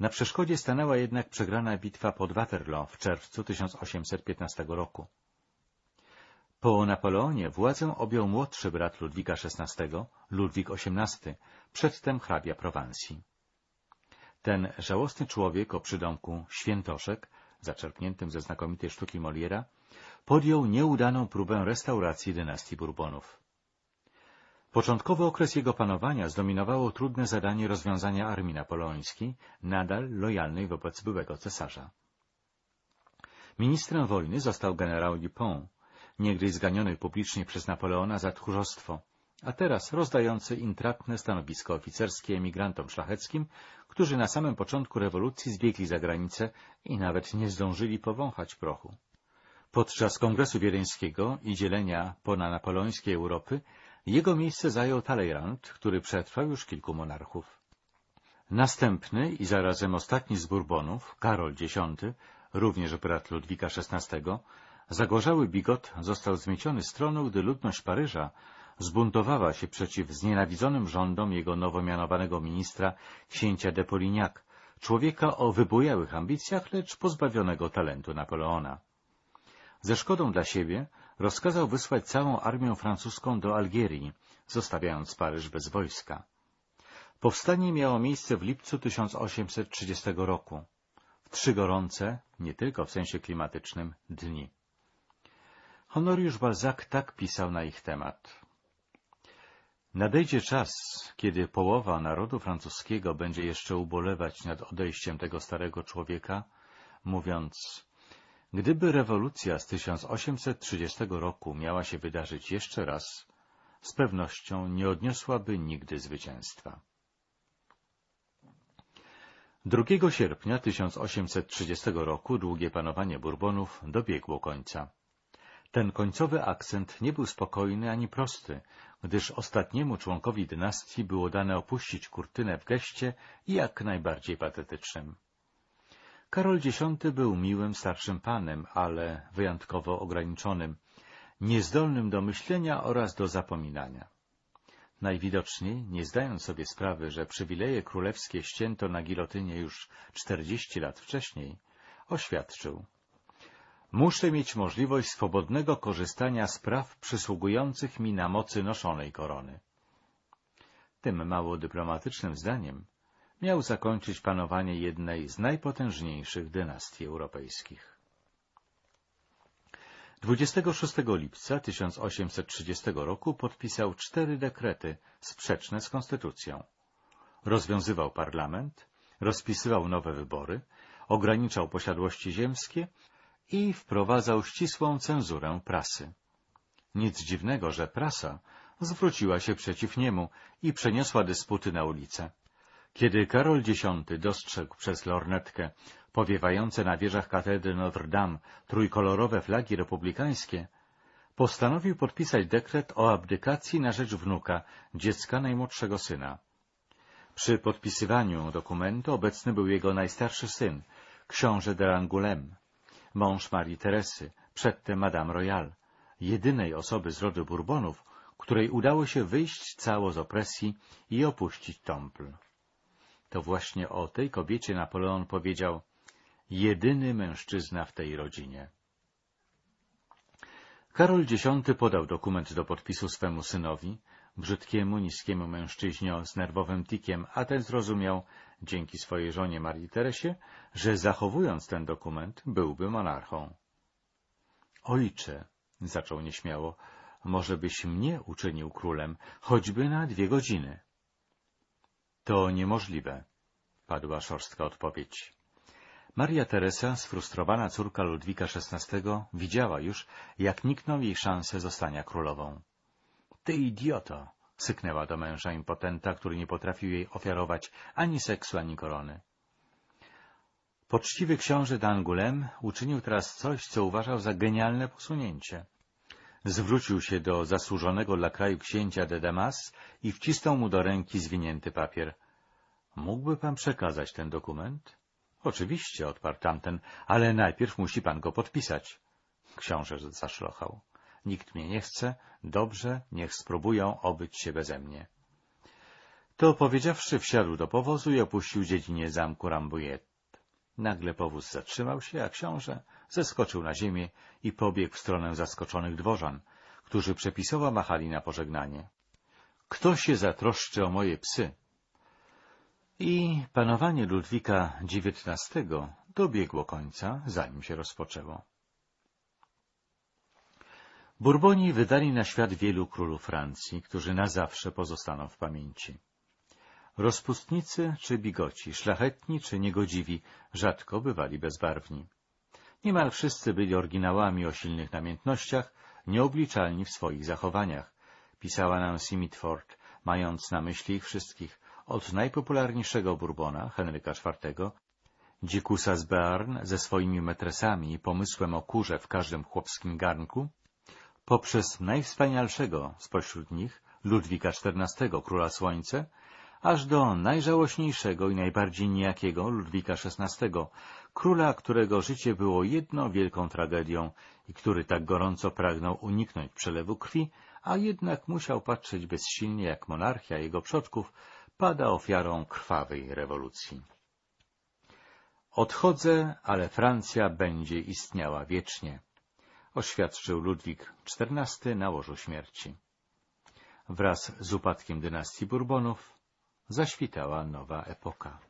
Na przeszkodzie stanęła jednak przegrana bitwa pod Waterloo w czerwcu 1815 roku. Po Napoleonie władzę objął młodszy brat Ludwika XVI, Ludwik XVIII, przedtem hrabia Prowansji. Ten żałosny człowiek o przydomku Świętoszek, zaczerpniętym ze znakomitej sztuki Moliera, podjął nieudaną próbę restauracji dynastii Bourbonów. Początkowy okres jego panowania zdominowało trudne zadanie rozwiązania armii napoleońskiej, nadal lojalnej wobec byłego cesarza. Ministrem wojny został generał Dupont, niegdyś zganiony publicznie przez Napoleona za tchórzostwo, a teraz rozdający intratne stanowisko oficerskie emigrantom szlacheckim, którzy na samym początku rewolucji zbiegli za granicę i nawet nie zdążyli powąchać prochu. Podczas Kongresu Wiedeńskiego i dzielenia ponanapoleońskiej Europy jego miejsce zajął Talleyrand, który przetrwał już kilku monarchów. Następny i zarazem ostatni z Bourbonów, Karol X, również brat Ludwika XVI, zagorzały bigot został zmieciony stroną, gdy ludność Paryża zbuntowała się przeciw znienawidzonym rządom jego nowo mianowanego ministra, księcia de Polignac, człowieka o wybujałych ambicjach, lecz pozbawionego talentu Napoleona. Ze szkodą dla siebie rozkazał wysłać całą armię francuską do Algierii, zostawiając Paryż bez wojska. Powstanie miało miejsce w lipcu 1830 roku, w trzy gorące, nie tylko w sensie klimatycznym, dni. Honoriusz Balzac tak pisał na ich temat. Nadejdzie czas, kiedy połowa narodu francuskiego będzie jeszcze ubolewać nad odejściem tego starego człowieka, mówiąc Gdyby rewolucja z 1830 roku miała się wydarzyć jeszcze raz, z pewnością nie odniosłaby nigdy zwycięstwa. 2 sierpnia 1830 roku długie panowanie Bourbonów dobiegło końca. Ten końcowy akcent nie był spokojny ani prosty, gdyż ostatniemu członkowi dynastii było dane opuścić kurtynę w geście jak najbardziej patetycznym. Karol X był miłym starszym panem, ale wyjątkowo ograniczonym, niezdolnym do myślenia oraz do zapominania. Najwidoczniej, nie zdając sobie sprawy, że przywileje królewskie ścięto na gilotynie już czterdzieści lat wcześniej, oświadczył Muszę mieć możliwość swobodnego korzystania z praw przysługujących mi na mocy noszonej korony. Tym mało dyplomatycznym zdaniem miał zakończyć panowanie jednej z najpotężniejszych dynastii europejskich. 26 lipca 1830 roku podpisał cztery dekrety sprzeczne z konstytucją. Rozwiązywał parlament, rozpisywał nowe wybory, ograniczał posiadłości ziemskie i wprowadzał ścisłą cenzurę prasy. Nic dziwnego, że prasa zwróciła się przeciw niemu i przeniosła dysputy na ulicę. Kiedy Karol X dostrzegł przez lornetkę powiewające na wieżach katedry Notre Dame trójkolorowe flagi republikańskie, postanowił podpisać dekret o abdykacji na rzecz wnuka, dziecka najmłodszego syna. Przy podpisywaniu dokumentu obecny był jego najstarszy syn, książę de Angoulême, mąż Marii Teresy, przedtem Madame Royal, jedynej osoby z rodu Bourbonów, której udało się wyjść cało z opresji i opuścić Temple. To właśnie o tej kobiecie Napoleon powiedział jedyny mężczyzna w tej rodzinie. Karol X podał dokument do podpisu swemu synowi, brzydkiemu, niskiemu mężczyźnie z nerwowym tikiem, a ten zrozumiał, dzięki swojej żonie Marii Teresie, że zachowując ten dokument, byłby monarchą. Ojcze, zaczął nieśmiało, może byś mnie uczynił królem, choćby na dwie godziny. To niemożliwe, padła szorstka odpowiedź. Maria Teresa, sfrustrowana córka Ludwika XVI, widziała już, jak nikną jej szanse zostania królową. — Ty idioto! — syknęła do męża impotenta, który nie potrafił jej ofiarować ani seksu, ani korony. Poczciwy książę d'Angoulême uczynił teraz coś, co uważał za genialne posunięcie. Zwrócił się do zasłużonego dla kraju księcia de Damas i wcisnął mu do ręki zwinięty papier. — Mógłby pan przekazać ten dokument? — Oczywiście, odparł tamten, ale najpierw musi pan go podpisać. Książę zaszlochał. — Nikt mnie nie chce, dobrze, niech spróbują obyć się beze mnie. To powiedziawszy, wsiadł do powozu i opuścił dziedzinę zamku Rambouillet. Nagle powóz zatrzymał się, a książę zeskoczył na ziemię i pobiegł w stronę zaskoczonych dworzan, którzy przepisowo machali na pożegnanie. Kto się zatroszczy o moje psy? I panowanie Ludwika XIX dobiegło końca, zanim się rozpoczęło. Burboni wydali na świat wielu królów Francji, którzy na zawsze pozostaną w pamięci. Rozpustnicy czy bigoci, szlachetni czy niegodziwi, rzadko bywali bezbarwni. Niemal wszyscy byli oryginałami o silnych namiętnościach, nieobliczalni w swoich zachowaniach, pisała Nancy Mitford, mając na myśli ich wszystkich, od najpopularniejszego Bourbona, Henryka IV, dzikusa z Bearn ze swoimi metresami i pomysłem o kurze w każdym chłopskim garnku, poprzez najwspanialszego spośród nich, Ludwika XIV, króla słońce, aż do najżałośniejszego i najbardziej nijakiego Ludwika XVI, króla, którego życie było jedną wielką tragedią i który tak gorąco pragnął uniknąć przelewu krwi, a jednak musiał patrzeć bezsilnie, jak monarchia jego przodków pada ofiarą krwawej rewolucji. Odchodzę, ale Francja będzie istniała wiecznie, oświadczył Ludwik XIV na łożu śmierci. Wraz z upadkiem dynastii Bourbonów zaświtała nowa epoka.